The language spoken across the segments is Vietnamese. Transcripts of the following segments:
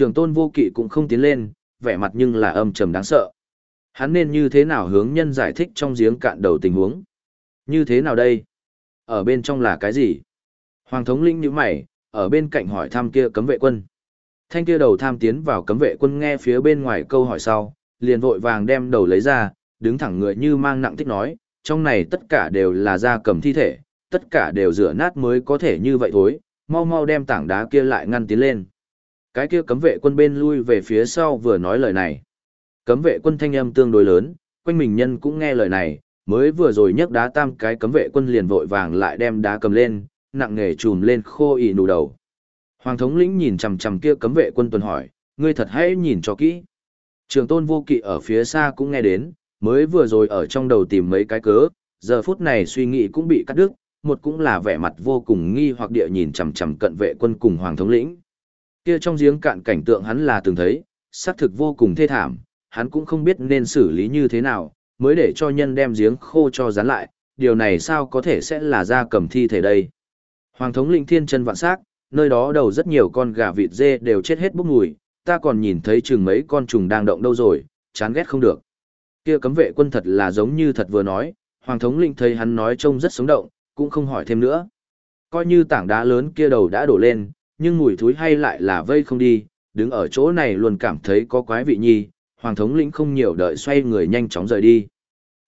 Trường tôn vô kỵ cũng không tiến lên, vẻ mặt nhưng là âm trầm đáng sợ. Hắn nên như thế nào hướng nhân giải thích trong giếng cạn đầu tình huống? Như thế nào đây? Ở bên trong là cái gì? Hoàng thống lĩnh như mày, ở bên cạnh hỏi thăm kia cấm vệ quân. Thanh kia đầu tham tiến vào cấm vệ quân nghe phía bên ngoài câu hỏi sau, liền vội vàng đem đầu lấy ra, đứng thẳng người như mang nặng tích nói, trong này tất cả đều là da cầm thi thể, tất cả đều rửa nát mới có thể như vậy thôi, mau mau đem tảng đá kia lại ngăn tiến lên. Cái kia cấm vệ quân bên lui về phía sau vừa nói lời này. Cấm vệ quân thanh âm tương đối lớn, quanh mình nhân cũng nghe lời này, mới vừa rồi nhấc đá tam cái cấm vệ quân liền vội vàng lại đem đá cầm lên, nặng nghề chùm lên khô ỉ nụ đầu. Hoàng thống lĩnh nhìn chằm chằm kia cấm vệ quân tuần hỏi, ngươi thật hãy nhìn cho kỹ. Trường tôn vô kỵ ở phía xa cũng nghe đến, mới vừa rồi ở trong đầu tìm mấy cái cớ, giờ phút này suy nghĩ cũng bị cắt đứt, một cũng là vẻ mặt vô cùng nghi hoặc địa nhìn chằm chằm cận vệ quân cùng hoàng thống lĩnh. Kia trong giếng cạn cảnh tượng hắn là từng thấy, xác thực vô cùng thê thảm, hắn cũng không biết nên xử lý như thế nào, mới để cho nhân đem giếng khô cho dán lại, điều này sao có thể sẽ là ra cầm thi thể đây. Hoàng thống lĩnh thiên chân vạn xác, nơi đó đầu rất nhiều con gà vịt dê đều chết hết bốc mùi, ta còn nhìn thấy chừng mấy con trùng đang động đâu rồi, chán ghét không được. Kia cấm vệ quân thật là giống như thật vừa nói, hoàng thống lĩnh thấy hắn nói trông rất sống động, cũng không hỏi thêm nữa. Coi như tảng đá lớn kia đầu đã đổ lên, nhưng mùi thúi hay lại là vây không đi, đứng ở chỗ này luôn cảm thấy có quái vị nhi, hoàng thống lĩnh không nhiều đợi xoay người nhanh chóng rời đi.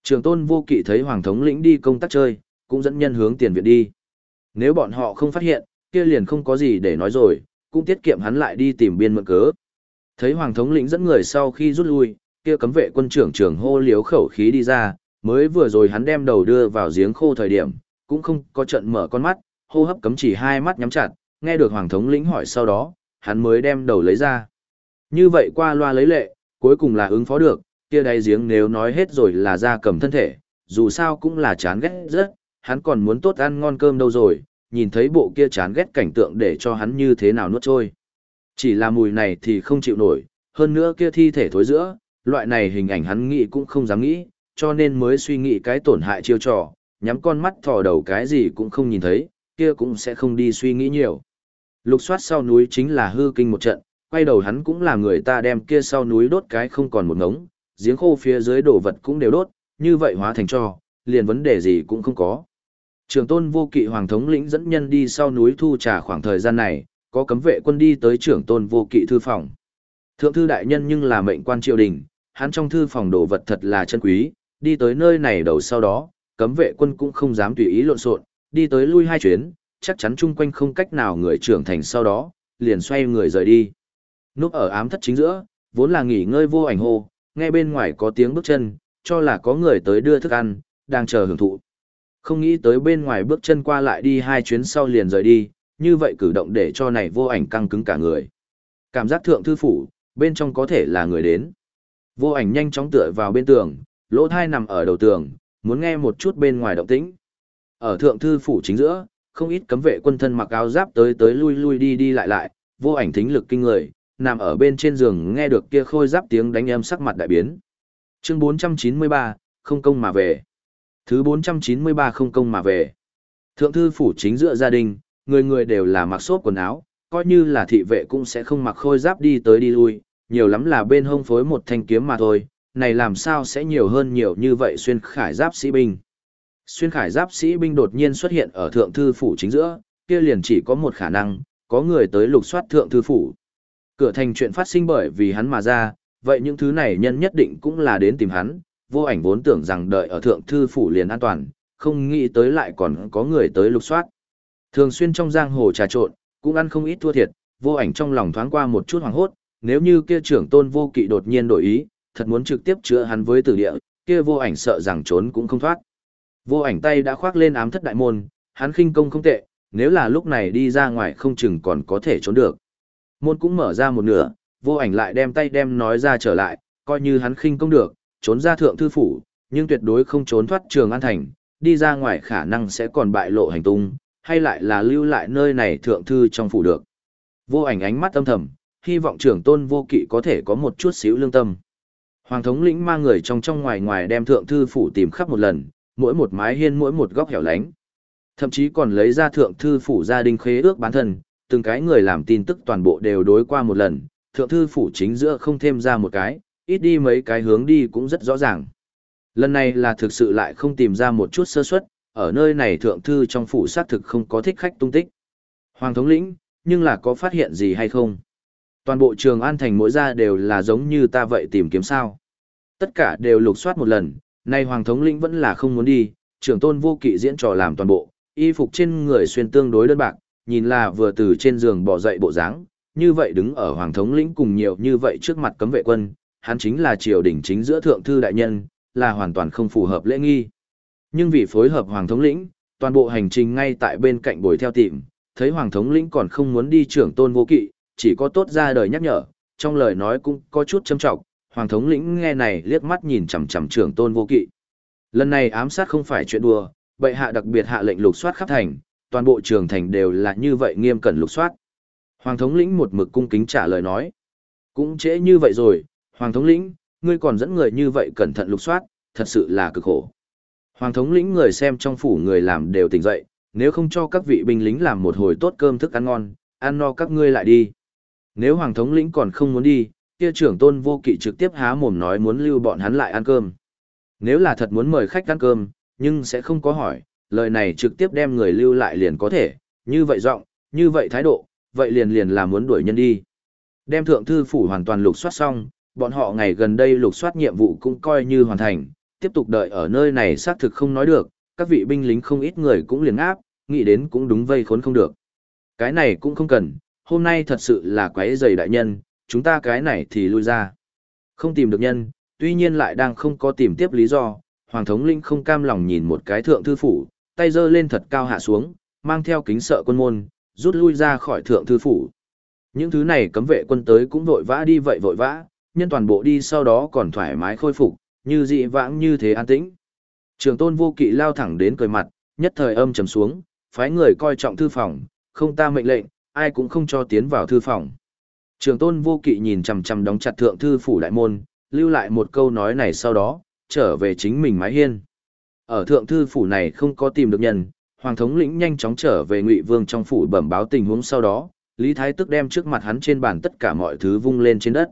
Trường tôn vô kỵ thấy hoàng thống lĩnh đi công tác chơi, cũng dẫn nhân hướng tiền viện đi. Nếu bọn họ không phát hiện, kia liền không có gì để nói rồi, cũng tiết kiệm hắn lại đi tìm biên mượn cớ. Thấy hoàng thống lĩnh dẫn người sau khi rút lui, kia cấm vệ quân trưởng trưởng hô liếu khẩu khí đi ra, mới vừa rồi hắn đem đầu đưa vào giếng khô thời điểm, cũng không có trận mở con mắt, hô hấp cấm chỉ hai mắt nhắm chặt, nghe được hoàng thống lĩnh hỏi sau đó, hắn mới đem đầu lấy ra. Như vậy qua loa lấy lệ, cuối cùng là ứng phó được, kia đáy giếng nếu nói hết rồi là ra cầm thân thể, dù sao cũng là chán ghét rất, hắn còn muốn tốt ăn ngon cơm đâu rồi, nhìn thấy bộ kia chán ghét cảnh tượng để cho hắn như thế nào nuốt trôi. Chỉ là mùi này thì không chịu nổi, hơn nữa kia thi thể thối giữa, loại này hình ảnh hắn nghĩ cũng không dám nghĩ, cho nên mới suy nghĩ cái tổn hại chiêu trò, nhắm con mắt thò đầu cái gì cũng không nhìn thấy, kia cũng sẽ không đi suy nghĩ nhiều. Lục soát sau núi chính là hư kinh một trận, quay đầu hắn cũng là người ta đem kia sau núi đốt cái không còn một ngống, giếng khô phía dưới đổ vật cũng đều đốt, như vậy hóa thành cho, liền vấn đề gì cũng không có. Trường tôn vô kỵ hoàng thống lĩnh dẫn nhân đi sau núi thu trà khoảng thời gian này, có cấm vệ quân đi tới trưởng tôn vô kỵ thư phòng. Thượng thư đại nhân nhưng là mệnh quan triều đình, hắn trong thư phòng đồ vật thật là chân quý, đi tới nơi này đầu sau đó, cấm vệ quân cũng không dám tùy ý lộn xộn, đi tới lui hai chuyến, chắc chắn chung quanh không cách nào người trưởng thành sau đó, liền xoay người rời đi. Núp ở ám thất chính giữa, vốn là nghỉ ngơi vô ảnh hô, nghe bên ngoài có tiếng bước chân, cho là có người tới đưa thức ăn, đang chờ hưởng thụ. Không nghĩ tới bên ngoài bước chân qua lại đi hai chuyến sau liền rời đi, như vậy cử động để cho này vô ảnh căng cứng cả người. Cảm giác thượng thư phủ, bên trong có thể là người đến. Vô ảnh nhanh chóng tựa vào bên tường, lỗ thai nằm ở đầu tường, muốn nghe một chút bên ngoài động tĩnh. Ở thượng thư phủ chính giữa, không ít cấm vệ quân thân mặc áo giáp tới tới lui lui đi đi lại lại, vô ảnh thính lực kinh người, nằm ở bên trên giường nghe được kia khôi giáp tiếng đánh âm sắc mặt đại biến. Chương 493, không công mà về. Thứ 493 không công mà về. Thượng thư phủ chính giữa gia đình, người người đều là mặc xốp quần áo, coi như là thị vệ cũng sẽ không mặc khôi giáp đi tới đi lui, nhiều lắm là bên hông phối một thanh kiếm mà thôi, này làm sao sẽ nhiều hơn nhiều như vậy xuyên khải giáp sĩ binh. Xuyên khải giáp sĩ binh đột nhiên xuất hiện ở thượng thư phủ chính giữa, kia liền chỉ có một khả năng, có người tới lục soát thượng thư phủ. Cửa thành chuyện phát sinh bởi vì hắn mà ra, vậy những thứ này nhân nhất định cũng là đến tìm hắn, vô ảnh vốn tưởng rằng đợi ở thượng thư phủ liền an toàn, không nghĩ tới lại còn có người tới lục soát. Thường xuyên trong giang hồ trà trộn, cũng ăn không ít thua thiệt, vô ảnh trong lòng thoáng qua một chút hoảng hốt, nếu như kia trưởng tôn vô kỵ đột nhiên đổi ý, thật muốn trực tiếp chữa hắn với tử địa, kia vô ảnh sợ rằng trốn cũng không thoát. Vô ảnh tay đã khoác lên ám thất đại môn, hắn khinh công không tệ, nếu là lúc này đi ra ngoài không chừng còn có thể trốn được. Môn cũng mở ra một nửa, vô ảnh lại đem tay đem nói ra trở lại, coi như hắn khinh công được, trốn ra thượng thư phủ, nhưng tuyệt đối không trốn thoát trường an thành, đi ra ngoài khả năng sẽ còn bại lộ hành tung, hay lại là lưu lại nơi này thượng thư trong phủ được. Vô ảnh ánh mắt âm thầm, hy vọng trưởng tôn vô kỵ có thể có một chút xíu lương tâm. Hoàng thống lĩnh mang người trong trong ngoài ngoài đem thượng thư phủ tìm khắp một lần, mỗi một mái hiên mỗi một góc hẻo lánh. Thậm chí còn lấy ra thượng thư phủ gia đình khế ước bán thân, từng cái người làm tin tức toàn bộ đều đối qua một lần, thượng thư phủ chính giữa không thêm ra một cái, ít đi mấy cái hướng đi cũng rất rõ ràng. Lần này là thực sự lại không tìm ra một chút sơ suất, ở nơi này thượng thư trong phủ xác thực không có thích khách tung tích. Hoàng thống lĩnh, nhưng là có phát hiện gì hay không? Toàn bộ trường An Thành mỗi gia đều là giống như ta vậy tìm kiếm sao. Tất cả đều lục soát một lần, nay Hoàng thống lĩnh vẫn là không muốn đi, trưởng tôn vô kỵ diễn trò làm toàn bộ, y phục trên người xuyên tương đối đơn bạc, nhìn là vừa từ trên giường bỏ dậy bộ dáng, như vậy đứng ở Hoàng thống lĩnh cùng nhiều như vậy trước mặt cấm vệ quân, hắn chính là triều đình chính giữa thượng thư đại nhân, là hoàn toàn không phù hợp lễ nghi. Nhưng vì phối hợp Hoàng thống lĩnh, toàn bộ hành trình ngay tại bên cạnh bồi theo tìm, thấy Hoàng thống lĩnh còn không muốn đi trưởng tôn vô kỵ, chỉ có tốt ra đời nhắc nhở, trong lời nói cũng có chút châm trọng, Hoàng thống lĩnh nghe này liếc mắt nhìn chằm chằm trưởng tôn vô kỵ. Lần này ám sát không phải chuyện đùa, bệ hạ đặc biệt hạ lệnh lục soát khắp thành, toàn bộ trường thành đều là như vậy nghiêm cẩn lục soát. Hoàng thống lĩnh một mực cung kính trả lời nói. Cũng trễ như vậy rồi, Hoàng thống lĩnh, ngươi còn dẫn người như vậy cẩn thận lục soát, thật sự là cực khổ. Hoàng thống lĩnh người xem trong phủ người làm đều tỉnh dậy, nếu không cho các vị binh lính làm một hồi tốt cơm thức ăn ngon, ăn no các ngươi lại đi. Nếu Hoàng thống lĩnh còn không muốn đi, kia trưởng tôn vô kỵ trực tiếp há mồm nói muốn lưu bọn hắn lại ăn cơm. Nếu là thật muốn mời khách ăn cơm, nhưng sẽ không có hỏi, lời này trực tiếp đem người lưu lại liền có thể, như vậy giọng, như vậy thái độ, vậy liền liền là muốn đuổi nhân đi. Đem thượng thư phủ hoàn toàn lục soát xong, bọn họ ngày gần đây lục soát nhiệm vụ cũng coi như hoàn thành, tiếp tục đợi ở nơi này xác thực không nói được, các vị binh lính không ít người cũng liền áp, nghĩ đến cũng đúng vây khốn không được. Cái này cũng không cần, hôm nay thật sự là quái dày đại nhân, chúng ta cái này thì lui ra. Không tìm được nhân, tuy nhiên lại đang không có tìm tiếp lý do, Hoàng thống linh không cam lòng nhìn một cái thượng thư phủ, tay giơ lên thật cao hạ xuống, mang theo kính sợ quân môn, rút lui ra khỏi thượng thư phủ. Những thứ này cấm vệ quân tới cũng vội vã đi vậy vội vã, nhân toàn bộ đi sau đó còn thoải mái khôi phục, như dị vãng như thế an tĩnh. Trường tôn vô kỵ lao thẳng đến cười mặt, nhất thời âm trầm xuống, phái người coi trọng thư phòng, không ta mệnh lệnh, ai cũng không cho tiến vào thư phòng. Trường tôn vô kỵ nhìn chằm chằm đóng chặt thượng thư phủ đại môn, lưu lại một câu nói này sau đó, trở về chính mình mái hiên. Ở thượng thư phủ này không có tìm được nhân, hoàng thống lĩnh nhanh chóng trở về ngụy vương trong phủ bẩm báo tình huống sau đó, Lý Thái tức đem trước mặt hắn trên bàn tất cả mọi thứ vung lên trên đất.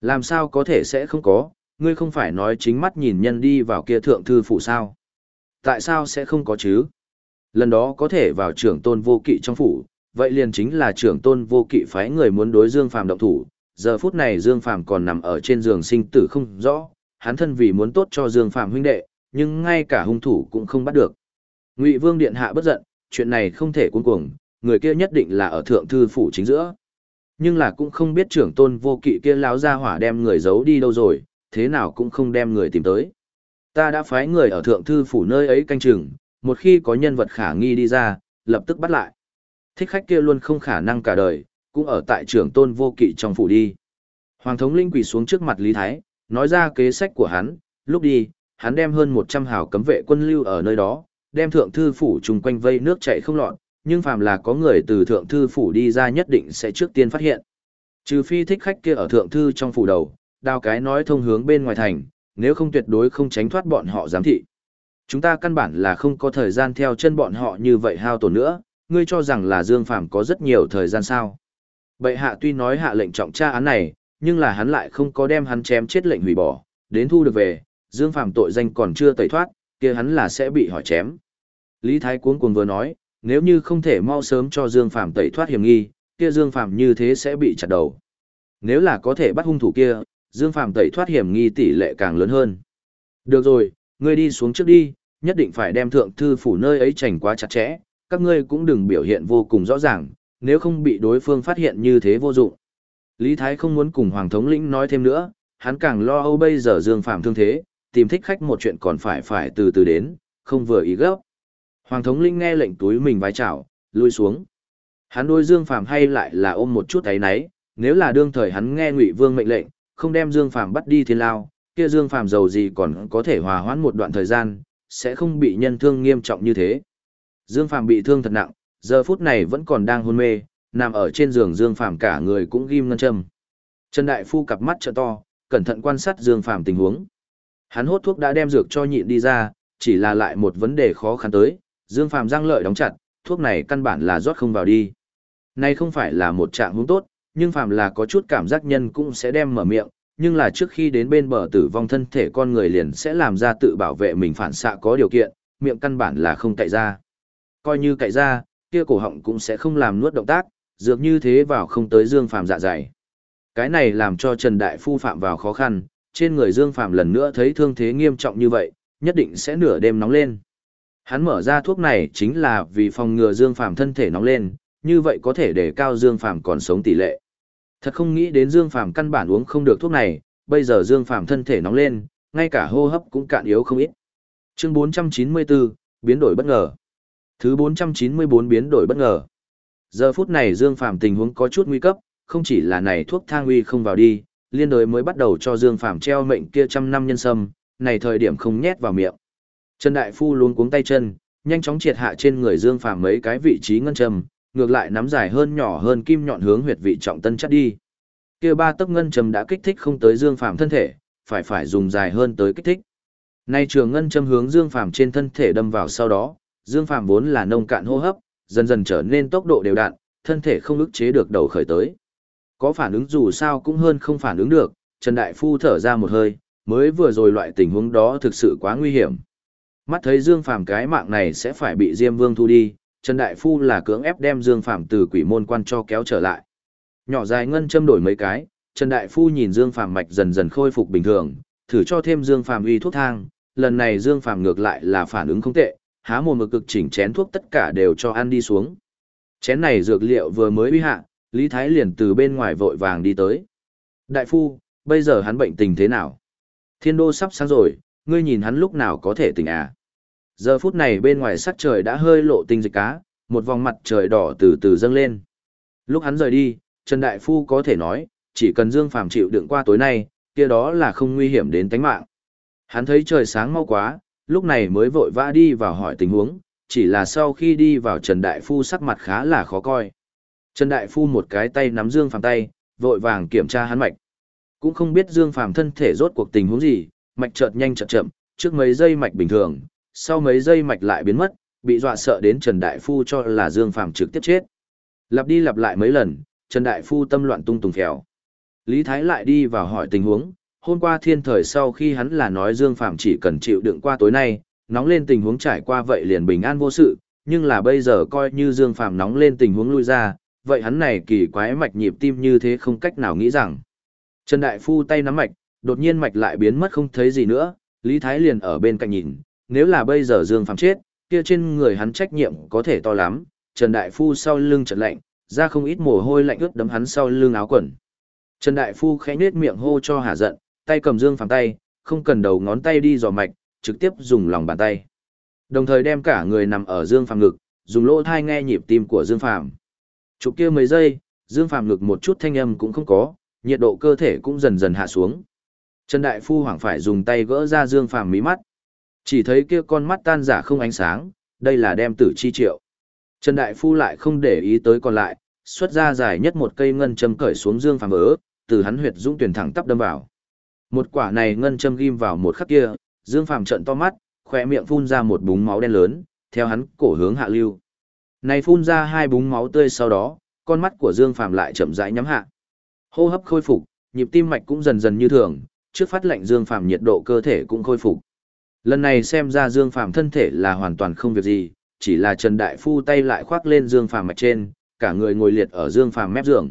Làm sao có thể sẽ không có, ngươi không phải nói chính mắt nhìn nhân đi vào kia thượng thư phủ sao? Tại sao sẽ không có chứ? Lần đó có thể vào trưởng tôn vô kỵ trong phủ, vậy liền chính là trưởng tôn vô kỵ phái người muốn đối Dương Phàm động thủ, giờ phút này Dương Phàm còn nằm ở trên giường sinh tử không rõ, hắn thân vì muốn tốt cho Dương Phàm huynh đệ, nhưng ngay cả hung thủ cũng không bắt được. Ngụy Vương điện hạ bất giận, chuyện này không thể cuống cuồng, người kia nhất định là ở thượng thư phủ chính giữa. Nhưng là cũng không biết trưởng tôn vô kỵ kia lão ra hỏa đem người giấu đi đâu rồi, thế nào cũng không đem người tìm tới. Ta đã phái người ở thượng thư phủ nơi ấy canh chừng, một khi có nhân vật khả nghi đi ra, lập tức bắt lại. Thích khách kia luôn không khả năng cả đời, cũng ở tại trưởng tôn vô kỵ trong phủ đi. Hoàng thống linh quỳ xuống trước mặt Lý Thái, nói ra kế sách của hắn, lúc đi, hắn đem hơn 100 hào cấm vệ quân lưu ở nơi đó, đem thượng thư phủ chung quanh vây nước chảy không lọt, nhưng phàm là có người từ thượng thư phủ đi ra nhất định sẽ trước tiên phát hiện. Trừ phi thích khách kia ở thượng thư trong phủ đầu, đào cái nói thông hướng bên ngoài thành, nếu không tuyệt đối không tránh thoát bọn họ giám thị. Chúng ta căn bản là không có thời gian theo chân bọn họ như vậy hao tổn nữa, ngươi cho rằng là Dương Phàm có rất nhiều thời gian sao. Bệ hạ tuy nói hạ lệnh trọng tra án này, nhưng là hắn lại không có đem hắn chém chết lệnh hủy bỏ, đến thu được về, Dương Phàm tội danh còn chưa tẩy thoát, kia hắn là sẽ bị hỏi chém. Lý Thái cuống cuồng vừa nói, nếu như không thể mau sớm cho Dương Phàm tẩy thoát hiểm nghi, kia Dương Phàm như thế sẽ bị chặt đầu. Nếu là có thể bắt hung thủ kia, Dương Phàm tẩy thoát hiểm nghi tỷ lệ càng lớn hơn. Được rồi, ngươi đi xuống trước đi, nhất định phải đem thượng thư phủ nơi ấy chảnh quá chặt chẽ, các ngươi cũng đừng biểu hiện vô cùng rõ ràng, nếu không bị đối phương phát hiện như thế vô dụng. Lý Thái không muốn cùng Hoàng thống lĩnh nói thêm nữa, hắn càng lo âu bây giờ Dương Phạm thương thế, tìm thích khách một chuyện còn phải phải từ từ đến, không vừa ý gấp. Hoàng thống lĩnh nghe lệnh túi mình vái chào, lui xuống. Hắn đôi Dương Phạm hay lại là ôm một chút ấy náy, nếu là đương thời hắn nghe Ngụy Vương mệnh lệnh, không đem Dương Phạm bắt đi thiên lao, kia Dương Phạm giàu gì còn có thể hòa hoãn một đoạn thời gian, sẽ không bị nhân thương nghiêm trọng như thế. Dương Phàm bị thương thật nặng, giờ phút này vẫn còn đang hôn mê, nằm ở trên giường Dương Phàm cả người cũng ghim ngân châm. Trần Đại Phu cặp mắt trợ to, cẩn thận quan sát Dương Phàm tình huống. Hắn hốt thuốc đã đem dược cho nhịn đi ra, chỉ là lại một vấn đề khó khăn tới, Dương Phàm răng lợi đóng chặt, thuốc này căn bản là rót không vào đi. Nay không phải là một trạng huống tốt, nhưng phàm là có chút cảm giác nhân cũng sẽ đem mở miệng, nhưng là trước khi đến bên bờ tử vong thân thể con người liền sẽ làm ra tự bảo vệ mình phản xạ có điều kiện, miệng căn bản là không tại ra. Coi như cậy ra, kia cổ họng cũng sẽ không làm nuốt động tác, dược như thế vào không tới Dương Phàm dạ dày. Cái này làm cho Trần Đại Phu phạm vào khó khăn, trên người Dương Phàm lần nữa thấy thương thế nghiêm trọng như vậy, nhất định sẽ nửa đêm nóng lên. Hắn mở ra thuốc này chính là vì phòng ngừa Dương Phàm thân thể nóng lên, như vậy có thể để cao Dương Phàm còn sống tỷ lệ. Thật không nghĩ đến Dương Phàm căn bản uống không được thuốc này, bây giờ Dương Phàm thân thể nóng lên, ngay cả hô hấp cũng cạn yếu không ít. Chương 494, biến đổi bất ngờ. Thứ 494 biến đổi bất ngờ. Giờ phút này Dương Phàm tình huống có chút nguy cấp, không chỉ là này thuốc thang uy không vào đi, liên đối mới bắt đầu cho Dương Phàm treo mệnh kia trăm năm nhân sâm, này thời điểm không nhét vào miệng. Trần Đại Phu luôn cuống tay chân, nhanh chóng triệt hạ trên người Dương Phàm mấy cái vị trí ngân châm, ngược lại nắm dài hơn nhỏ hơn kim nhọn hướng huyệt vị trọng tân chắt đi. Kia ba tấc ngân châm đã kích thích không tới Dương Phàm thân thể, phải phải dùng dài hơn tới kích thích. Nay trường ngân châm hướng Dương Phàm trên thân thể đâm vào sau đó, Dương Phàm vốn là nông cạn hô hấp, dần dần trở nên tốc độ đều đặn, thân thể không ức chế được đầu khởi tới. Có phản ứng dù sao cũng hơn không phản ứng được, Trần Đại Phu thở ra một hơi, mới vừa rồi loại tình huống đó thực sự quá nguy hiểm. Mắt thấy Dương Phàm cái mạng này sẽ phải bị Diêm Vương thu đi, Trần Đại Phu là cưỡng ép đem Dương Phàm từ quỷ môn quan cho kéo trở lại. Nhỏ dài ngân châm đổi mấy cái, Trần Đại Phu nhìn Dương Phàm mạch dần dần khôi phục bình thường, thử cho thêm Dương Phàm uy thuốc thang, lần này Dương Phàm ngược lại là phản ứng không tệ, há mồm cực chỉnh chén thuốc tất cả đều cho ăn đi xuống. Chén này dược liệu vừa mới uy hạ, Lý Thái liền từ bên ngoài vội vàng đi tới. Đại Phu, bây giờ hắn bệnh tình thế nào? Thiên đô sắp sáng rồi, ngươi nhìn hắn lúc nào có thể tỉnh à? Giờ phút này bên ngoài sắc trời đã hơi lộ tinh dịch cá, một vòng mặt trời đỏ từ từ dâng lên. Lúc hắn rời đi, Trần Đại Phu có thể nói, chỉ cần Dương Phàm chịu đựng qua tối nay, kia đó là không nguy hiểm đến tính mạng. Hắn thấy trời sáng mau quá, lúc này mới vội vã đi vào hỏi tình huống, chỉ là sau khi đi vào Trần Đại Phu sắc mặt khá là khó coi. Trần Đại Phu một cái tay nắm Dương Phàm tay, vội vàng kiểm tra hắn mạch. Cũng không biết Dương Phàm thân thể rốt cuộc tình huống gì, mạch chợt nhanh chợt chậm, trước mấy giây mạch bình thường, sau mấy giây mạch lại biến mất, bị dọa sợ đến Trần Đại Phu cho là Dương Phàm trực tiếp chết. Lặp đi lặp lại mấy lần, Trần Đại Phu tâm loạn tung tùng phèo. Lý Thái lại đi vào hỏi tình huống, hôm qua thiên thời sau khi hắn là nói Dương Phạm chỉ cần chịu đựng qua tối nay, nóng lên tình huống trải qua vậy liền bình an vô sự, nhưng là bây giờ coi như Dương Phạm nóng lên tình huống lui ra, vậy hắn này kỳ quái mạch nhịp tim như thế không cách nào nghĩ rằng. Trần Đại Phu tay nắm mạch, đột nhiên mạch lại biến mất không thấy gì nữa, Lý Thái liền ở bên cạnh nhìn, nếu là bây giờ Dương Phạm chết, kia trên người hắn trách nhiệm có thể to lắm, Trần Đại Phu sau lưng trật lạnh, ra không ít mồ hôi lạnh ướt đấm hắn sau lưng áo quần. Trần Đại Phu khẽ nết miệng hô cho hả giận, tay cầm Dương Phàm tay, không cần đầu ngón tay đi dò mạch, trực tiếp dùng lòng bàn tay. Đồng thời đem cả người nằm ở Dương Phàm ngực, dùng lỗ thai nghe nhịp tim của Dương Phàm. Chụp kia mấy giây, Dương Phàm ngực một chút thanh âm cũng không có, nhiệt độ cơ thể cũng dần dần hạ xuống. Trần Đại Phu hoảng phải dùng tay gỡ ra Dương Phàm mí mắt. Chỉ thấy kia con mắt tan giả không ánh sáng, đây là đem tử chi triệu. Trần Đại Phu lại không để ý tới còn lại, xuất ra dài nhất một cây ngân châm cởi xuống Dương Phàm ớ, từ hắn huyệt dũng tuyển thẳng tắp đâm vào. Một quả này ngân châm ghim vào một khắc kia, Dương Phàm trợn to mắt, khỏe miệng phun ra một búng máu đen lớn, theo hắn cổ hướng hạ lưu. Này phun ra hai búng máu tươi sau đó, con mắt của Dương Phàm lại chậm rãi nhắm hạ. Hô hấp khôi phục, nhịp tim mạch cũng dần dần như thường, trước phát lệnh Dương Phàm nhiệt độ cơ thể cũng khôi phục. Lần này xem ra Dương Phàm thân thể là hoàn toàn không việc gì, chỉ là Trần Đại Phu tay lại khoác lên Dương Phàm mạch trên, cả người ngồi liệt ở Dương Phàm mép giường.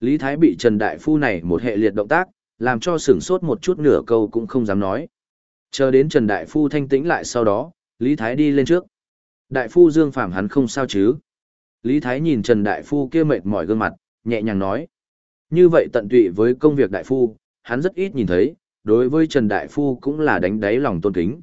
Lý Thái bị Trần Đại Phu này một hệ liệt động tác, làm cho sửng sốt một chút nửa câu cũng không dám nói. Chờ đến Trần Đại Phu thanh tĩnh lại sau đó, Lý Thái đi lên trước. Đại Phu Dương Phạm hắn không sao chứ. Lý Thái nhìn Trần Đại Phu kia mệt mỏi gương mặt, nhẹ nhàng nói. Như vậy tận tụy với công việc Đại Phu, hắn rất ít nhìn thấy, đối với Trần Đại Phu cũng là đánh đáy lòng tôn kính.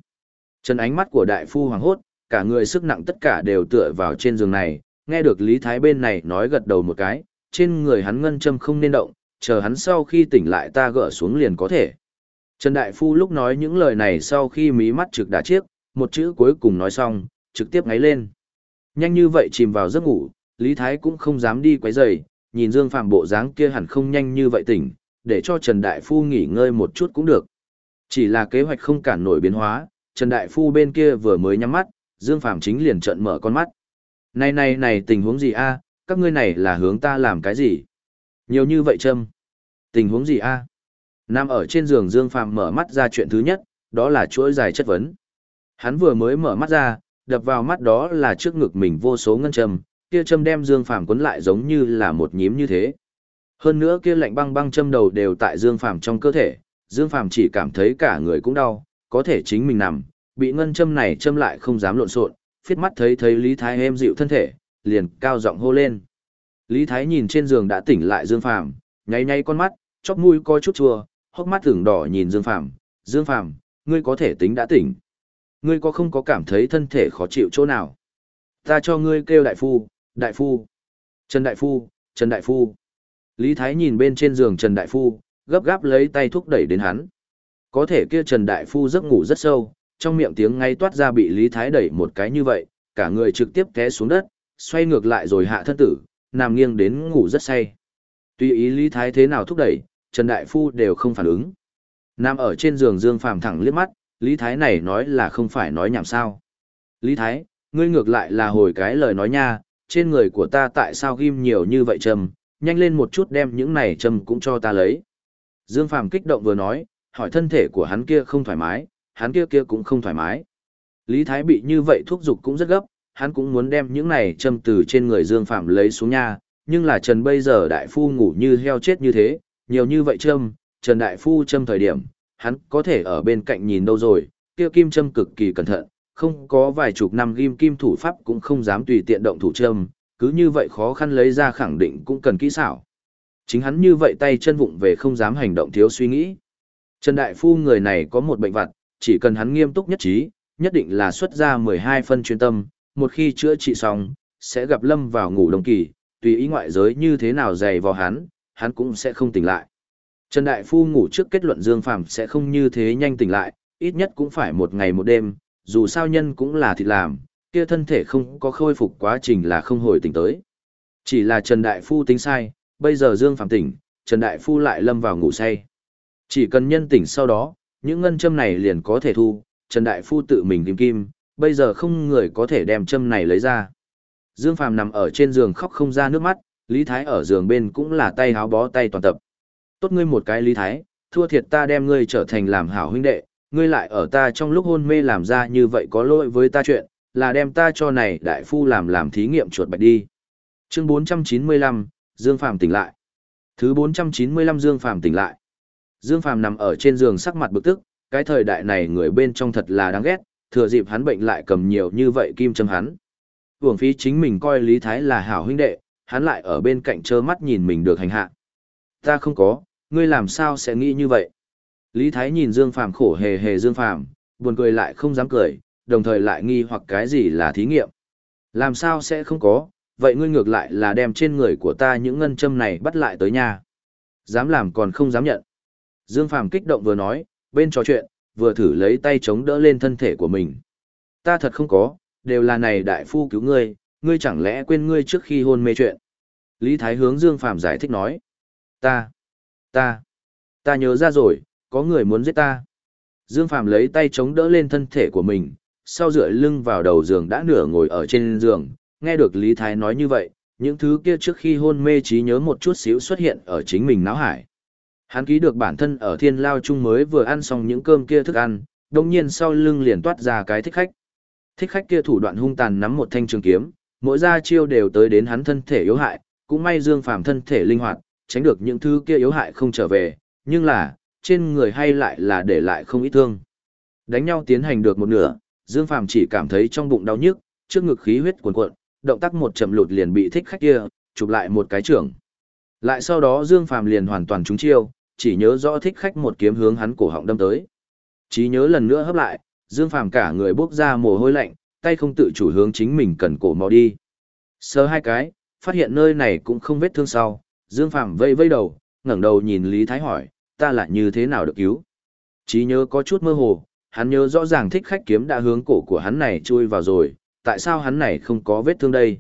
Trần ánh mắt của Đại Phu hoàng hốt, cả người sức nặng tất cả đều tựa vào trên giường này, nghe được Lý Thái bên này nói gật đầu một cái, trên người hắn ngân châm không nên động, chờ hắn sau khi tỉnh lại ta gỡ xuống liền có thể. Trần Đại Phu lúc nói những lời này sau khi mí mắt trực đã chiếc, một chữ cuối cùng nói xong, trực tiếp ngáy lên. Nhanh như vậy chìm vào giấc ngủ, Lý Thái cũng không dám đi quấy rầy, nhìn Dương Phạm bộ dáng kia hẳn không nhanh như vậy tỉnh, để cho Trần Đại Phu nghỉ ngơi một chút cũng được. Chỉ là kế hoạch không cản nổi biến hóa, Trần Đại Phu bên kia vừa mới nhắm mắt, Dương Phạm chính liền trợn mở con mắt. Này này này tình huống gì a? các ngươi này là hướng ta làm cái gì? Nhiều như vậy châm. Tình huống gì a? Nam ở trên giường Dương Phàm mở mắt ra chuyện thứ nhất, đó là chuỗi dài chất vấn. Hắn vừa mới mở mắt ra, đập vào mắt đó là trước ngực mình vô số ngân châm, kia châm đem Dương Phàm cuốn lại giống như là một nhím như thế. Hơn nữa kia lạnh băng băng châm đầu đều tại Dương Phàm trong cơ thể, Dương Phàm chỉ cảm thấy cả người cũng đau, có thể chính mình nằm, bị ngân châm này châm lại không dám lộn xộn, phiết mắt thấy thấy Lý Thái êm dịu thân thể, liền cao giọng hô lên. Lý Thái nhìn trên giường đã tỉnh lại Dương Phàm, nháy nháy con mắt, chóp mũi coi chút chua, hốc mắt tưởng đỏ nhìn Dương Phàm, "Dương Phàm, ngươi có thể tính đã tỉnh. Ngươi có không có cảm thấy thân thể khó chịu chỗ nào? Ta cho ngươi kêu đại phu, đại phu. Trần đại phu, Trần đại phu." Lý Thái nhìn bên trên giường Trần đại phu, gấp gáp lấy tay thúc đẩy đến hắn. Có thể kia Trần đại phu giấc ngủ rất sâu, trong miệng tiếng ngay toát ra bị Lý Thái đẩy một cái như vậy, cả người trực tiếp té xuống đất, xoay ngược lại rồi hạ thân tử, nằm nghiêng đến ngủ rất say. Tuy ý Lý Thái thế nào thúc đẩy, Trần Đại Phu đều không phản ứng. Nam ở trên giường Dương Phàm thẳng liếc mắt, Lý Thái này nói là không phải nói nhảm sao. Lý Thái, ngươi ngược lại là hồi cái lời nói nha, trên người của ta tại sao ghim nhiều như vậy trầm, nhanh lên một chút đem những này trầm cũng cho ta lấy. Dương Phàm kích động vừa nói, hỏi thân thể của hắn kia không thoải mái, hắn kia kia cũng không thoải mái. Lý Thái bị như vậy thuốc dục cũng rất gấp, hắn cũng muốn đem những này châm từ trên người Dương Phạm lấy xuống nha, nhưng là Trần bây giờ đại phu ngủ như heo chết như thế, nhiều như vậy châm, Trần đại phu châm thời điểm, hắn có thể ở bên cạnh nhìn đâu rồi, kia kim châm cực kỳ cẩn thận, không có vài chục năm ghim kim thủ pháp cũng không dám tùy tiện động thủ châm, cứ như vậy khó khăn lấy ra khẳng định cũng cần kỹ xảo. Chính hắn như vậy tay chân vụng về không dám hành động thiếu suy nghĩ. Trần Đại Phu người này có một bệnh vặt, chỉ cần hắn nghiêm túc nhất trí, nhất định là xuất ra 12 phân chuyên tâm, một khi chữa trị xong, sẽ gặp lâm vào ngủ đồng kỳ, tùy ý ngoại giới như thế nào dày vào hắn, hắn cũng sẽ không tỉnh lại. Trần Đại Phu ngủ trước kết luận Dương Phàm sẽ không như thế nhanh tỉnh lại, ít nhất cũng phải một ngày một đêm, dù sao nhân cũng là thịt làm, kia thân thể không có khôi phục quá trình là không hồi tỉnh tới. Chỉ là Trần Đại Phu tính sai, bây giờ Dương Phàm tỉnh, Trần Đại Phu lại lâm vào ngủ say. Chỉ cần nhân tỉnh sau đó, những ngân châm này liền có thể thu, Trần Đại Phu tự mình tìm kim, bây giờ không người có thể đem châm này lấy ra. Dương Phàm nằm ở trên giường khóc không ra nước mắt, Lý Thái ở giường bên cũng là tay háo bó tay toàn tập. Tốt ngươi một cái Lý Thái, thua thiệt ta đem ngươi trở thành làm hảo huynh đệ, ngươi lại ở ta trong lúc hôn mê làm ra như vậy có lỗi với ta chuyện, là đem ta cho này đại phu làm làm thí nghiệm chuột bạch đi. Chương 495, Dương Phàm tỉnh lại. Thứ 495 Dương Phàm tỉnh lại. Dương Phàm nằm ở trên giường sắc mặt bực tức, cái thời đại này người bên trong thật là đáng ghét, thừa dịp hắn bệnh lại cầm nhiều như vậy kim châm hắn. Hưởng phí chính mình coi Lý Thái là hảo huynh đệ, hắn lại ở bên cạnh trơ mắt nhìn mình được hành hạ. Ta không có, ngươi làm sao sẽ nghĩ như vậy? Lý Thái nhìn Dương Phàm khổ hề hề Dương Phàm, buồn cười lại không dám cười, đồng thời lại nghi hoặc cái gì là thí nghiệm. Làm sao sẽ không có, vậy ngươi ngược lại là đem trên người của ta những ngân châm này bắt lại tới nhà. Dám làm còn không dám nhận. Dương Phàm kích động vừa nói, bên trò chuyện, vừa thử lấy tay chống đỡ lên thân thể của mình. Ta thật không có, đều là này đại phu cứu ngươi, ngươi chẳng lẽ quên ngươi trước khi hôn mê chuyện. Lý Thái hướng Dương Phàm giải thích nói. Ta, ta, ta nhớ ra rồi, có người muốn giết ta. Dương Phàm lấy tay chống đỡ lên thân thể của mình, sau dựa lưng vào đầu giường đã nửa ngồi ở trên giường, nghe được Lý Thái nói như vậy, những thứ kia trước khi hôn mê trí nhớ một chút xíu xuất hiện ở chính mình náo hải. Hắn ký được bản thân ở thiên lao chung mới vừa ăn xong những cơm kia thức ăn, đồng nhiên sau lưng liền toát ra cái thích khách. Thích khách kia thủ đoạn hung tàn nắm một thanh trường kiếm, mỗi ra chiêu đều tới đến hắn thân thể yếu hại, cũng may Dương Phàm thân thể linh hoạt, tránh được những thứ kia yếu hại không trở về, nhưng là, trên người hay lại là để lại không ít thương. Đánh nhau tiến hành được một nửa, Dương Phàm chỉ cảm thấy trong bụng đau nhức, trước ngực khí huyết cuồn cuộn, động tác một chậm lụt liền bị thích khách kia chụp lại một cái trưởng. Lại sau đó Dương Phàm liền hoàn toàn trúng chiêu, chỉ nhớ rõ thích khách một kiếm hướng hắn cổ họng đâm tới. trí nhớ lần nữa hấp lại, Dương Phàm cả người bốc ra mồ hôi lạnh, tay không tự chủ hướng chính mình cần cổ mau đi. Sơ hai cái, phát hiện nơi này cũng không vết thương sau, Dương Phàm vây vây đầu, ngẩng đầu nhìn Lý Thái hỏi, ta lại như thế nào được cứu? trí nhớ có chút mơ hồ, hắn nhớ rõ ràng thích khách kiếm đã hướng cổ của hắn này chui vào rồi, tại sao hắn này không có vết thương đây?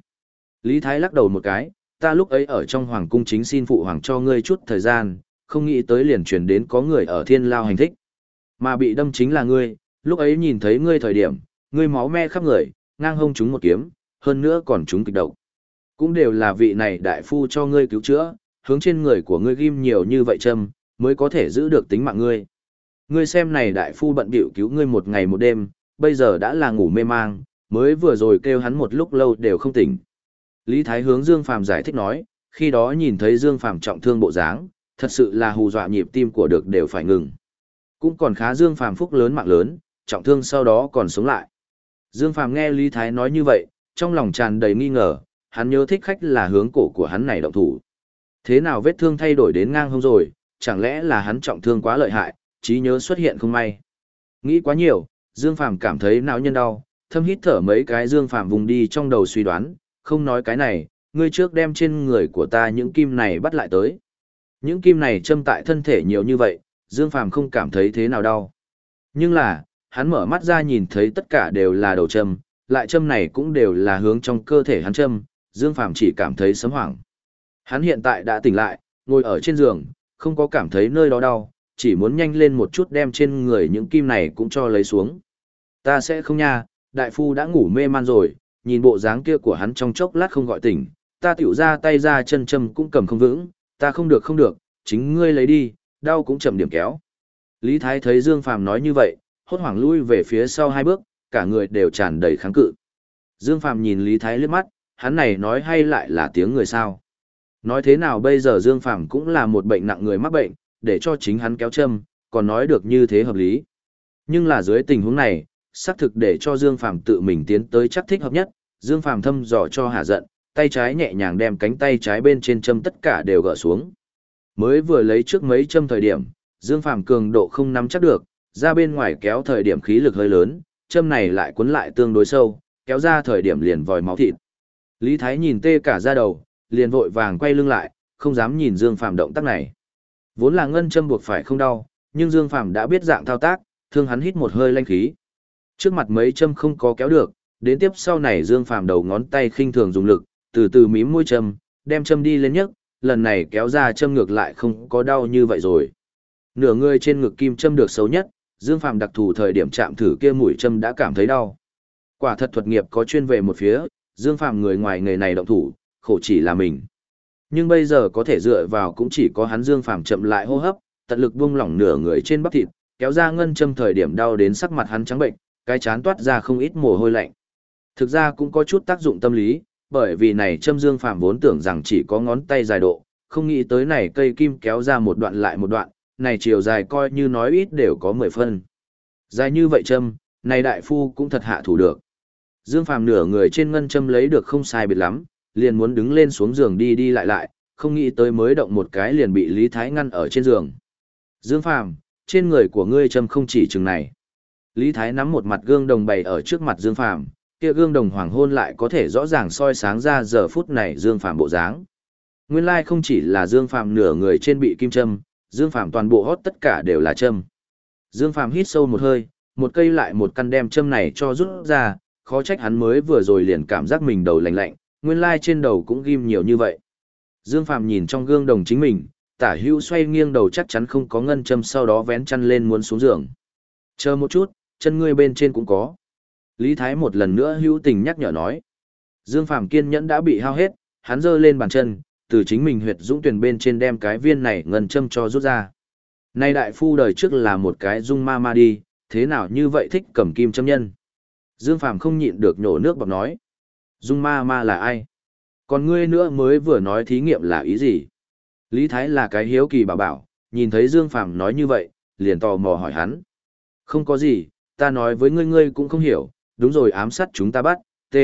Lý Thái lắc đầu một cái, ta lúc ấy ở trong hoàng cung chính xin phụ hoàng cho ngươi chút thời gian, không nghĩ tới liền truyền đến có người ở thiên lao hành thích. Mà bị đâm chính là ngươi, lúc ấy nhìn thấy ngươi thời điểm, ngươi máu me khắp người, ngang hông chúng một kiếm, hơn nữa còn chúng kịch độc. Cũng đều là vị này đại phu cho ngươi cứu chữa, hướng trên người của ngươi ghim nhiều như vậy châm, mới có thể giữ được tính mạng ngươi. Ngươi xem này đại phu bận bịu cứu ngươi một ngày một đêm, bây giờ đã là ngủ mê mang, mới vừa rồi kêu hắn một lúc lâu đều không tỉnh. Lý Thái hướng Dương Phàm giải thích nói, khi đó nhìn thấy Dương Phàm trọng thương bộ dáng, thật sự là hù dọa nhịp tim của được đều phải ngừng. Cũng còn khá Dương Phàm phúc lớn mạng lớn, trọng thương sau đó còn sống lại. Dương Phàm nghe Lý Thái nói như vậy, trong lòng tràn đầy nghi ngờ, hắn nhớ thích khách là hướng cổ của hắn này động thủ. Thế nào vết thương thay đổi đến ngang hông rồi, chẳng lẽ là hắn trọng thương quá lợi hại, trí nhớ xuất hiện không may. Nghĩ quá nhiều, Dương Phàm cảm thấy não nhân đau, thâm hít thở mấy cái Dương Phàm vùng đi trong đầu suy đoán, không nói cái này, ngươi trước đem trên người của ta những kim này bắt lại tới. Những kim này châm tại thân thể nhiều như vậy, Dương Phàm không cảm thấy thế nào đau. Nhưng là, hắn mở mắt ra nhìn thấy tất cả đều là đầu châm, lại châm này cũng đều là hướng trong cơ thể hắn châm, Dương Phàm chỉ cảm thấy sấm hoảng. Hắn hiện tại đã tỉnh lại, ngồi ở trên giường, không có cảm thấy nơi đó đau, chỉ muốn nhanh lên một chút đem trên người những kim này cũng cho lấy xuống. Ta sẽ không nha, đại phu đã ngủ mê man rồi, nhìn bộ dáng kia của hắn trong chốc lát không gọi tỉnh, ta tiểu ra tay ra chân châm cũng cầm không vững, ta không được không được, chính ngươi lấy đi, đau cũng chậm điểm kéo. Lý Thái thấy Dương Phàm nói như vậy, hốt hoảng lui về phía sau hai bước, cả người đều tràn đầy kháng cự. Dương Phàm nhìn Lý Thái liếc mắt, hắn này nói hay lại là tiếng người sao? Nói thế nào bây giờ Dương Phàm cũng là một bệnh nặng người mắc bệnh, để cho chính hắn kéo châm, còn nói được như thế hợp lý. Nhưng là dưới tình huống này, xác thực để cho Dương Phàm tự mình tiến tới chắc thích hợp nhất, Dương Phàm thâm dò cho hạ giận, tay trái nhẹ nhàng đem cánh tay trái bên trên châm tất cả đều gỡ xuống. Mới vừa lấy trước mấy châm thời điểm, Dương Phàm cường độ không nắm chắc được, ra bên ngoài kéo thời điểm khí lực hơi lớn, châm này lại cuốn lại tương đối sâu, kéo ra thời điểm liền vòi máu thịt. Lý Thái nhìn tê cả da đầu, liền vội vàng quay lưng lại, không dám nhìn Dương Phàm động tác này. Vốn là ngân châm buộc phải không đau, nhưng Dương Phàm đã biết dạng thao tác, thương hắn hít một hơi lanh khí. Trước mặt mấy châm không có kéo được, đến tiếp sau này Dương Phàm đầu ngón tay khinh thường dùng lực, từ từ mím môi châm, đem châm đi lên nhất, lần này kéo ra châm ngược lại không có đau như vậy rồi. Nửa người trên ngực kim châm được xấu nhất, Dương Phàm đặc thù thời điểm chạm thử kia mũi châm đã cảm thấy đau. Quả thật thuật nghiệp có chuyên về một phía, Dương Phàm người ngoài nghề này động thủ, khổ chỉ là mình. Nhưng bây giờ có thể dựa vào cũng chỉ có hắn Dương Phàm chậm lại hô hấp, tận lực buông lỏng nửa người trên bắp thịt, kéo ra ngân châm thời điểm đau đến sắc mặt hắn trắng bệnh, cái chán toát ra không ít mồ hôi lạnh. Thực ra cũng có chút tác dụng tâm lý, bởi vì này châm Dương Phàm vốn tưởng rằng chỉ có ngón tay dài độ, không nghĩ tới này cây kim kéo ra một đoạn lại một đoạn, này chiều dài coi như nói ít đều có 10 phân. Dài như vậy châm, này đại phu cũng thật hạ thủ được. Dương Phàm nửa người trên ngân châm lấy được không sai biệt lắm, liền muốn đứng lên xuống giường đi đi lại lại, không nghĩ tới mới động một cái liền bị Lý Thái ngăn ở trên giường. Dương Phàm, trên người của ngươi châm không chỉ chừng này. Lý Thái nắm một mặt gương đồng bày ở trước mặt Dương Phàm, kia gương đồng hoàng hôn lại có thể rõ ràng soi sáng ra giờ phút này Dương Phàm bộ dáng. Nguyên lai không chỉ là Dương Phàm nửa người trên bị kim châm, Dương Phàm toàn bộ hót tất cả đều là châm. Dương Phàm hít sâu một hơi, một cây lại một căn đem châm này cho rút ra, khó trách hắn mới vừa rồi liền cảm giác mình đầu lạnh lạnh, nguyên lai trên đầu cũng ghim nhiều như vậy. Dương Phàm nhìn trong gương đồng chính mình, tả hữu xoay nghiêng đầu chắc chắn không có ngân châm sau đó vén chăn lên muốn xuống giường. Chờ một chút, chân ngươi bên trên cũng có. Lý Thái một lần nữa hữu tình nhắc nhở nói. Dương Phàm kiên nhẫn đã bị hao hết, hắn giơ lên bàn chân, từ chính mình huyệt dũng tuyển bên trên đem cái viên này ngân châm cho rút ra. Nay đại phu đời trước là một cái dung ma ma đi, thế nào như vậy thích cầm kim châm nhân. Dương Phàm không nhịn được nhổ nước bọc nói. Dung ma ma là ai? Còn ngươi nữa mới vừa nói thí nghiệm là ý gì? Lý Thái là cái hiếu kỳ bảo bảo, nhìn thấy Dương Phàm nói như vậy, liền tò mò hỏi hắn. Không có gì, ta nói với ngươi ngươi cũng không hiểu, đúng rồi ám sát chúng ta bắt, t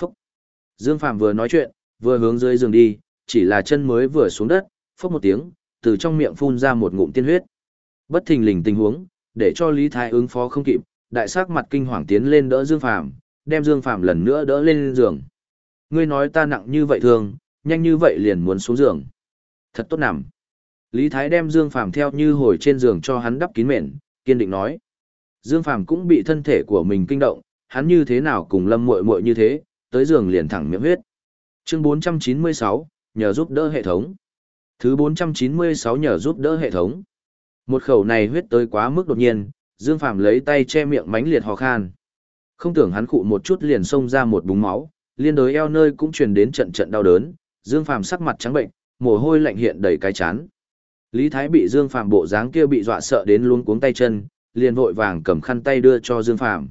Phúc. Dương Phàm vừa nói chuyện, vừa hướng dưới giường đi, chỉ là chân mới vừa xuống đất, phốc một tiếng, từ trong miệng phun ra một ngụm tiên huyết. Bất thình lình tình huống, để cho Lý Thái ứng phó không kịp, đại sắc mặt kinh hoàng tiến lên đỡ Dương Phàm, đem Dương Phàm lần nữa đỡ lên giường. Ngươi nói ta nặng như vậy thường, nhanh như vậy liền muốn xuống giường. Thật tốt nằm. Lý Thái đem Dương Phàm theo như hồi trên giường cho hắn đắp kín mền, kiên định nói. Dương Phàm cũng bị thân thể của mình kinh động, hắn như thế nào cùng Lâm Muội Muội như thế, tới giường liền thẳng miệng huyết. Chương 496, nhờ giúp đỡ hệ thống. Thứ 496 nhờ giúp đỡ hệ thống. Một khẩu này huyết tới quá mức đột nhiên, Dương Phàm lấy tay che miệng mánh liệt ho khan. Không tưởng hắn khụ một chút liền xông ra một búng máu, liên đối eo nơi cũng truyền đến trận trận đau đớn, Dương Phàm sắc mặt trắng bệnh, mồ hôi lạnh hiện đầy cái chán. Lý Thái bị Dương Phàm bộ dáng kia bị dọa sợ đến luống cuống tay chân, liền vội vàng cầm khăn tay đưa cho Dương Phàm.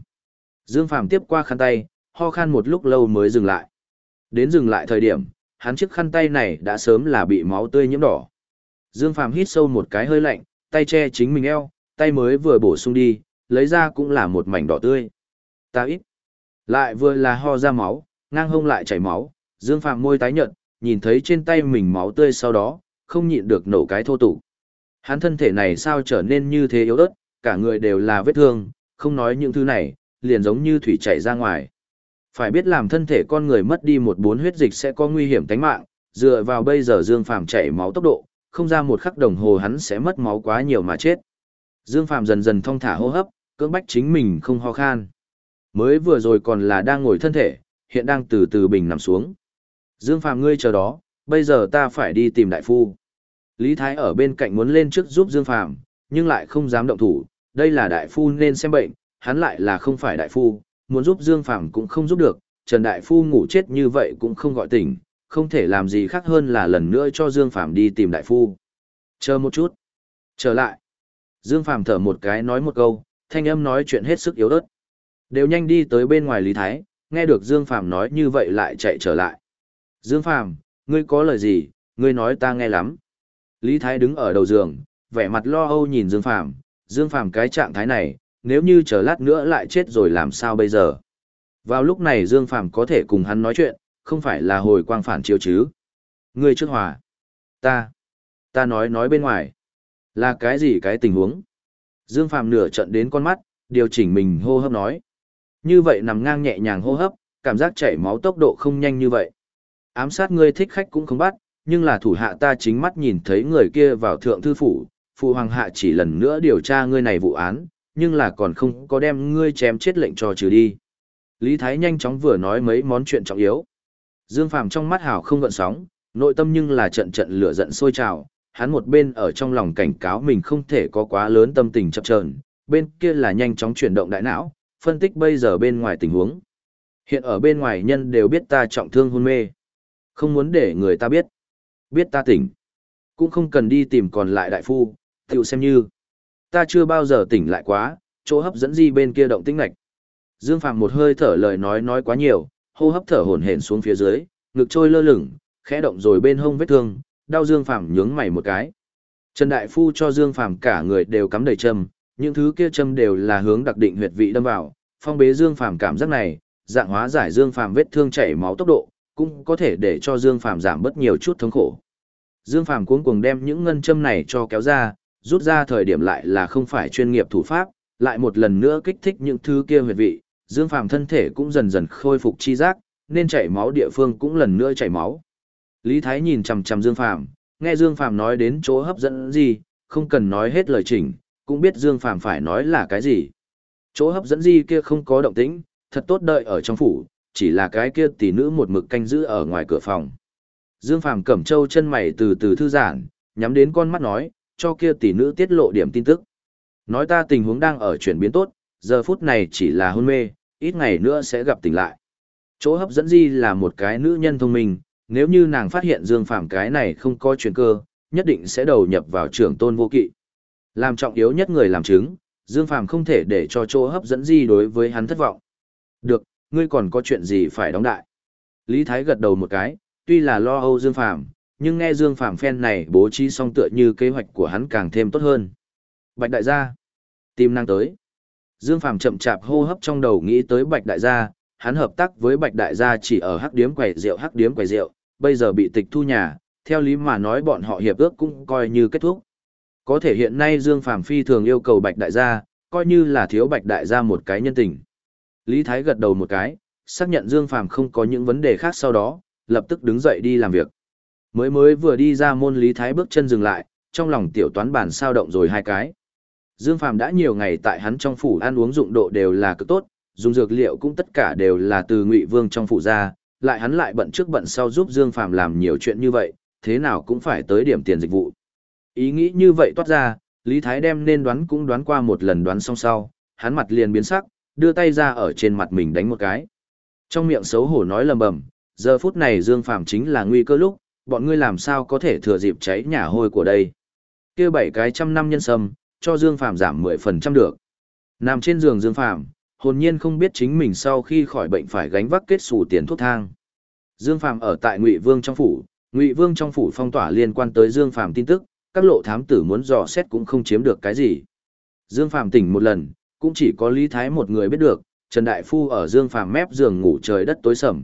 Dương Phàm tiếp qua khăn tay, ho khan một lúc lâu mới dừng lại. Đến dừng lại thời điểm, hắn chiếc khăn tay này đã sớm là bị máu tươi nhiễm đỏ. Dương Phàm hít sâu một cái hơi lạnh, tay che chính mình eo, tay mới vừa bổ sung đi, lấy ra cũng là một mảnh đỏ tươi. Ta ít. Lại vừa là ho ra máu, ngang hông lại chảy máu, Dương Phàm môi tái nhợt, nhìn thấy trên tay mình máu tươi sau đó, không nhịn được nổ cái thô tục. Hắn thân thể này sao trở nên như thế yếu ớt, cả người đều là vết thương, không nói những thứ này, liền giống như thủy chảy ra ngoài. Phải biết làm thân thể con người mất đi một bốn huyết dịch sẽ có nguy hiểm tính mạng, dựa vào bây giờ Dương Phàm chảy máu tốc độ, không ra một khắc đồng hồ hắn sẽ mất máu quá nhiều mà chết. Dương Phàm dần dần thong thả hô hấp, cưỡng bách chính mình không ho khan. Mới vừa rồi còn là đang ngồi thân thể, hiện đang từ từ bình nằm xuống. Dương Phàm ngươi chờ đó, bây giờ ta phải đi tìm đại phu. Lý Thái ở bên cạnh muốn lên trước giúp Dương Phàm, nhưng lại không dám động thủ, đây là đại phu nên xem bệnh, hắn lại là không phải đại phu, muốn giúp Dương Phàm cũng không giúp được, Trần đại phu ngủ chết như vậy cũng không gọi tỉnh, không thể làm gì khác hơn là lần nữa cho Dương Phàm đi tìm đại phu. Chờ một chút. Trở lại. Dương Phàm thở một cái nói một câu, thanh âm nói chuyện hết sức yếu ớt. Đều nhanh đi tới bên ngoài Lý Thái, nghe được Dương Phàm nói như vậy lại chạy trở lại. Dương Phàm, ngươi có lời gì, ngươi nói ta nghe lắm. Lý Thái đứng ở đầu giường, vẻ mặt lo âu nhìn Dương Phàm, Dương Phàm cái trạng thái này, nếu như chờ lát nữa lại chết rồi làm sao bây giờ? Vào lúc này Dương Phàm có thể cùng hắn nói chuyện, không phải là hồi quang phản chiếu chứ. Ngươi trước hòa. Ta. Ta nói nói bên ngoài. Là cái gì cái tình huống? Dương Phàm nửa trận đến con mắt, điều chỉnh mình hô hấp nói. Như vậy nằm ngang nhẹ nhàng hô hấp, cảm giác chảy máu tốc độ không nhanh như vậy. Ám sát ngươi thích khách cũng không bắt, nhưng là thủ hạ ta chính mắt nhìn thấy người kia vào thượng thư phủ, phụ hoàng hạ chỉ lần nữa điều tra ngươi này vụ án, nhưng là còn không có đem ngươi chém chết lệnh cho trừ đi. Lý Thái nhanh chóng vừa nói mấy món chuyện trọng yếu. Dương Phàm trong mắt hào không gợn sóng, nội tâm nhưng là trận trận lửa giận sôi trào, hắn một bên ở trong lòng cảnh cáo mình không thể có quá lớn tâm tình chập chờn, bên kia là nhanh chóng chuyển động đại não, phân tích bây giờ bên ngoài tình huống. Hiện ở bên ngoài nhân đều biết ta trọng thương hôn mê. Không muốn để người ta biết. Biết ta tỉnh. Cũng không cần đi tìm còn lại đại phu, tiểu xem như. Ta chưa bao giờ tỉnh lại quá, chỗ hấp dẫn gì bên kia động tĩnh lạch. Dương Phàm một hơi thở lời nói nói quá nhiều, hô hấp thở hổn hển xuống phía dưới, ngực trôi lơ lửng, khẽ động rồi bên hông vết thương, đau Dương Phàm nhướng mày một cái. Trần Đại Phu cho Dương Phàm cả người đều cắm đầy châm, những thứ kia châm đều là hướng đặc định huyệt vị đâm vào, phong bế Dương Phàm cảm giác này, dạng hóa giải Dương Phàm vết thương chảy máu tốc độ, cũng có thể để cho Dương Phàm giảm bớt nhiều chút thống khổ. Dương Phàm cuống cuồng đem những ngân châm này cho kéo ra, rút ra thời điểm lại là không phải chuyên nghiệp thủ pháp, lại một lần nữa kích thích những thứ kia huyệt vị, Dương Phàm thân thể cũng dần dần khôi phục chi giác, nên chảy máu địa phương cũng lần nữa chảy máu. Lý Thái nhìn chằm chằm Dương Phàm, nghe Dương Phàm nói đến chỗ hấp dẫn gì, không cần nói hết lời chỉnh, cũng biết Dương Phàm phải nói là cái gì. Chỗ hấp dẫn gì kia không có động tĩnh, thật tốt đợi ở trong phủ, chỉ là cái kia tỷ nữ một mực canh giữ ở ngoài cửa phòng. Dương Phàm cẩm trâu chân mày từ từ thư giãn, nhắm đến con mắt nói, cho kia tỷ nữ tiết lộ điểm tin tức. Nói ta tình huống đang ở chuyển biến tốt, giờ phút này chỉ là hôn mê, ít ngày nữa sẽ gặp tỉnh lại. Chỗ hấp dẫn di là một cái nữ nhân thông minh, nếu như nàng phát hiện Dương Phàm cái này không có chuyển cơ, nhất định sẽ đầu nhập vào trưởng tôn vô kỵ. Làm trọng yếu nhất người làm chứng, Dương Phàm không thể để cho chỗ hấp dẫn di đối với hắn thất vọng. Được, ngươi còn có chuyện gì phải đóng đại. Lý Thái gật đầu một cái, tuy là lo âu Dương Phàm, nhưng nghe Dương Phàm phen này bố trí xong tựa như kế hoạch của hắn càng thêm tốt hơn. Bạch đại gia, tìm năng tới. Dương Phàm chậm chạp hô hấp trong đầu nghĩ tới Bạch đại gia, hắn hợp tác với Bạch đại gia chỉ ở hắc điếm quầy rượu hắc điếm quầy rượu, bây giờ bị tịch thu nhà, theo lý mà nói bọn họ hiệp ước cũng coi như kết thúc. Có thể hiện nay Dương Phàm phi thường yêu cầu Bạch đại gia, coi như là thiếu Bạch đại gia một cái nhân tình. Lý Thái gật đầu một cái, xác nhận Dương Phàm không có những vấn đề khác sau đó, lập tức đứng dậy đi làm việc. Mới mới vừa đi ra môn Lý Thái bước chân dừng lại, trong lòng tiểu toán bản sao động rồi hai cái. Dương Phàm đã nhiều ngày tại hắn trong phủ ăn uống dụng độ đều là cực tốt, dùng dược liệu cũng tất cả đều là từ Ngụy Vương trong phủ ra, lại hắn lại bận trước bận sau giúp Dương Phàm làm nhiều chuyện như vậy, thế nào cũng phải tới điểm tiền dịch vụ. Ý nghĩ như vậy toát ra, Lý Thái đem nên đoán cũng đoán qua một lần đoán xong sau, hắn mặt liền biến sắc, đưa tay ra ở trên mặt mình đánh một cái. Trong miệng xấu hổ nói lầm bầm, giờ phút này Dương Phàm chính là nguy cơ lúc, bọn ngươi làm sao có thể thừa dịp cháy nhà hôi của đây. kia bảy cái trăm năm nhân sâm, cho Dương Phàm giảm 10% được. Nằm trên giường Dương Phàm hồn nhiên không biết chính mình sau khi khỏi bệnh phải gánh vác kết xù tiền thuốc thang. Dương Phàm ở tại Ngụy Vương trong phủ, Ngụy Vương trong phủ phong tỏa liên quan tới Dương Phàm tin tức, các lộ thám tử muốn dò xét cũng không chiếm được cái gì. Dương Phàm tỉnh một lần, cũng chỉ có Lý Thái một người biết được, Trần Đại Phu ở Dương Phàm mép giường ngủ trời đất tối sầm.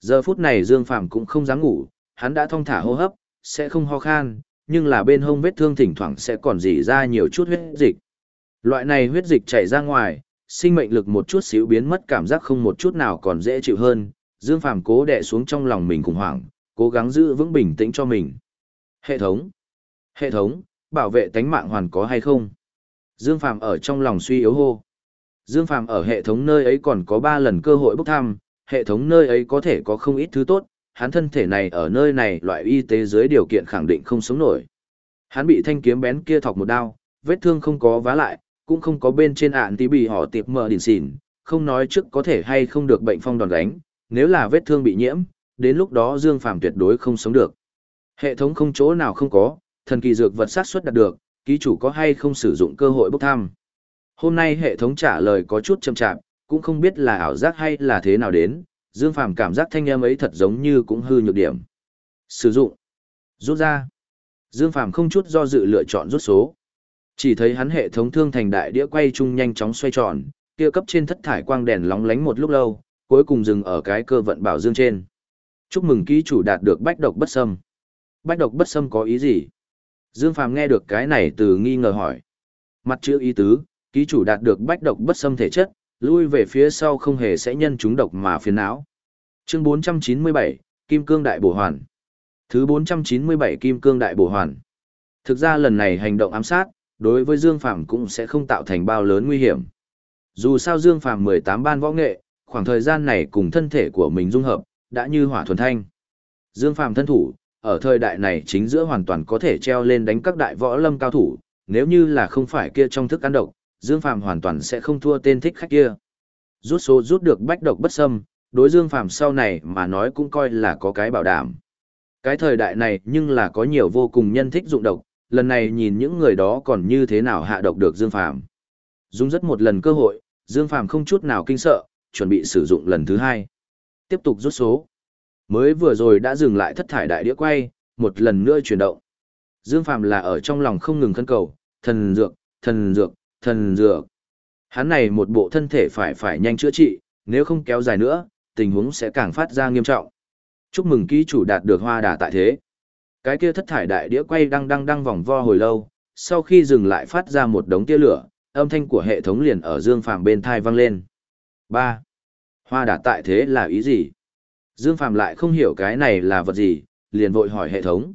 Giờ phút này Dương Phàm cũng không dám ngủ, hắn đã thong thả hô hấp, sẽ không ho khan, nhưng là bên hông vết thương thỉnh thoảng sẽ còn dỉ ra nhiều chút huyết dịch. Loại này huyết dịch chảy ra ngoài, sinh mệnh lực một chút xíu biến mất cảm giác không một chút nào còn dễ chịu hơn, Dương Phàm cố đè xuống trong lòng mình khủng hoảng, cố gắng giữ vững bình tĩnh cho mình. Hệ thống. Hệ thống, bảo vệ tánh mạng hoàn có hay không? Dương Phàm ở trong lòng suy yếu hô. Dương Phàm ở hệ thống nơi ấy còn có 3 lần cơ hội bốc thăm, hệ thống nơi ấy có thể có không ít thứ tốt, hắn thân thể này ở nơi này loại y tế dưới điều kiện khẳng định không sống nổi. Hắn bị thanh kiếm bén kia thọc một đao, vết thương không có vá lại, cũng không có bên trên ạn tí bị họ tiệp mờ đỉnh xỉn, không nói trước có thể hay không được bệnh phong đòn đánh, nếu là vết thương bị nhiễm, đến lúc đó Dương Phàm tuyệt đối không sống được. Hệ thống không chỗ nào không có, thần kỳ dược vật sát xuất đạt được, ký chủ có hay không sử dụng cơ hội bốc thăm. Hôm nay hệ thống trả lời có chút chậm chạp, cũng không biết là ảo giác hay là thế nào đến, Dương Phàm cảm giác thanh âm ấy thật giống như cũng hư nhược điểm. Sử dụng. Rút ra. Dương Phàm không chút do dự lựa chọn rút số. Chỉ thấy hắn hệ thống thương thành đại đĩa quay chung nhanh chóng xoay tròn, kia cấp trên thất thải quang đèn lóng lánh một lúc lâu, cuối cùng dừng ở cái cơ vận bảo dương trên. Chúc mừng ký chủ đạt được bách độc bất xâm. Bách độc bất xâm có ý gì? Dương Phàm nghe được cái này từ nghi ngờ hỏi. Mặt chữ ý tứ, ký chủ đạt được bách độc bất xâm thể chất, lui về phía sau không hề sẽ nhân chúng độc mà phiền não. Chương 497, Kim Cương Đại Bổ Hoàn. Thứ 497 Kim Cương Đại Bổ Hoàn. Thực ra lần này hành động ám sát, đối với Dương Phàm cũng sẽ không tạo thành bao lớn nguy hiểm. Dù sao Dương Phàm 18 ban võ nghệ, khoảng thời gian này cùng thân thể của mình dung hợp, đã như hỏa thuần thanh. Dương Phàm thân thủ, ở thời đại này chính giữa hoàn toàn có thể treo lên đánh các đại võ lâm cao thủ, nếu như là không phải kia trong thức ăn độc, Dương Phàm hoàn toàn sẽ không thua tên thích khách kia. Rút số rút được bách độc bất xâm, đối Dương Phàm sau này mà nói cũng coi là có cái bảo đảm. Cái thời đại này nhưng là có nhiều vô cùng nhân thích dụng độc, lần này nhìn những người đó còn như thế nào hạ độc được Dương Phàm. Dùng rất một lần cơ hội, Dương Phàm không chút nào kinh sợ, chuẩn bị sử dụng lần thứ hai. Tiếp tục rút số. Mới vừa rồi đã dừng lại thất thải đại đĩa quay, một lần nữa chuyển động. Dương Phàm là ở trong lòng không ngừng khấn cầu, thần dược, thần dược, thần dược. Hắn này một bộ thân thể phải phải nhanh chữa trị, nếu không kéo dài nữa, tình huống sẽ càng phát ra nghiêm trọng. Chúc mừng ký chủ đạt được hoa đà tại thế. Cái kia thất thải đại đĩa quay đang đang đang vòng vo hồi lâu, sau khi dừng lại phát ra một đống tia lửa, âm thanh của hệ thống liền ở Dương Phàm bên thai vang lên. 3. Hoa đà tại thế là ý gì? Dương Phàm lại không hiểu cái này là vật gì, liền vội hỏi hệ thống.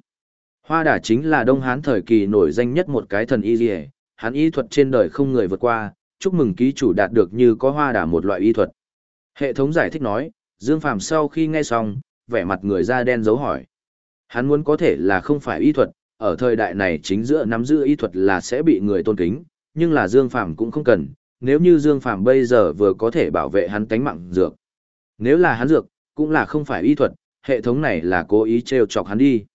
Hoa đà chính là Đông Hán thời kỳ nổi danh nhất một cái thần y liề, hắn y thuật trên đời không người vượt qua, chúc mừng ký chủ đạt được như có hoa đả một loại y thuật. Hệ thống giải thích nói, Dương Phàm sau khi nghe xong, vẻ mặt người da đen dấu hỏi. Hắn muốn có thể là không phải y thuật, ở thời đại này chính giữa nắm giữ y thuật là sẽ bị người tôn kính, nhưng là Dương Phàm cũng không cần, nếu như Dương Phàm bây giờ vừa có thể bảo vệ hắn tánh mạng dược. Nếu là hắn dược, cũng là không phải y thuật, hệ thống này là cố ý trêu chọc hắn đi.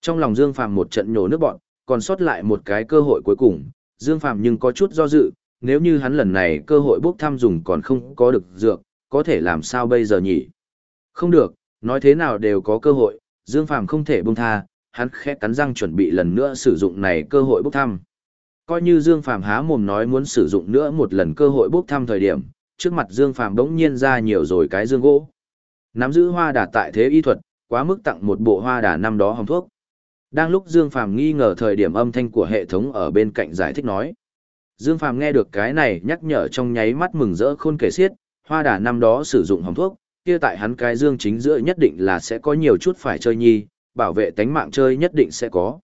Trong lòng Dương Phàm một trận nhổ nước bọn, còn sót lại một cái cơ hội cuối cùng, Dương Phạm nhưng có chút do dự, nếu như hắn lần này cơ hội bốc thăm dùng còn không có được dược, có thể làm sao bây giờ nhỉ? Không được, nói thế nào đều có cơ hội, Dương Phạm không thể buông tha, hắn khẽ cắn răng chuẩn bị lần nữa sử dụng này cơ hội bốc thăm. Coi như Dương Phạm há mồm nói muốn sử dụng nữa một lần cơ hội bốc thăm thời điểm, trước mặt Dương Phạm đống nhiên ra nhiều rồi cái dương gỗ. Nắm giữ hoa đà tại thế y thuật, quá mức tặng một bộ hoa đà năm đó hồng thuốc. Đang lúc Dương Phàm nghi ngờ thời điểm âm thanh của hệ thống ở bên cạnh giải thích nói. Dương Phàm nghe được cái này nhắc nhở trong nháy mắt mừng rỡ khôn kể xiết, hoa đà năm đó sử dụng hồng thuốc, kia tại hắn cái dương chính giữa nhất định là sẽ có nhiều chút phải chơi nhi, bảo vệ tánh mạng chơi nhất định sẽ có.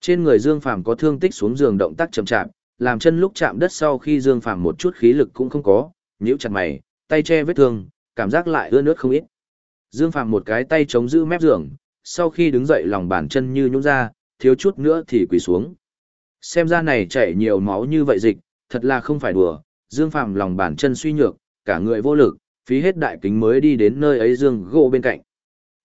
Trên người Dương Phàm có thương tích xuống giường động tác chậm chạp, làm chân lúc chạm đất sau khi Dương Phàm một chút khí lực cũng không có, nhíu chặt mày, tay che vết thương, cảm giác lại ưa nước không ít. Dương Phàm một cái tay chống giữ mép giường, sau khi đứng dậy lòng bàn chân như nhũ ra, thiếu chút nữa thì quỳ xuống. Xem ra này chảy nhiều máu như vậy dịch, thật là không phải đùa, Dương Phàm lòng bàn chân suy nhược, cả người vô lực, phí hết đại kính mới đi đến nơi ấy Dương gỗ bên cạnh.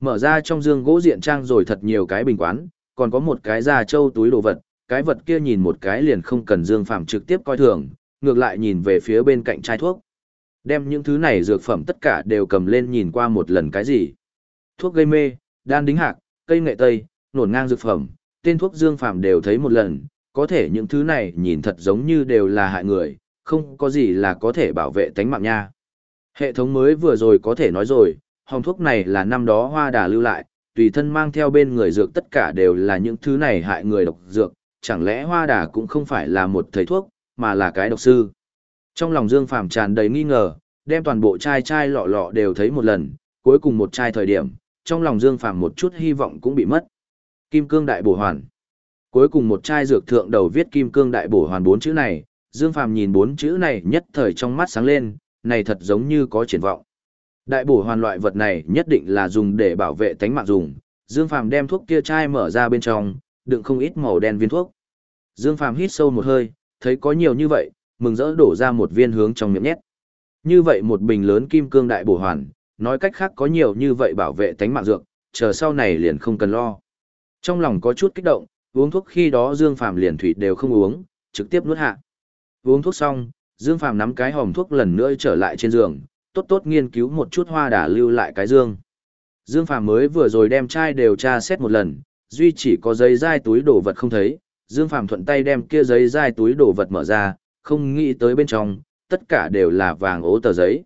Mở ra trong dương gỗ diện trang rồi thật nhiều cái bình quán, còn có một cái da trâu túi đồ vật, cái vật kia nhìn một cái liền không cần Dương Phàm trực tiếp coi thường, ngược lại nhìn về phía bên cạnh chai thuốc. Đem những thứ này dược phẩm tất cả đều cầm lên nhìn qua một lần cái gì. Thuốc gây mê, đan đính hạc, cây nghệ tây, nổn ngang dược phẩm, tên thuốc Dương Phàm đều thấy một lần, có thể những thứ này nhìn thật giống như đều là hại người, không có gì là có thể bảo vệ tánh mạng nha. Hệ thống mới vừa rồi có thể nói rồi, hồng thuốc này là năm đó hoa đà lưu lại, tùy thân mang theo bên người dược tất cả đều là những thứ này hại người độc dược, chẳng lẽ hoa đà cũng không phải là một thầy thuốc, mà là cái độc sư. Trong lòng Dương Phàm tràn đầy nghi ngờ, đem toàn bộ chai chai lọ lọ đều thấy một lần, cuối cùng một chai thời điểm, trong lòng Dương Phàm một chút hy vọng cũng bị mất. Kim cương đại bổ hoàn. Cuối cùng một chai dược thượng đầu viết kim cương đại bổ hoàn bốn chữ này, Dương Phàm nhìn bốn chữ này nhất thời trong mắt sáng lên, này thật giống như có triển vọng. Đại bổ hoàn loại vật này nhất định là dùng để bảo vệ tánh mạng dùng. Dương Phàm đem thuốc kia chai mở ra bên trong, đựng không ít màu đen viên thuốc. Dương Phàm hít sâu một hơi, thấy có nhiều như vậy, mừng rỡ đổ ra một viên hướng trong miệng nhét. Như vậy một bình lớn kim cương đại bổ hoàn, nói cách khác có nhiều như vậy bảo vệ tánh mạng dược, chờ sau này liền không cần lo. Trong lòng có chút kích động, uống thuốc khi đó Dương Phàm liền thủy đều không uống, trực tiếp nuốt hạ. Uống thuốc xong, Dương Phàm nắm cái hòm thuốc lần nữa trở lại trên giường, tốt tốt nghiên cứu một chút hoa đà lưu lại cái dương. Dương Phàm mới vừa rồi đem chai đều tra xét một lần, duy chỉ có giấy dai túi đồ vật không thấy, Dương Phàm thuận tay đem kia giấy dai túi đồ vật mở ra, không nghĩ tới bên trong, tất cả đều là vàng ố tờ giấy.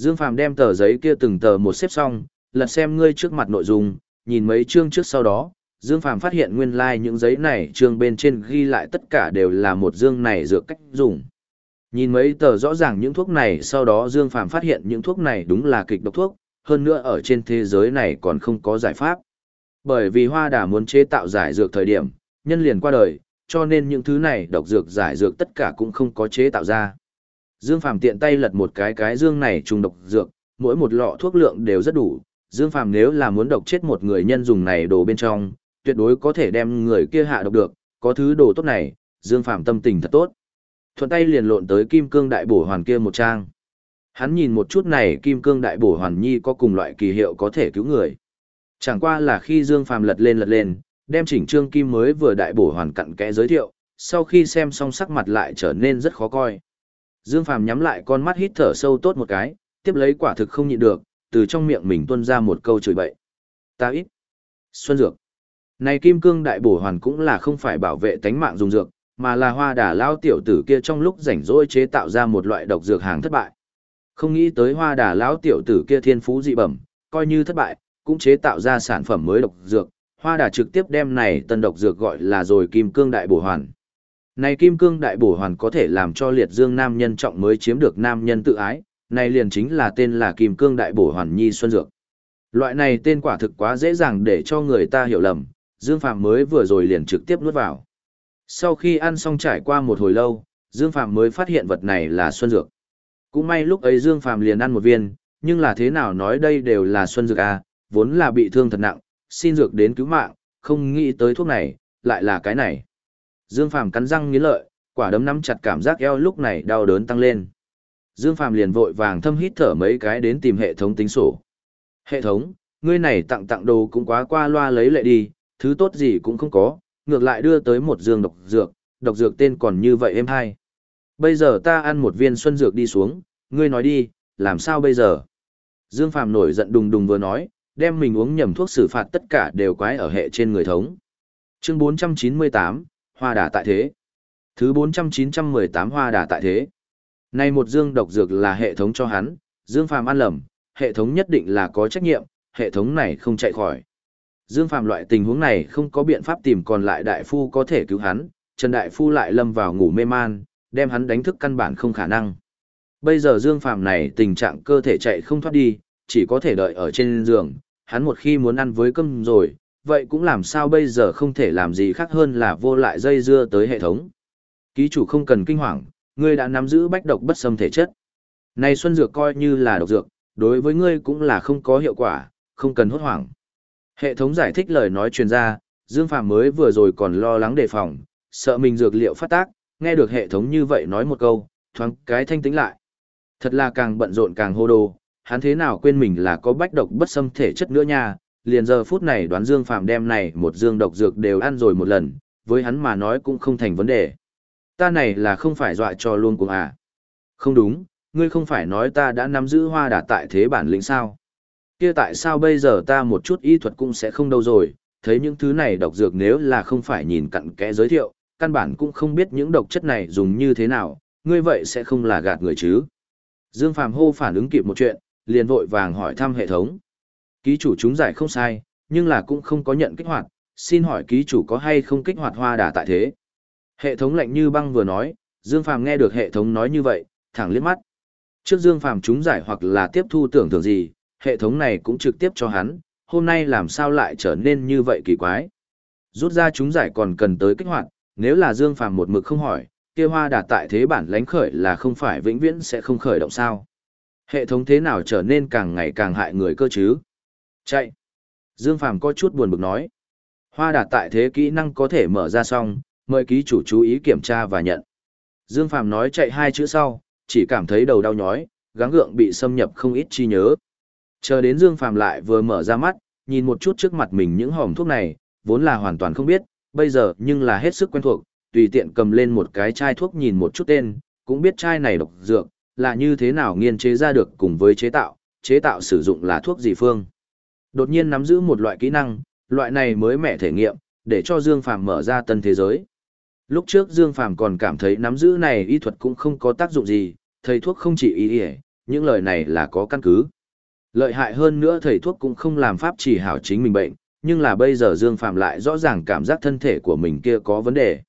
Dương Phàm đem tờ giấy kia từng tờ một xếp xong, lật xem ngươi trước mặt nội dung, nhìn mấy chương trước sau đó, Dương Phàm phát hiện nguyên lai like những giấy này chương bên trên ghi lại tất cả đều là một dương này dược cách dùng. Nhìn mấy tờ rõ ràng những thuốc này sau đó Dương Phàm phát hiện những thuốc này đúng là kịch độc thuốc, hơn nữa ở trên thế giới này còn không có giải pháp. Bởi vì hoa đà muốn chế tạo giải dược thời điểm, nhân liền qua đời, cho nên những thứ này độc dược giải dược tất cả cũng không có chế tạo ra. Dương Phàm tiện tay lật một cái cái dương này trùng độc dược, mỗi một lọ thuốc lượng đều rất đủ. Dương Phàm nếu là muốn độc chết một người nhân dùng này đồ bên trong, tuyệt đối có thể đem người kia hạ độc được, có thứ đồ tốt này, Dương Phàm tâm tình thật tốt. Thuận tay liền lộn tới kim cương đại bổ hoàn kia một trang. Hắn nhìn một chút này kim cương đại bổ hoàn nhi có cùng loại kỳ hiệu có thể cứu người. Chẳng qua là khi Dương Phàm lật lên lật lên, đem chỉnh trương kim mới vừa đại bổ hoàn cặn kẽ giới thiệu, sau khi xem xong sắc mặt lại trở nên rất khó coi. Dương Phàm nhắm lại con mắt hít thở sâu tốt một cái, tiếp lấy quả thực không nhịn được, từ trong miệng mình tuôn ra một câu chửi bậy. Ta ít. Xuân dược. Này kim cương đại bổ hoàn cũng là không phải bảo vệ tánh mạng dùng dược, mà là hoa đà lao tiểu tử kia trong lúc rảnh rỗi chế tạo ra một loại độc dược hàng thất bại. Không nghĩ tới hoa đà lão tiểu tử kia thiên phú dị bẩm, coi như thất bại, cũng chế tạo ra sản phẩm mới độc dược, hoa đà trực tiếp đem này tân độc dược gọi là rồi kim cương đại bổ hoàn. Này kim cương đại bổ hoàn có thể làm cho liệt dương nam nhân trọng mới chiếm được nam nhân tự ái, này liền chính là tên là kim cương đại bổ hoàn nhi xuân dược. Loại này tên quả thực quá dễ dàng để cho người ta hiểu lầm, Dương Phạm mới vừa rồi liền trực tiếp nuốt vào. Sau khi ăn xong trải qua một hồi lâu, Dương Phạm mới phát hiện vật này là xuân dược. Cũng may lúc ấy Dương Phạm liền ăn một viên, nhưng là thế nào nói đây đều là xuân dược à, vốn là bị thương thật nặng, xin dược đến cứu mạng, không nghĩ tới thuốc này, lại là cái này. Dương Phạm cắn răng nghiến lợi, quả đấm nắm chặt cảm giác eo lúc này đau đớn tăng lên. Dương Phạm liền vội vàng thâm hít thở mấy cái đến tìm hệ thống tính sổ. Hệ thống, ngươi này tặng tặng đồ cũng quá qua loa lấy lệ đi, thứ tốt gì cũng không có, ngược lại đưa tới một dương độc dược, độc dược tên còn như vậy em hay. Bây giờ ta ăn một viên xuân dược đi xuống, ngươi nói đi, làm sao bây giờ? Dương Phạm nổi giận đùng đùng vừa nói, đem mình uống nhầm thuốc xử phạt tất cả đều quái ở hệ trên người thống. Chương 498, Hoa đà tại thế. Thứ 4918 Hoa đà tại thế. nay một dương độc dược là hệ thống cho hắn, Dương phàm ăn lầm, hệ thống nhất định là có trách nhiệm, hệ thống này không chạy khỏi. Dương phàm loại tình huống này không có biện pháp tìm còn lại đại phu có thể cứu hắn, Trần Đại Phu lại lâm vào ngủ mê man, đem hắn đánh thức căn bản không khả năng. Bây giờ Dương Phạm này tình trạng cơ thể chạy không thoát đi, chỉ có thể đợi ở trên giường, hắn một khi muốn ăn với cơm rồi, vậy cũng làm sao bây giờ không thể làm gì khác hơn là vô lại dây dưa tới hệ thống. Ký chủ không cần kinh hoàng, ngươi đã nắm giữ bách độc bất xâm thể chất. Này Xuân Dược coi như là độc dược, đối với ngươi cũng là không có hiệu quả, không cần hốt hoảng. Hệ thống giải thích lời nói truyền ra, Dương Phạm mới vừa rồi còn lo lắng đề phòng, sợ mình dược liệu phát tác, nghe được hệ thống như vậy nói một câu, thoáng cái thanh tĩnh lại. Thật là càng bận rộn càng hô đồ, hắn thế nào quên mình là có bách độc bất xâm thể chất nữa nha, liền giờ phút này đoán Dương phạm đem này một dương độc dược đều ăn rồi một lần, với hắn mà nói cũng không thành vấn đề. Ta này là không phải dọa cho luôn cùng à? Không đúng, ngươi không phải nói ta đã nắm giữ hoa đà tại thế bản lĩnh sao? Kia tại sao bây giờ ta một chút y thuật cũng sẽ không đâu rồi, thấy những thứ này độc dược nếu là không phải nhìn cặn kẽ giới thiệu, căn bản cũng không biết những độc chất này dùng như thế nào, ngươi vậy sẽ không là gạt người chứ. Dương Phàm hô phản ứng kịp một chuyện, liền vội vàng hỏi thăm hệ thống. Ký chủ chúng giải không sai, nhưng là cũng không có nhận kích hoạt, xin hỏi ký chủ có hay không kích hoạt hoa đà tại thế. Hệ thống lạnh như băng vừa nói, Dương Phàm nghe được hệ thống nói như vậy, thẳng liếc mắt. Trước Dương Phàm chúng giải hoặc là tiếp thu tưởng tượng gì, hệ thống này cũng trực tiếp cho hắn, hôm nay làm sao lại trở nên như vậy kỳ quái. Rút ra chúng giải còn cần tới kích hoạt, nếu là Dương Phàm một mực không hỏi, kia hoa đà tại thế bản lánh khởi là không phải vĩnh viễn sẽ không khởi động sao. Hệ thống thế nào trở nên càng ngày càng hại người cơ chứ? Chạy! Dương Phàm có chút buồn bực nói. Hoa đạt tại thế kỹ năng có thể mở ra xong, mời ký chủ chú ý kiểm tra và nhận. Dương Phàm nói chạy hai chữ sau, chỉ cảm thấy đầu đau nhói, gắng gượng bị xâm nhập không ít chi nhớ. Chờ đến Dương Phàm lại vừa mở ra mắt, nhìn một chút trước mặt mình những hòm thuốc này, vốn là hoàn toàn không biết, bây giờ nhưng là hết sức quen thuộc, tùy tiện cầm lên một cái chai thuốc nhìn một chút tên, cũng biết chai này độc dược, là như thế nào nghiên chế ra được cùng với chế tạo, chế tạo sử dụng là thuốc gì phương. Đột nhiên nắm giữ một loại kỹ năng, loại này mới mẻ thể nghiệm, để cho Dương Phàm mở ra tân thế giới. Lúc trước Dương Phàm còn cảm thấy nắm giữ này y thuật cũng không có tác dụng gì, thầy thuốc không chỉ ý ý, những lời này là có căn cứ. Lợi hại hơn nữa thầy thuốc cũng không làm pháp chỉ hảo chính mình bệnh, nhưng là bây giờ Dương Phạm lại rõ ràng cảm giác thân thể của mình kia có vấn đề.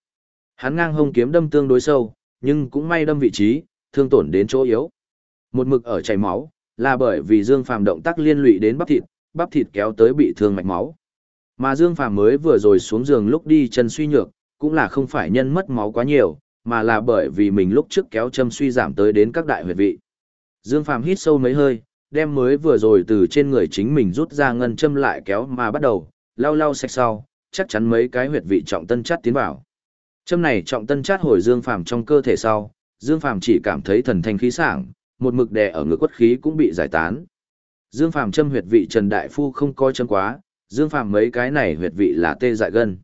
Hắn ngang hông kiếm đâm tương đối sâu, nhưng cũng may đâm vị trí, thương tổn đến chỗ yếu. Một mực ở chảy máu, là bởi vì Dương Phạm động tác liên lụy đến bắp thịt, bắp thịt kéo tới bị thương mạch máu. Mà Dương Phàm mới vừa rồi xuống giường lúc đi chân suy nhược, cũng là không phải nhân mất máu quá nhiều, mà là bởi vì mình lúc trước kéo châm suy giảm tới đến các đại huyệt vị. Dương Phàm hít sâu mấy hơi, đem mới vừa rồi từ trên người chính mình rút ra ngân châm lại kéo mà bắt đầu, lau lau sạch sau, chắc chắn mấy cái huyệt vị trọng tân chát tiến vào. Châm này trọng tân chát hồi Dương Phàm trong cơ thể sau, Dương Phàm chỉ cảm thấy thần thanh khí sảng, một mực đè ở ngực quất khí cũng bị giải tán. Dương Phàm châm huyệt vị Trần Đại Phu không coi châm quá, Dương Phàm mấy cái này huyệt vị là tê dại gân.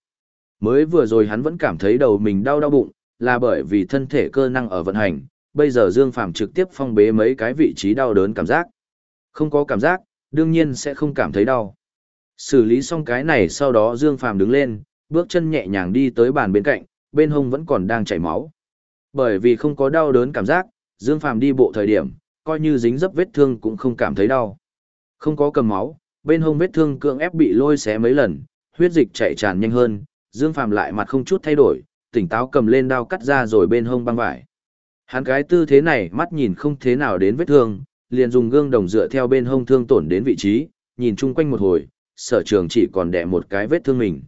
Mới vừa rồi hắn vẫn cảm thấy đầu mình đau đau bụng, là bởi vì thân thể cơ năng ở vận hành, bây giờ Dương Phàm trực tiếp phong bế mấy cái vị trí đau đớn cảm giác. Không có cảm giác, đương nhiên sẽ không cảm thấy đau. Xử lý xong cái này sau đó Dương Phàm đứng lên, bước chân nhẹ nhàng đi tới bàn bên cạnh, bên hông vẫn còn đang chảy máu. Bởi vì không có đau đớn cảm giác, Dương Phàm đi bộ thời điểm, coi như dính dấp vết thương cũng không cảm thấy đau. Không có cầm máu, bên hông vết thương cưỡng ép bị lôi xé mấy lần, huyết dịch chảy tràn nhanh hơn, Dương Phàm lại mặt không chút thay đổi, tỉnh táo cầm lên đao cắt ra rồi bên hông băng vải. Hắn cái tư thế này mắt nhìn không thế nào đến vết thương, liền dùng gương đồng dựa theo bên hông thương tổn đến vị trí, nhìn chung quanh một hồi, sở trường chỉ còn đẻ một cái vết thương mình.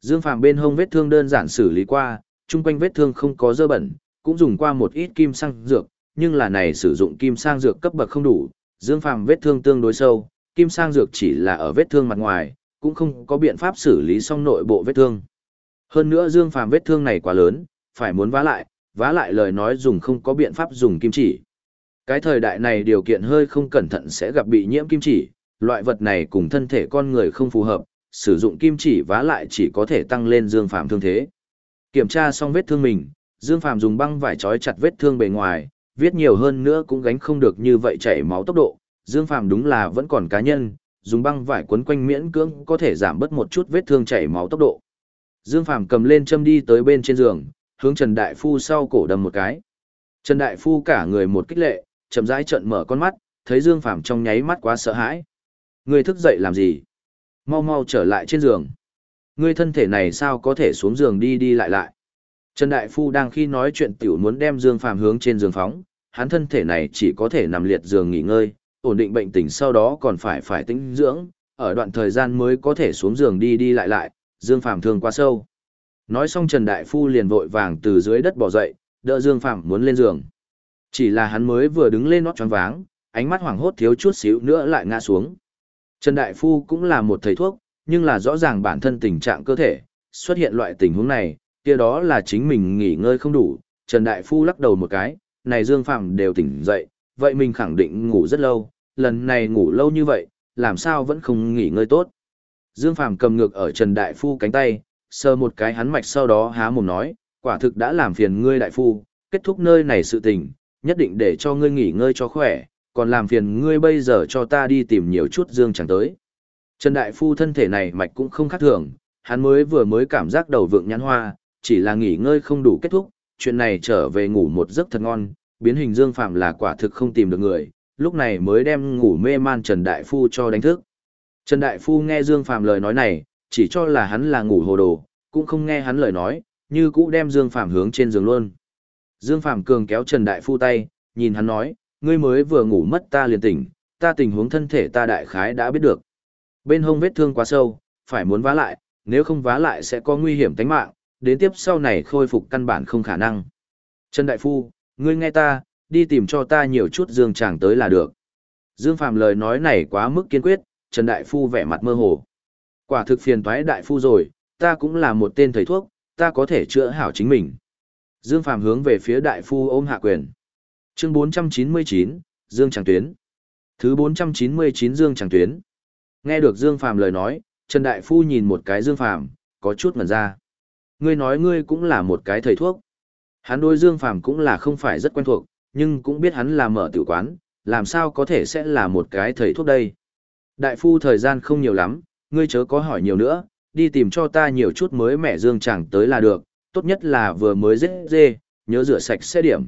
Dương Phàm bên hông vết thương đơn giản xử lý qua, chung quanh vết thương không có dơ bẩn, cũng dùng qua một ít kim sang dược, nhưng là này sử dụng kim sang dược cấp bậc không đủ, Dương Phàm vết thương tương đối sâu, kim sang dược chỉ là ở vết thương mặt ngoài, cũng không có biện pháp xử lý xong nội bộ vết thương. Hơn nữa Dương Phàm vết thương này quá lớn, phải muốn vá lại, vá lại lời nói dùng không có biện pháp dùng kim chỉ. Cái thời đại này điều kiện hơi không cẩn thận sẽ gặp bị nhiễm kim chỉ, loại vật này cùng thân thể con người không phù hợp, sử dụng kim chỉ vá lại chỉ có thể tăng lên Dương Phàm thương thế. Kiểm tra xong vết thương mình, Dương Phàm dùng băng vải trói chặt vết thương bề ngoài, viết nhiều hơn nữa cũng gánh không được như vậy chảy máu tốc độ. Dương Phàm đúng là vẫn còn cá nhân, dùng băng vải quấn quanh miễn cưỡng có thể giảm bớt một chút vết thương chảy máu tốc độ. Dương Phàm cầm lên châm đi tới bên trên giường, hướng Trần Đại Phu sau cổ đâm một cái. Trần Đại Phu cả người một kích lệ, chậm rãi trợn mở con mắt, thấy Dương Phàm trong nháy mắt quá sợ hãi. người thức dậy làm gì? Mau mau trở lại trên giường. Ngươi thân thể này sao có thể xuống giường đi đi lại lại? Trần Đại Phu đang khi nói chuyện tiểu muốn đem Dương Phàm hướng trên giường phóng, hắn thân thể này chỉ có thể nằm liệt giường nghỉ ngơi, ổn định bệnh tình sau đó còn phải phải tĩnh dưỡng, ở đoạn thời gian mới có thể xuống giường đi đi lại lại, Dương Phàm thương quá sâu. Nói xong Trần Đại Phu liền vội vàng từ dưới đất bỏ dậy, đỡ Dương Phàm muốn lên giường. Chỉ là hắn mới vừa đứng lên nót choáng váng, ánh mắt hoảng hốt thiếu chút xíu nữa lại ngã xuống. Trần Đại Phu cũng là một thầy thuốc, nhưng là rõ ràng bản thân tình trạng cơ thể, xuất hiện loại tình huống này, kia đó là chính mình nghỉ ngơi không đủ. Trần Đại Phu lắc đầu một cái, này Dương Phạm đều tỉnh dậy, vậy mình khẳng định ngủ rất lâu, lần này ngủ lâu như vậy, làm sao vẫn không nghỉ ngơi tốt. Dương Phạm cầm ngược ở Trần Đại Phu cánh tay, sờ một cái hắn mạch sau đó há mồm nói, quả thực đã làm phiền ngươi Đại Phu, kết thúc nơi này sự tình, nhất định để cho ngươi nghỉ ngơi cho khỏe, còn làm phiền ngươi bây giờ cho ta đi tìm nhiều chút Dương chẳng tới. Trần Đại Phu thân thể này mạch cũng không khác thường, hắn mới vừa mới cảm giác đầu vượng nhãn hoa, chỉ là nghỉ ngơi không đủ kết thúc, chuyện này trở về ngủ một giấc thật ngon, biến hình Dương Phạm là quả thực không tìm được người, lúc này mới đem ngủ mê man Trần Đại Phu cho đánh thức. Trần Đại Phu nghe Dương Phạm lời nói này, chỉ cho là hắn là ngủ hồ đồ, cũng không nghe hắn lời nói, như cũ đem Dương Phạm hướng trên giường luôn. Dương Phạm cường kéo Trần Đại Phu tay, nhìn hắn nói, ngươi mới vừa ngủ mất ta liền tỉnh, ta tình huống thân thể ta đại khái đã biết được. Bên hông vết thương quá sâu, phải muốn vá lại, nếu không vá lại sẽ có nguy hiểm tính mạng, đến tiếp sau này khôi phục căn bản không khả năng. Trần Đại Phu, ngươi nghe ta, đi tìm cho ta nhiều chút dương chàng tới là được. Dương Phạm lời nói này quá mức kiên quyết, Trần Đại Phu vẻ mặt mơ hồ. Quả thực phiền toái Đại Phu rồi, ta cũng là một tên thầy thuốc, ta có thể chữa hảo chính mình. Dương Phạm hướng về phía Đại Phu ôm hạ quyền. Chương 499, Dương Tràng Tuyến. Thứ 499 Dương Tràng Tuyến. Nghe được Dương Phạm lời nói, Trần Đại Phu nhìn một cái Dương Phạm, có chút ngẩn ra. Ngươi nói ngươi cũng là một cái thầy thuốc. Hắn đối Dương Phàm cũng là không phải rất quen thuộc, nhưng cũng biết hắn là mở tử quán, làm sao có thể sẽ là một cái thầy thuốc đây. Đại Phu thời gian không nhiều lắm, ngươi chớ có hỏi nhiều nữa, đi tìm cho ta nhiều chút mới mẹ Dương chẳng tới là được, tốt nhất là vừa mới dết dê, nhớ rửa sạch xe điểm.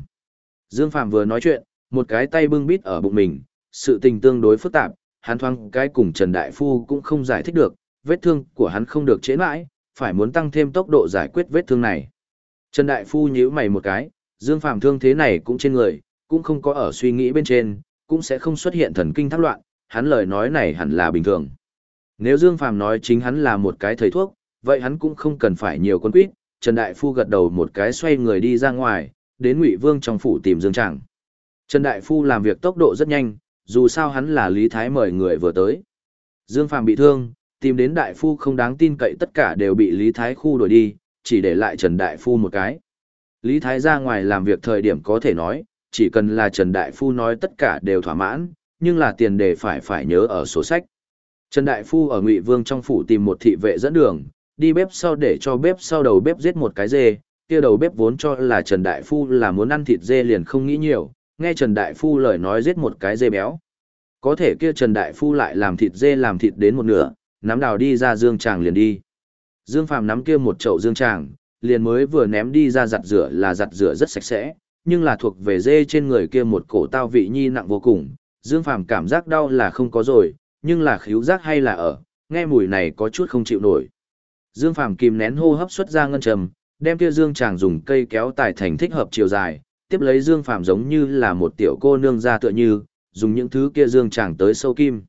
Dương Phạm vừa nói chuyện, một cái tay bưng bít ở bụng mình, sự tình tương đối phức tạp, hắn thoáng cái cùng Trần Đại Phu cũng không giải thích được, vết thương của hắn không được chế mãi, phải muốn tăng thêm tốc độ giải quyết vết thương này. Trần Đại Phu nhíu mày một cái, Dương Phạm thương thế này cũng trên người, cũng không có ở suy nghĩ bên trên, cũng sẽ không xuất hiện thần kinh thác loạn, hắn lời nói này hẳn là bình thường. Nếu Dương Phạm nói chính hắn là một cái thầy thuốc, vậy hắn cũng không cần phải nhiều con quýt, Trần Đại Phu gật đầu một cái xoay người đi ra ngoài, đến Ngụy Vương trong phủ tìm Dương Tràng. Trần Đại Phu làm việc tốc độ rất nhanh, dù sao hắn là Lý Thái mời người vừa tới. Dương Phàm bị thương, tìm đến Đại Phu không đáng tin cậy tất cả đều bị Lý Thái khu đuổi đi, chỉ để lại Trần Đại Phu một cái. Lý Thái ra ngoài làm việc thời điểm có thể nói, chỉ cần là Trần Đại Phu nói tất cả đều thỏa mãn, nhưng là tiền đề phải phải nhớ ở sổ sách. Trần Đại Phu ở Ngụy Vương trong phủ tìm một thị vệ dẫn đường, đi bếp sau để cho bếp sau đầu bếp giết một cái dê, kia đầu bếp vốn cho là Trần Đại Phu là muốn ăn thịt dê liền không nghĩ nhiều, nghe Trần Đại Phu lời nói giết một cái dê béo. Có thể kia Trần Đại Phu lại làm thịt dê làm thịt đến một nửa, nắm đào đi ra dương tràng liền đi. Dương Phàm nắm kia một chậu dương tràng, liền mới vừa ném đi ra giặt rửa là giặt rửa rất sạch sẽ, nhưng là thuộc về dê trên người kia một cổ tao vị nhi nặng vô cùng. Dương Phàm cảm giác đau là không có rồi, nhưng là khíu giác hay là ở, nghe mùi này có chút không chịu nổi. Dương Phàm kìm nén hô hấp xuất ra ngân trầm, đem kia dương chàng dùng cây kéo tài thành thích hợp chiều dài, tiếp lấy dương phàm giống như là một tiểu cô nương ra tựa như, dùng những thứ kia dương chàng tới sâu kim.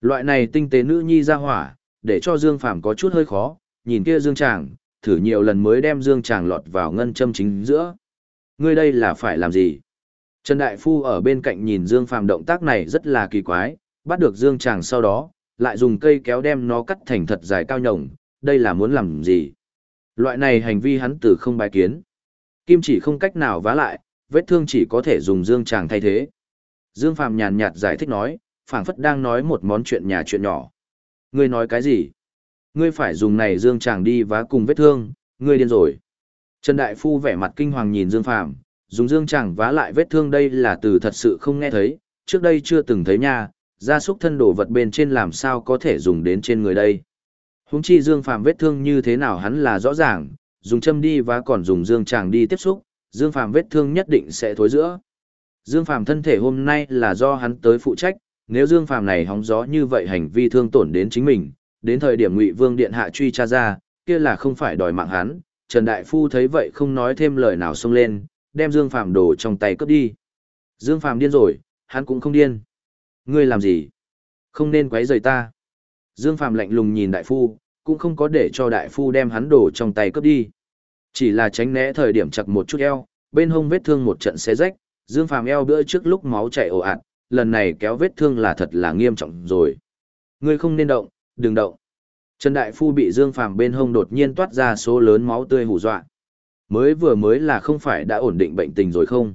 Loại này tinh tế nữ nhi ra hỏa, để cho dương phàm có chút hơi khó, nhìn kia dương Tràng, thử nhiều lần mới đem dương Tràng lọt vào ngân châm chính giữa. Ngươi đây là phải làm gì? Trần Đại Phu ở bên cạnh nhìn Dương Phàm động tác này rất là kỳ quái, bắt được Dương Tràng sau đó, lại dùng cây kéo đem nó cắt thành thật dài cao nhồng, đây là muốn làm gì? Loại này hành vi hắn từ không bài kiến. Kim chỉ không cách nào vá lại, vết thương chỉ có thể dùng dương tràng thay thế. Dương Phạm nhàn nhạt giải thích nói, phảng phất đang nói một món chuyện nhà chuyện nhỏ. Ngươi nói cái gì? Ngươi phải dùng này dương tràng đi vá cùng vết thương, ngươi điên rồi. Trần Đại Phu vẻ mặt kinh hoàng nhìn Dương Phạm, dùng dương tràng vá lại vết thương đây là từ thật sự không nghe thấy, trước đây chưa từng thấy nha, gia súc thân đổ vật bên trên làm sao có thể dùng đến trên người đây. Huống chi Dương Phàm vết thương như thế nào hắn là rõ ràng, dùng châm đi và còn dùng Dương Tràng đi tiếp xúc, Dương Phàm vết thương nhất định sẽ thối giữa. Dương Phàm thân thể hôm nay là do hắn tới phụ trách, nếu Dương Phàm này hóng gió như vậy hành vi thương tổn đến chính mình, đến thời điểm Ngụy Vương điện hạ truy tra ra, kia là không phải đòi mạng hắn. Trần Đại Phu thấy vậy không nói thêm lời nào xông lên, đem Dương Phàm đồ trong tay cướp đi. Dương Phàm điên rồi, hắn cũng không điên. Ngươi làm gì? Không nên quấy rầy ta. Dương Phàm lạnh lùng nhìn đại phu, cũng không có để cho đại phu đem hắn đồ trong tay cướp đi. Chỉ là tránh né thời điểm chặt một chút eo, bên hông vết thương một trận xé rách, Dương Phàm eo bữa trước lúc máu chảy ồ ạt, lần này kéo vết thương là thật là nghiêm trọng rồi. Ngươi không nên động, đừng động. Trần Đại Phu bị Dương Phàm bên hông đột nhiên toát ra số lớn máu tươi hù dọa. Mới vừa mới là không phải đã ổn định bệnh tình rồi không?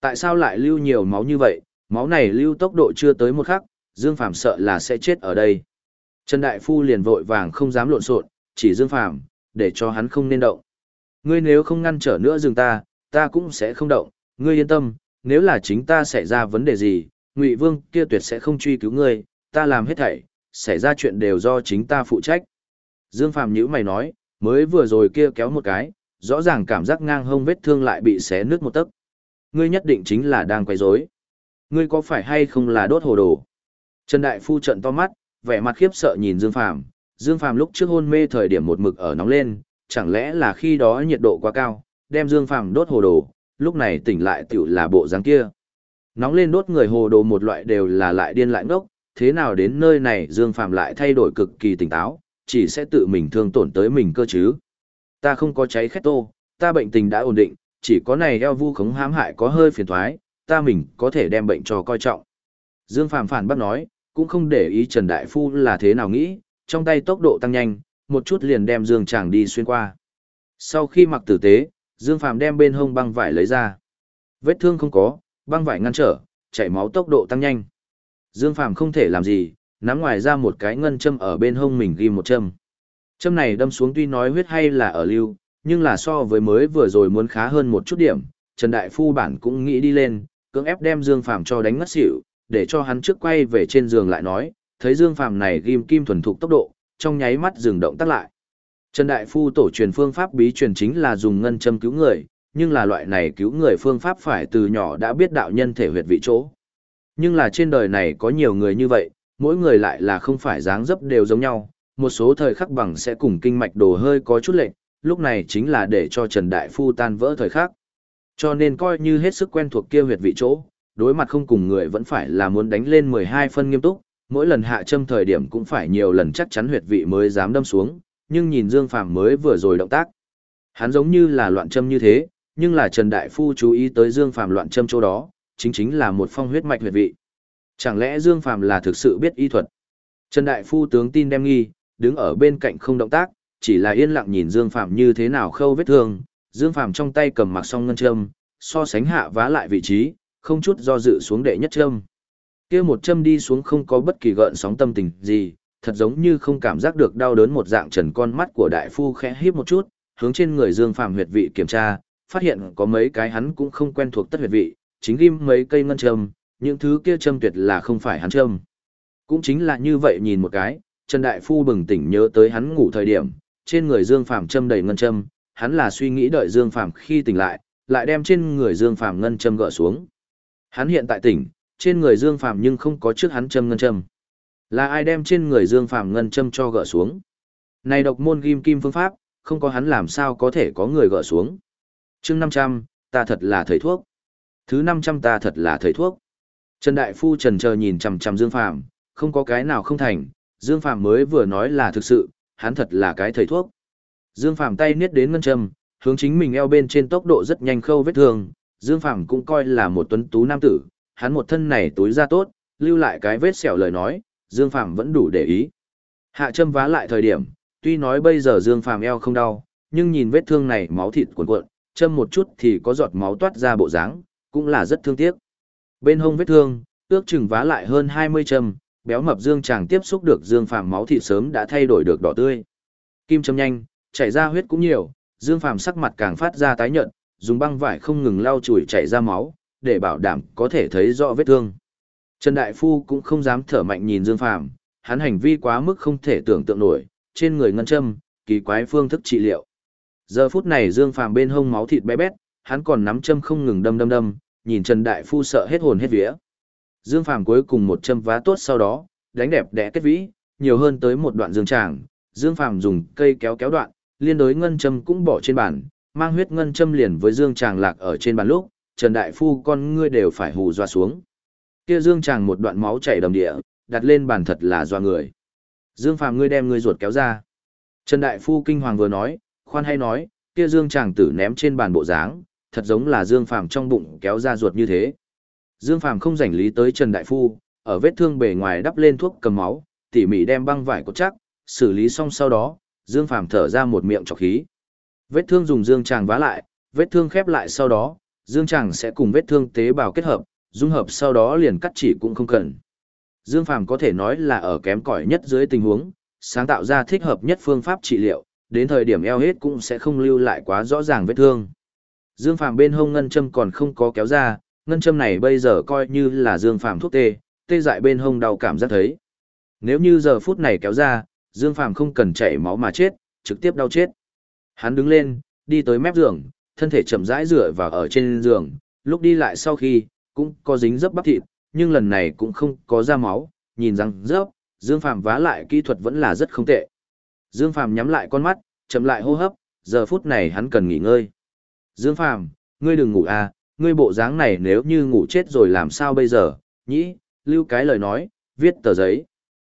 Tại sao lại lưu nhiều máu như vậy? Máu này lưu tốc độ chưa tới một khắc, Dương Phàm sợ là sẽ chết ở đây. Trần Đại Phu liền vội vàng không dám lộn xộn, chỉ Dương Phàm, để cho hắn không nên động. Ngươi nếu không ngăn trở nữa dừng ta, ta cũng sẽ không động, ngươi yên tâm, nếu là chính ta xảy ra vấn đề gì, Ngụy Vương kia tuyệt sẽ không truy cứu ngươi, ta làm hết thảy, xảy ra chuyện đều do chính ta phụ trách. Dương Phàm nhữ mày nói, mới vừa rồi kia kéo một cái, rõ ràng cảm giác ngang hông vết thương lại bị xé nước một tấc. Ngươi nhất định chính là đang quấy rối. Ngươi có phải hay không là đốt hồ đồ? Trần Đại Phu trận to mắt, vẻ mặt khiếp sợ nhìn Dương Phàm. Dương Phàm lúc trước hôn mê thời điểm một mực ở nóng lên, chẳng lẽ là khi đó nhiệt độ quá cao, đem Dương Phàm đốt hồ đồ, lúc này tỉnh lại tựu là bộ dáng kia. Nóng lên đốt người hồ đồ một loại đều là lại điên lại ngốc, thế nào đến nơi này Dương Phàm lại thay đổi cực kỳ tỉnh táo, chỉ sẽ tự mình thương tổn tới mình cơ chứ. Ta không có cháy khét tô, ta bệnh tình đã ổn định, chỉ có này eo vu khống hãm hại có hơi phiền thoái, ta mình có thể đem bệnh cho coi trọng. Dương Phàm phản bác nói, cũng không để ý Trần Đại Phu là thế nào nghĩ, trong tay tốc độ tăng nhanh, một chút liền đem Dương Tràng đi xuyên qua. Sau khi mặc tử tế, Dương Phàm đem bên hông băng vải lấy ra. Vết thương không có, băng vải ngăn trở, chảy máu tốc độ tăng nhanh. Dương Phàm không thể làm gì, nắm ngoài ra một cái ngân châm ở bên hông mình ghi một châm. Châm này đâm xuống tuy nói huyết hay là ở lưu, nhưng là so với mới vừa rồi muốn khá hơn một chút điểm, Trần Đại Phu bản cũng nghĩ đi lên, cưỡng ép đem Dương Phàm cho đánh ngất xỉu, để cho hắn trước quay về trên giường lại nói, thấy Dương Phàm này ghim kim thuần thục tốc độ, trong nháy mắt dừng động tác lại. Trần Đại Phu tổ truyền phương pháp bí truyền chính là dùng ngân châm cứu người, nhưng là loại này cứu người phương pháp phải từ nhỏ đã biết đạo nhân thể huyệt vị chỗ. Nhưng là trên đời này có nhiều người như vậy, mỗi người lại là không phải dáng dấp đều giống nhau, một số thời khắc bằng sẽ cùng kinh mạch đồ hơi có chút lệch, lúc này chính là để cho Trần Đại Phu tan vỡ thời khắc. Cho nên coi như hết sức quen thuộc kia huyệt vị chỗ, đối mặt không cùng người vẫn phải là muốn đánh lên 12 phân nghiêm túc, mỗi lần hạ châm thời điểm cũng phải nhiều lần chắc chắn huyệt vị mới dám đâm xuống, nhưng nhìn Dương Phàm mới vừa rồi động tác. Hắn giống như là loạn châm như thế, nhưng là Trần Đại Phu chú ý tới Dương Phàm loạn châm chỗ đó, chính chính là một phong huyết mạch huyệt vị. Chẳng lẽ Dương Phàm là thực sự biết y thuật? Trần Đại Phu tướng tin đem nghi, đứng ở bên cạnh không động tác, chỉ là yên lặng nhìn Dương Phàm như thế nào khâu vết thương. Dương Phàm trong tay cầm mặc song ngân châm, so sánh hạ vá lại vị trí, không chút do dự xuống đệ nhất châm. Kia một châm đi xuống không có bất kỳ gợn sóng tâm tình gì, thật giống như không cảm giác được đau đớn một dạng trần con mắt của đại phu khẽ híp một chút, hướng trên người Dương Phàm huyệt vị kiểm tra, phát hiện có mấy cái hắn cũng không quen thuộc tất huyệt vị, chính ghim mấy cây ngân châm, những thứ kia châm tuyệt là không phải hắn châm. Cũng chính là như vậy nhìn một cái, Trần Đại Phu bừng tỉnh nhớ tới hắn ngủ thời điểm, trên người Dương Phàm châm đầy ngân châm, hắn là suy nghĩ đợi Dương Phàm khi tỉnh lại, lại đem trên người Dương Phàm ngân châm gỡ xuống. Hắn hiện tại tỉnh, trên người Dương Phàm nhưng không có trước hắn châm ngân châm. Là ai đem trên người Dương Phàm ngân châm cho gỡ xuống? Này độc môn ghim kim phương pháp, không có hắn làm sao có thể có người gỡ xuống. Chương 500, ta thật là thầy thuốc. Thứ 500 ta thật là thầy thuốc. Trần Đại Phu trần chờ nhìn chằm chằm Dương Phàm, không có cái nào không thành, Dương Phàm mới vừa nói là thực sự, hắn thật là cái thầy thuốc. Dương Phàm tay niết đến ngân châm, hướng chính mình eo bên trên tốc độ rất nhanh khâu vết thương, Dương Phàm cũng coi là một tuấn tú nam tử, hắn một thân này tối ra tốt, lưu lại cái vết sẹo lời nói, Dương Phàm vẫn đủ để ý. Hạ châm vá lại thời điểm, tuy nói bây giờ Dương Phàm eo không đau, nhưng nhìn vết thương này máu thịt cuồn cuộn, châm một chút thì có giọt máu toát ra bộ dáng, cũng là rất thương tiếc. Bên hông vết thương, ước chừng vá lại hơn 20 châm, béo mập Dương chàng tiếp xúc được Dương Phàm máu thịt sớm đã thay đổi được đỏ tươi. Kim châm nhanh, chảy ra huyết cũng nhiều, Dương Phàm sắc mặt càng phát ra tái nhợt, dùng băng vải không ngừng lau chùi chảy ra máu, để bảo đảm có thể thấy rõ vết thương. Trần Đại Phu cũng không dám thở mạnh nhìn Dương Phàm, hắn hành vi quá mức không thể tưởng tượng nổi, trên người ngân châm, kỳ quái phương thức trị liệu. Giờ phút này Dương Phàm bên hông máu thịt bé bét, hắn còn nắm châm không ngừng đâm đâm đâm, nhìn Trần Đại Phu sợ hết hồn hết vía. Dương Phàm cuối cùng một châm vá tốt sau đó, đánh đẹp đẽ kết vĩ, nhiều hơn tới một đoạn dương tràng, Dương Phàm dùng cây kéo kéo đoạn, liên đối ngân châm cũng bỏ trên bàn, mang huyết ngân châm liền với dương tràng lạc ở trên bàn lúc, Trần Đại Phu con ngươi đều phải hù doa xuống. Kia dương tràng một đoạn máu chảy đầm địa, đặt lên bàn thật là doa người. Dương Phàm ngươi đem ngươi ruột kéo ra. Trần Đại Phu kinh hoàng vừa nói, khoan hay nói, kia dương tràng tử ném trên bàn bộ dáng, thật giống là Dương Phàm trong bụng kéo ra ruột như thế. Dương Phàm không rảnh lý tới Trần Đại Phu, ở vết thương bề ngoài đắp lên thuốc cầm máu, tỉ mỉ đem băng vải cột chắc, xử lý xong sau đó, Dương Phàm thở ra một miệng trọc khí. Vết thương dùng dương tràng vá lại, vết thương khép lại sau đó, dương tràng sẽ cùng vết thương tế bào kết hợp, dung hợp sau đó liền cắt chỉ cũng không cần. Dương Phàm có thể nói là ở kém cỏi nhất dưới tình huống, sáng tạo ra thích hợp nhất phương pháp trị liệu, đến thời điểm eo hết cũng sẽ không lưu lại quá rõ ràng vết thương. Dương Phàm bên hông ngân châm còn không có kéo ra, ngân châm này bây giờ coi như là Dương Phàm thuốc tê, tê dại bên hông đau cảm giác thấy. Nếu như giờ phút này kéo ra, Dương Phàm không cần chảy máu mà chết, trực tiếp đau chết. Hắn đứng lên, đi tới mép giường, thân thể chậm rãi rửa vào ở trên giường, lúc đi lại sau khi, cũng có dính dấp bắp thịt, nhưng lần này cũng không có ra máu, nhìn rằng dấp, Dương Phàm vá lại kỹ thuật vẫn là rất không tệ. Dương Phàm nhắm lại con mắt, chậm lại hô hấp, giờ phút này hắn cần nghỉ ngơi. Dương Phàm, ngươi đừng ngủ à, ngươi bộ dáng này nếu như ngủ chết rồi làm sao bây giờ, nhĩ, lưu cái lời nói, viết tờ giấy.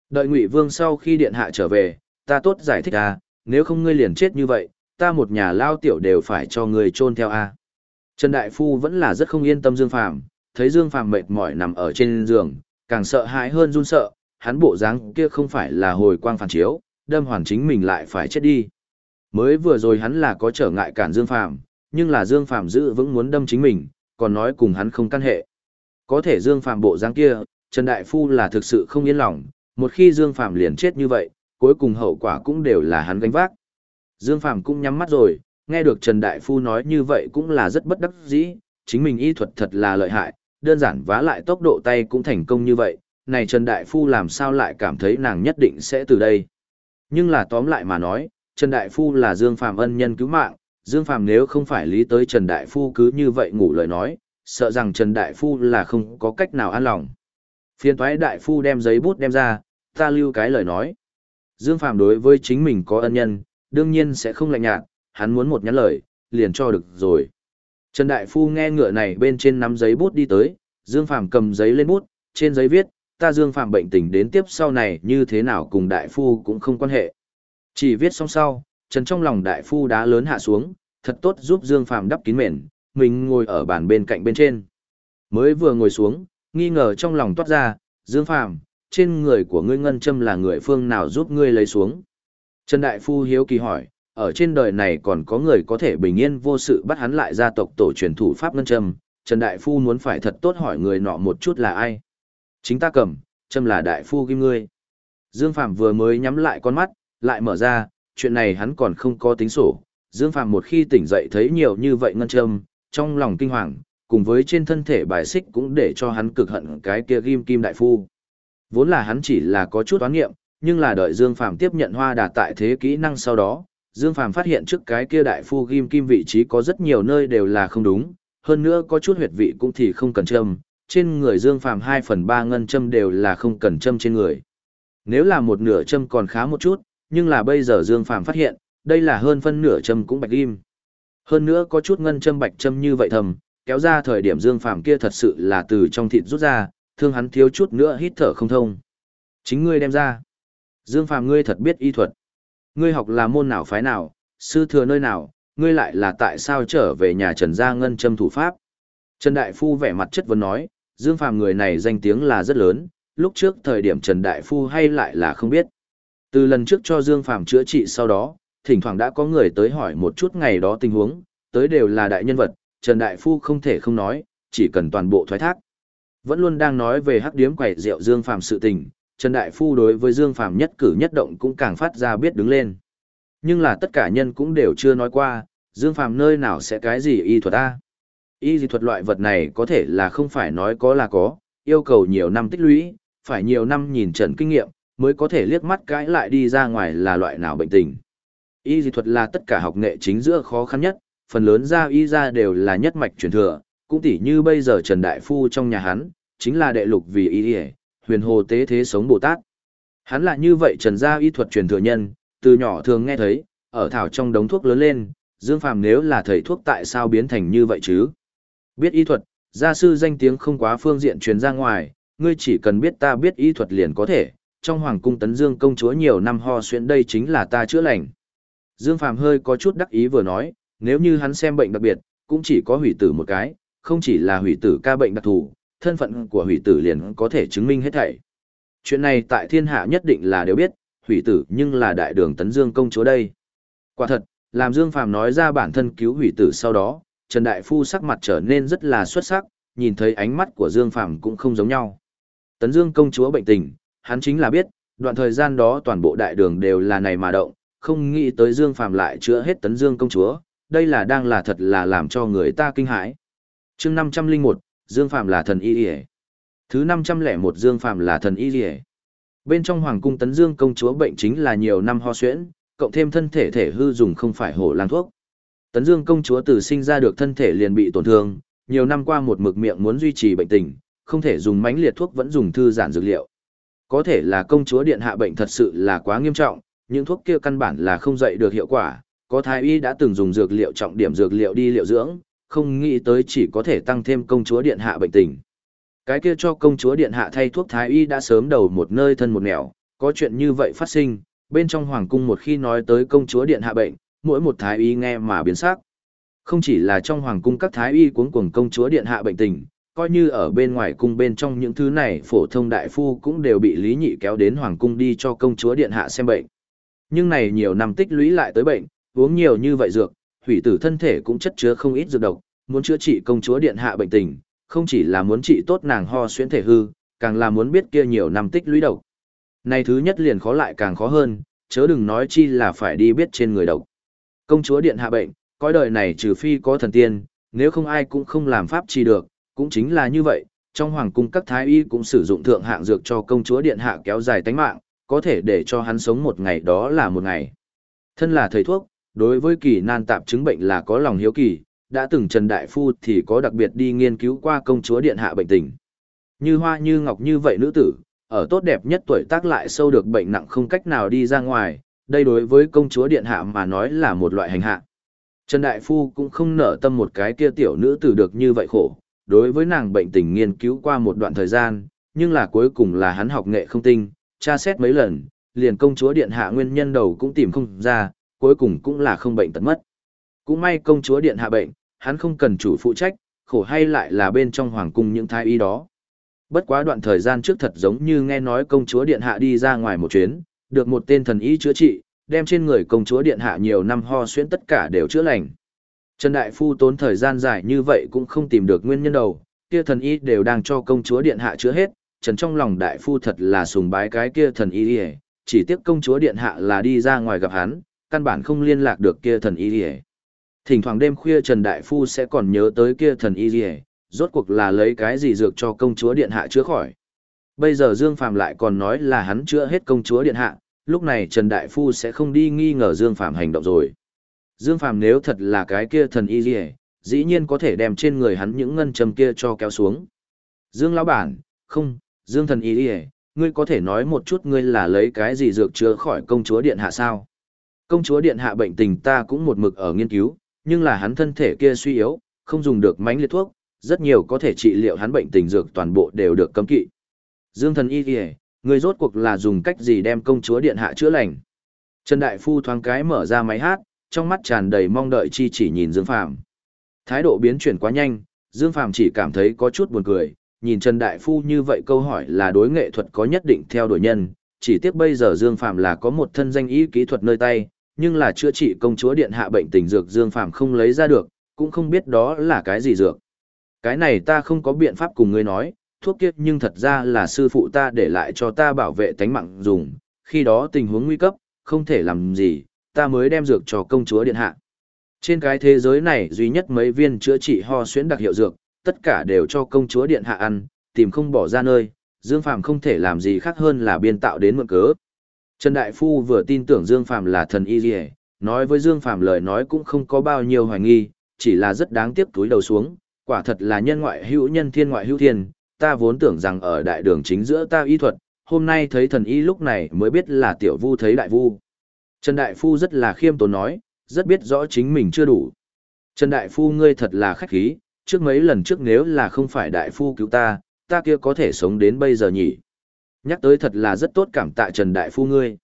Đợi Ngụy Vương sau khi điện hạ trở về, ta tốt giải thích à, nếu không ngươi liền chết như vậy, ta một nhà lao tiểu đều phải cho ngươi chôn theo à. Trần Đại Phu vẫn là rất không yên tâm Dương Phàm, thấy Dương Phàm mệt mỏi nằm ở trên giường, càng sợ hãi hơn run sợ, hắn bộ dáng kia không phải là hồi quang phản chiếu, đâm hoàn chính mình lại phải chết đi. Mới vừa rồi hắn là có trở ngại cản Dương Phàm, nhưng là Dương Phàm giữ vững muốn đâm chính mình, còn nói cùng hắn không căn hệ. Có thể Dương Phàm bộ dáng kia, Trần Đại Phu là thực sự không yên lòng, một khi Dương Phàm liền chết như vậy, cuối cùng hậu quả cũng đều là hắn gánh vác. Dương Phàm cũng nhắm mắt rồi, nghe được Trần Đại Phu nói như vậy cũng là rất bất đắc dĩ, chính mình y thuật thật là lợi hại, đơn giản vá lại tốc độ tay cũng thành công như vậy, này Trần Đại Phu làm sao lại cảm thấy nàng nhất định sẽ từ đây. Nhưng là tóm lại mà nói, Trần Đại Phu là Dương Phàm ân nhân cứu mạng, Dương Phàm nếu không phải lý tới Trần Đại Phu cứ như vậy ngủ lời nói, sợ rằng Trần Đại Phu là không có cách nào an lòng. Phiên thoái Đại Phu đem giấy bút đem ra, ta lưu cái lời nói. Dương Phàm đối với chính mình có ân nhân, đương nhiên sẽ không lạnh nhạt, hắn muốn một nhắn lời, liền cho được rồi. Trần Đại Phu nghe ngựa này bên trên nắm giấy bút đi tới, Dương Phàm cầm giấy lên bút, trên giấy viết, ta Dương Phạm bệnh tình đến tiếp sau này như thế nào cùng Đại Phu cũng không quan hệ. Chỉ viết xong sau, Trần trong lòng Đại Phu đá lớn hạ xuống, thật tốt giúp Dương Phạm đắp kín mền, mình ngồi ở bàn bên cạnh bên trên. Mới vừa ngồi xuống, nghi ngờ trong lòng toát ra, Dương Phạm, trên người của ngươi ngân châm là người phương nào giúp ngươi lấy xuống. Trần Đại Phu hiếu kỳ hỏi, ở trên đời này còn có người có thể bình yên vô sự bắt hắn lại gia tộc tổ truyền thủ pháp ngân châm, Trần Đại Phu muốn phải thật tốt hỏi người nọ một chút là ai. Chính ta cầm, châm là Đại Phu kim ngươi. Dương Phạm vừa mới nhắm lại con mắt, lại mở ra, chuyện này hắn còn không có tính sổ. Dương Phạm một khi tỉnh dậy thấy nhiều như vậy ngân châm, trong lòng kinh hoàng, cùng với trên thân thể bài xích cũng để cho hắn cực hận cái kia ghim kim đại phu. Vốn là hắn chỉ là có chút toán nghiệm, nhưng là đợi Dương Phàm tiếp nhận hoa đà tại thế kỹ năng sau đó, Dương Phàm phát hiện trước cái kia đại phu ghim kim vị trí có rất nhiều nơi đều là không đúng, hơn nữa có chút huyệt vị cũng thì không cần châm, trên người Dương Phàm 2 phần 3 ngân châm đều là không cần châm trên người. Nếu là một nửa châm còn khá một chút, nhưng là bây giờ Dương Phàm phát hiện, đây là hơn phân nửa châm cũng bạch ghim. Hơn nữa có chút ngân châm bạch châm như vậy thầm, kéo ra thời điểm Dương Phàm kia thật sự là từ trong thịt rút ra, thương hắn thiếu chút nữa hít thở không thông. Chính ngươi đem ra. Dương Phàm ngươi thật biết y thuật. Ngươi học là môn nào phái nào, sư thừa nơi nào, ngươi lại là tại sao trở về nhà Trần Gia Ngân châm thủ pháp. Trần Đại Phu vẻ mặt chất vấn nói, Dương Phàm người này danh tiếng là rất lớn, lúc trước thời điểm Trần Đại Phu hay lại là không biết. Từ lần trước cho Dương Phàm chữa trị sau đó, thỉnh thoảng đã có người tới hỏi một chút ngày đó tình huống, tới đều là đại nhân vật, Trần Đại Phu không thể không nói, chỉ cần toàn bộ thoái thác. Vẫn luôn đang nói về hắc điếm quẩy rượu Dương Phàm sự tình, Trần Đại Phu đối với Dương Phàm nhất cử nhất động cũng càng phát ra biết đứng lên. Nhưng là tất cả nhân cũng đều chưa nói qua, Dương Phàm nơi nào sẽ cái gì y thuật a? Y dị thuật loại vật này có thể là không phải nói có là có, yêu cầu nhiều năm tích lũy, phải nhiều năm nhìn trần kinh nghiệm, mới có thể liếc mắt cãi lại đi ra ngoài là loại nào bệnh tình. Y dị thuật là tất cả học nghệ chính giữa khó khăn nhất, phần lớn ra y ra đều là nhất mạch truyền thừa, cũng tỉ như bây giờ Trần Đại Phu trong nhà hắn, chính là đệ lục vì y y, huyền hồ tế thế sống Bồ Tát. Hắn là như vậy Trần gia y thuật truyền thừa nhân, từ nhỏ thường nghe thấy, ở thảo trong đống thuốc lớn lên, Dương Phàm nếu là thầy thuốc tại sao biến thành như vậy chứ? Biết y thuật, gia sư danh tiếng không quá phương diện truyền ra ngoài, ngươi chỉ cần biết ta biết y thuật liền có thể, trong hoàng cung tấn dương công chúa nhiều năm ho xuyên đây chính là ta chữa lành. Dương Phàm hơi có chút đắc ý vừa nói, nếu như hắn xem bệnh đặc biệt, cũng chỉ có hủy tử một cái, không chỉ là hủy tử ca bệnh đặc thù, thân phận của hủy tử liền có thể chứng minh hết thảy. Chuyện này tại thiên hạ nhất định là đều biết, hủy tử nhưng là đại đường tấn dương công chúa đây. Quả thật, làm Dương Phàm nói ra bản thân cứu hủy tử sau đó, Trần Đại Phu sắc mặt trở nên rất là xuất sắc, nhìn thấy ánh mắt của Dương Phàm cũng không giống nhau. Tấn Dương công chúa bệnh tình, hắn chính là biết, Đoạn thời gian đó toàn bộ đại đường đều là này mà động, không nghĩ tới Dương Phàm lại chữa hết tấn Dương công chúa, đây là đang là thật là làm cho người ta kinh hãi. Chương 501, Dương Phàm là thần y y. Thứ 501 Dương Phàm là thần y y. Bên trong hoàng cung tấn Dương công chúa bệnh chính là nhiều năm ho suyễn, cộng thêm thân thể thể hư dùng không phải hổ lang thuốc. Tấn Dương công chúa từ sinh ra được thân thể liền bị tổn thương, nhiều năm qua một mực miệng muốn duy trì bệnh tình, không thể dùng mánh liệt thuốc vẫn dùng thư giản dược liệu. Có thể là công chúa điện hạ bệnh thật sự là quá nghiêm trọng, những thuốc kia căn bản là không dậy được hiệu quả, có thái y đã từng dùng dược liệu trọng điểm dược liệu đi liệu dưỡng, không nghĩ tới chỉ có thể tăng thêm công chúa điện hạ bệnh tình. Cái kia cho công chúa điện hạ thay thuốc thái y đã sớm đầu một nơi thân một nẻo, có chuyện như vậy phát sinh, bên trong hoàng cung một khi nói tới công chúa điện hạ bệnh, mỗi một thái y nghe mà biến sắc. Không chỉ là trong hoàng cung các thái y cuống cuồng công chúa điện hạ bệnh tình, coi như ở bên ngoài cung bên trong những thứ này phổ thông đại phu cũng đều bị lý nhị kéo đến hoàng cung đi cho công chúa điện hạ xem bệnh. Nhưng này nhiều năm tích lũy lại tới bệnh, uống nhiều như vậy dược, hủy tử thân thể cũng chất chứa không ít dược độc, muốn chữa trị công chúa điện hạ bệnh tình, không chỉ là muốn trị tốt nàng ho xuyên thể hư, càng là muốn biết kia nhiều năm tích lũy độc. Này thứ nhất liền khó lại càng khó hơn, chớ đừng nói chi là phải đi biết trên người độc. Công chúa điện hạ bệnh, cõi đời này trừ phi có thần tiên, nếu không ai cũng không làm pháp trì được, cũng chính là như vậy, trong hoàng cung các thái y cũng sử dụng thượng hạng dược cho công chúa điện hạ kéo dài tánh mạng, có thể để cho hắn sống một ngày đó là một ngày. Thân là thầy thuốc, đối với kỳ nan tạp chứng bệnh là có lòng hiếu kỳ, đã từng Trần Đại Phu thì có đặc biệt đi nghiên cứu qua công chúa điện hạ bệnh tình. Như hoa như ngọc như vậy nữ tử, ở tốt đẹp nhất tuổi tác lại sâu được bệnh nặng không cách nào đi ra ngoài, đây đối với công chúa điện hạ mà nói là một loại hành hạ. Trần Đại Phu cũng không nở tâm một cái kia tiểu nữ tử được như vậy khổ, đối với nàng bệnh tình nghiên cứu qua một đoạn thời gian, nhưng là cuối cùng là hắn học nghệ không tinh, tra xét mấy lần, liền công chúa điện hạ nguyên nhân đầu cũng tìm không ra, cuối cùng cũng là không bệnh tật mất. Cũng may công chúa điện hạ bệnh, hắn không cần chủ phụ trách, khổ hay lại là bên trong hoàng cung những thái y đó. Bất quá đoạn thời gian trước thật giống như nghe nói công chúa điện hạ đi ra ngoài một chuyến, được một tên thần y chữa trị, đem trên người công chúa điện hạ nhiều năm ho xuyễn tất cả đều chữa lành. Trần Đại Phu tốn thời gian dài như vậy cũng không tìm được nguyên nhân đầu, kia thần y đều đang cho công chúa điện hạ chữa hết, Trần trong lòng Đại Phu thật là sùng bái cái kia thần y đi chỉ tiếc công chúa điện hạ là đi ra ngoài gặp hắn, căn bản không liên lạc được kia thần y đi Thỉnh thoảng đêm khuya Trần Đại Phu sẽ còn nhớ tới kia thần y đi rốt cuộc là lấy cái gì dược cho công chúa điện hạ chữa khỏi. Bây giờ Dương Phàm lại còn nói là hắn chữa hết công chúa điện hạ, lúc này Trần Đại Phu sẽ không đi nghi ngờ Dương phạm hành động rồi. Dương phạm nếu thật là cái kia thần y dì dĩ nhiên có thể đem trên người hắn những ngân châm kia cho kéo xuống. Dương lão bản, không, Dương thần y dì ngươi có thể nói một chút ngươi là lấy cái gì dược chữa khỏi công chúa điện hạ sao? Công chúa điện hạ bệnh tình ta cũng một mực ở nghiên cứu, nhưng là hắn thân thể kia suy yếu, không dùng được mánh liệt thuốc, rất nhiều có thể trị liệu hắn bệnh tình dược toàn bộ đều được cấm kỵ. Dương thần y liề, ngươi rốt cuộc là dùng cách gì đem công chúa điện hạ chữa lành? Trần Đại Phu thoáng cái mở ra máy hát, trong mắt tràn đầy mong đợi chi chỉ nhìn Dương Phàm. Thái độ biến chuyển quá nhanh, Dương Phàm chỉ cảm thấy có chút buồn cười, nhìn Trần Đại Phu như vậy câu hỏi là đối nghệ thuật có nhất định theo đuổi nhân, chỉ tiếc bây giờ Dương Phàm là có một thân danh ý kỹ thuật nơi tay, nhưng là chữa trị công chúa điện hạ bệnh tình dược Dương Phàm không lấy ra được, cũng không biết đó là cái gì dược. Cái này ta không có biện pháp cùng ngươi nói, thuốc kiếp nhưng thật ra là sư phụ ta để lại cho ta bảo vệ tánh mạng dùng, khi đó tình huống nguy cấp, không thể làm gì, ta mới đem dược cho công chúa điện hạ. Trên cái thế giới này duy nhất mấy viên chữa trị ho xuyến đặc hiệu dược, tất cả đều cho công chúa điện hạ ăn, tìm không bỏ ra nơi, Dương Phàm không thể làm gì khác hơn là biên tạo đến mượn cớ. Trần Đại Phu vừa tin tưởng Dương Phàm là thần y liề, nói với Dương Phàm lời nói cũng không có bao nhiêu hoài nghi, chỉ là rất đáng tiếc túi đầu xuống, quả thật là nhân ngoại hữu nhân thiên ngoại hữu thiên, ta vốn tưởng rằng ở đại đường chính giữa ta y thuật, hôm nay thấy thần y lúc này mới biết là tiểu vu thấy đại vu. Trần Đại Phu rất là khiêm tốn nói, rất biết rõ chính mình chưa đủ. Trần Đại Phu ngươi thật là khách khí, trước mấy lần trước nếu là không phải Đại Phu cứu ta, ta kia có thể sống đến bây giờ nhỉ. Nhắc tới thật là rất tốt cảm tạ Trần Đại Phu ngươi.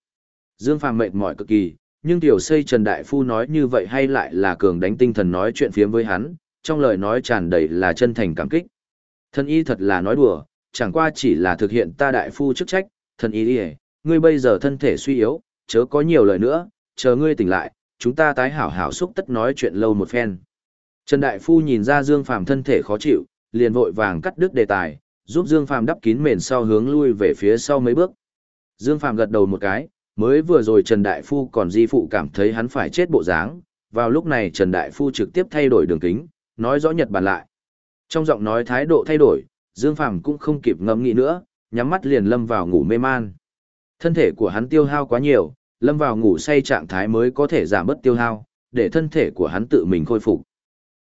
Dương Phàm mệt mỏi cực kỳ, nhưng tiểu xây Trần Đại Phu nói như vậy hay lại là cường đánh tinh thần nói chuyện phiếm với hắn, trong lời nói tràn đầy là chân thành cảm kích. Thần y thật là nói đùa, chẳng qua chỉ là thực hiện ta Đại Phu chức trách, thần y đi ngươi bây giờ thân thể suy yếu, chớ có nhiều lời nữa, chờ ngươi tỉnh lại, chúng ta tái hảo hảo xúc tất nói chuyện lâu một phen. Trần Đại Phu nhìn ra Dương Phàm thân thể khó chịu, liền vội vàng cắt đứt đề tài, giúp Dương Phàm đắp kín mền sau hướng lui về phía sau mấy bước. Dương phàm gật đầu một cái, mới vừa rồi Trần Đại Phu còn di phụ cảm thấy hắn phải chết bộ dáng, vào lúc này Trần Đại Phu trực tiếp thay đổi đường kính, nói rõ Nhật Bản lại. Trong giọng nói thái độ thay đổi, Dương Phàm cũng không kịp ngẫm nghĩ nữa, nhắm mắt liền lâm vào ngủ mê man. Thân thể của hắn tiêu hao quá nhiều, lâm vào ngủ say trạng thái mới có thể giảm bớt tiêu hao, để thân thể của hắn tự mình khôi phục.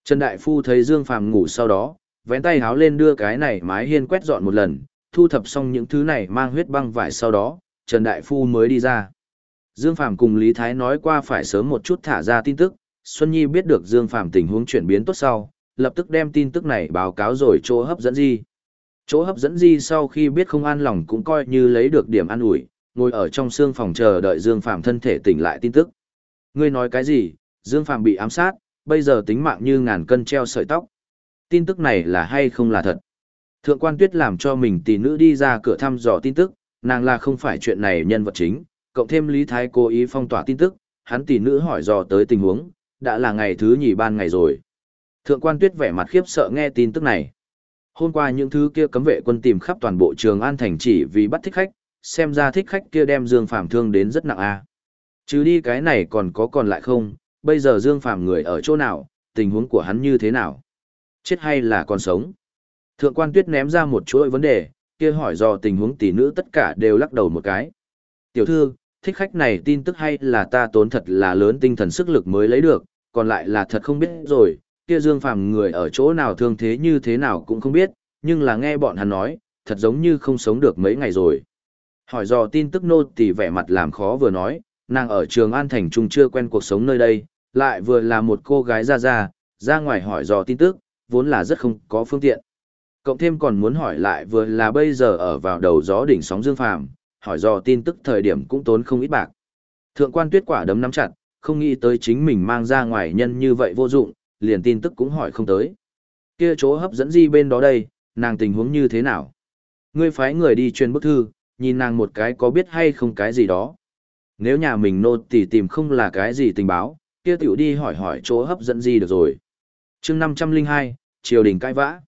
Trần Đại Phu thấy Dương Phàm ngủ sau đó, vén tay háo lên đưa cái này mái hiên quét dọn một lần, thu thập xong những thứ này mang huyết băng vải sau đó, Trần Đại Phu mới đi ra. Dương Phàm cùng Lý Thái nói qua phải sớm một chút thả ra tin tức, Xuân Nhi biết được Dương Phàm tình huống chuyển biến tốt sau, lập tức đem tin tức này báo cáo rồi chỗ hấp dẫn Di. Chỗ hấp dẫn Di sau khi biết không an lòng cũng coi như lấy được điểm an ủi, ngồi ở trong xương phòng chờ đợi Dương phạm thân thể tỉnh lại tin tức. Ngươi nói cái gì? Dương phạm bị ám sát, bây giờ tính mạng như ngàn cân treo sợi tóc. Tin tức này là hay không là thật? Thượng quan Tuyết làm cho mình tỷ nữ đi ra cửa thăm dò tin tức, nàng là không phải chuyện này nhân vật chính, cộng thêm Lý Thái cố ý phong tỏa tin tức, hắn tỷ nữ hỏi dò tới tình huống, đã là ngày thứ nhì ban ngày rồi. Thượng quan Tuyết vẻ mặt khiếp sợ nghe tin tức này. Hôm qua những thứ kia cấm vệ quân tìm khắp toàn bộ trường An Thành chỉ vì bắt thích khách, xem ra thích khách kia đem Dương Phàm thương đến rất nặng a. Chứ đi cái này còn có còn lại không, bây giờ Dương Phàm người ở chỗ nào, tình huống của hắn như thế nào? Chết hay là còn sống? Thượng quan Tuyết ném ra một chuỗi vấn đề, kia hỏi do tình huống tỷ nữ tất cả đều lắc đầu một cái. Tiểu thư, thích khách này tin tức hay là ta tốn thật là lớn tinh thần sức lực mới lấy được, còn lại là thật không biết rồi, kia Dương Phàm người ở chỗ nào thương thế như thế nào cũng không biết, nhưng là nghe bọn hắn nói, thật giống như không sống được mấy ngày rồi. Hỏi dò tin tức nô tỳ vẻ mặt làm khó vừa nói, nàng ở trường An Thành Trung chưa quen cuộc sống nơi đây, lại vừa là một cô gái ra ra, ra ngoài hỏi dò tin tức, vốn là rất không có phương tiện. Cộng thêm còn muốn hỏi lại vừa là bây giờ ở vào đầu gió đỉnh sóng Dương Phàm, hỏi dò tin tức thời điểm cũng tốn không ít bạc. Thượng quan tuyết quả đấm nắm chặt, không nghĩ tới chính mình mang ra ngoài nhân như vậy vô dụng, liền tin tức cũng hỏi không tới. Kia chỗ hấp dẫn gì bên đó đây, nàng tình huống như thế nào? Ngươi phái người đi truyền bức thư, nhìn nàng một cái có biết hay không cái gì đó. Nếu nhà mình nô tỉ tìm không là cái gì tình báo, kia tiểu đi hỏi hỏi chỗ hấp dẫn gì được rồi. chương 502, triều đình cãi vã.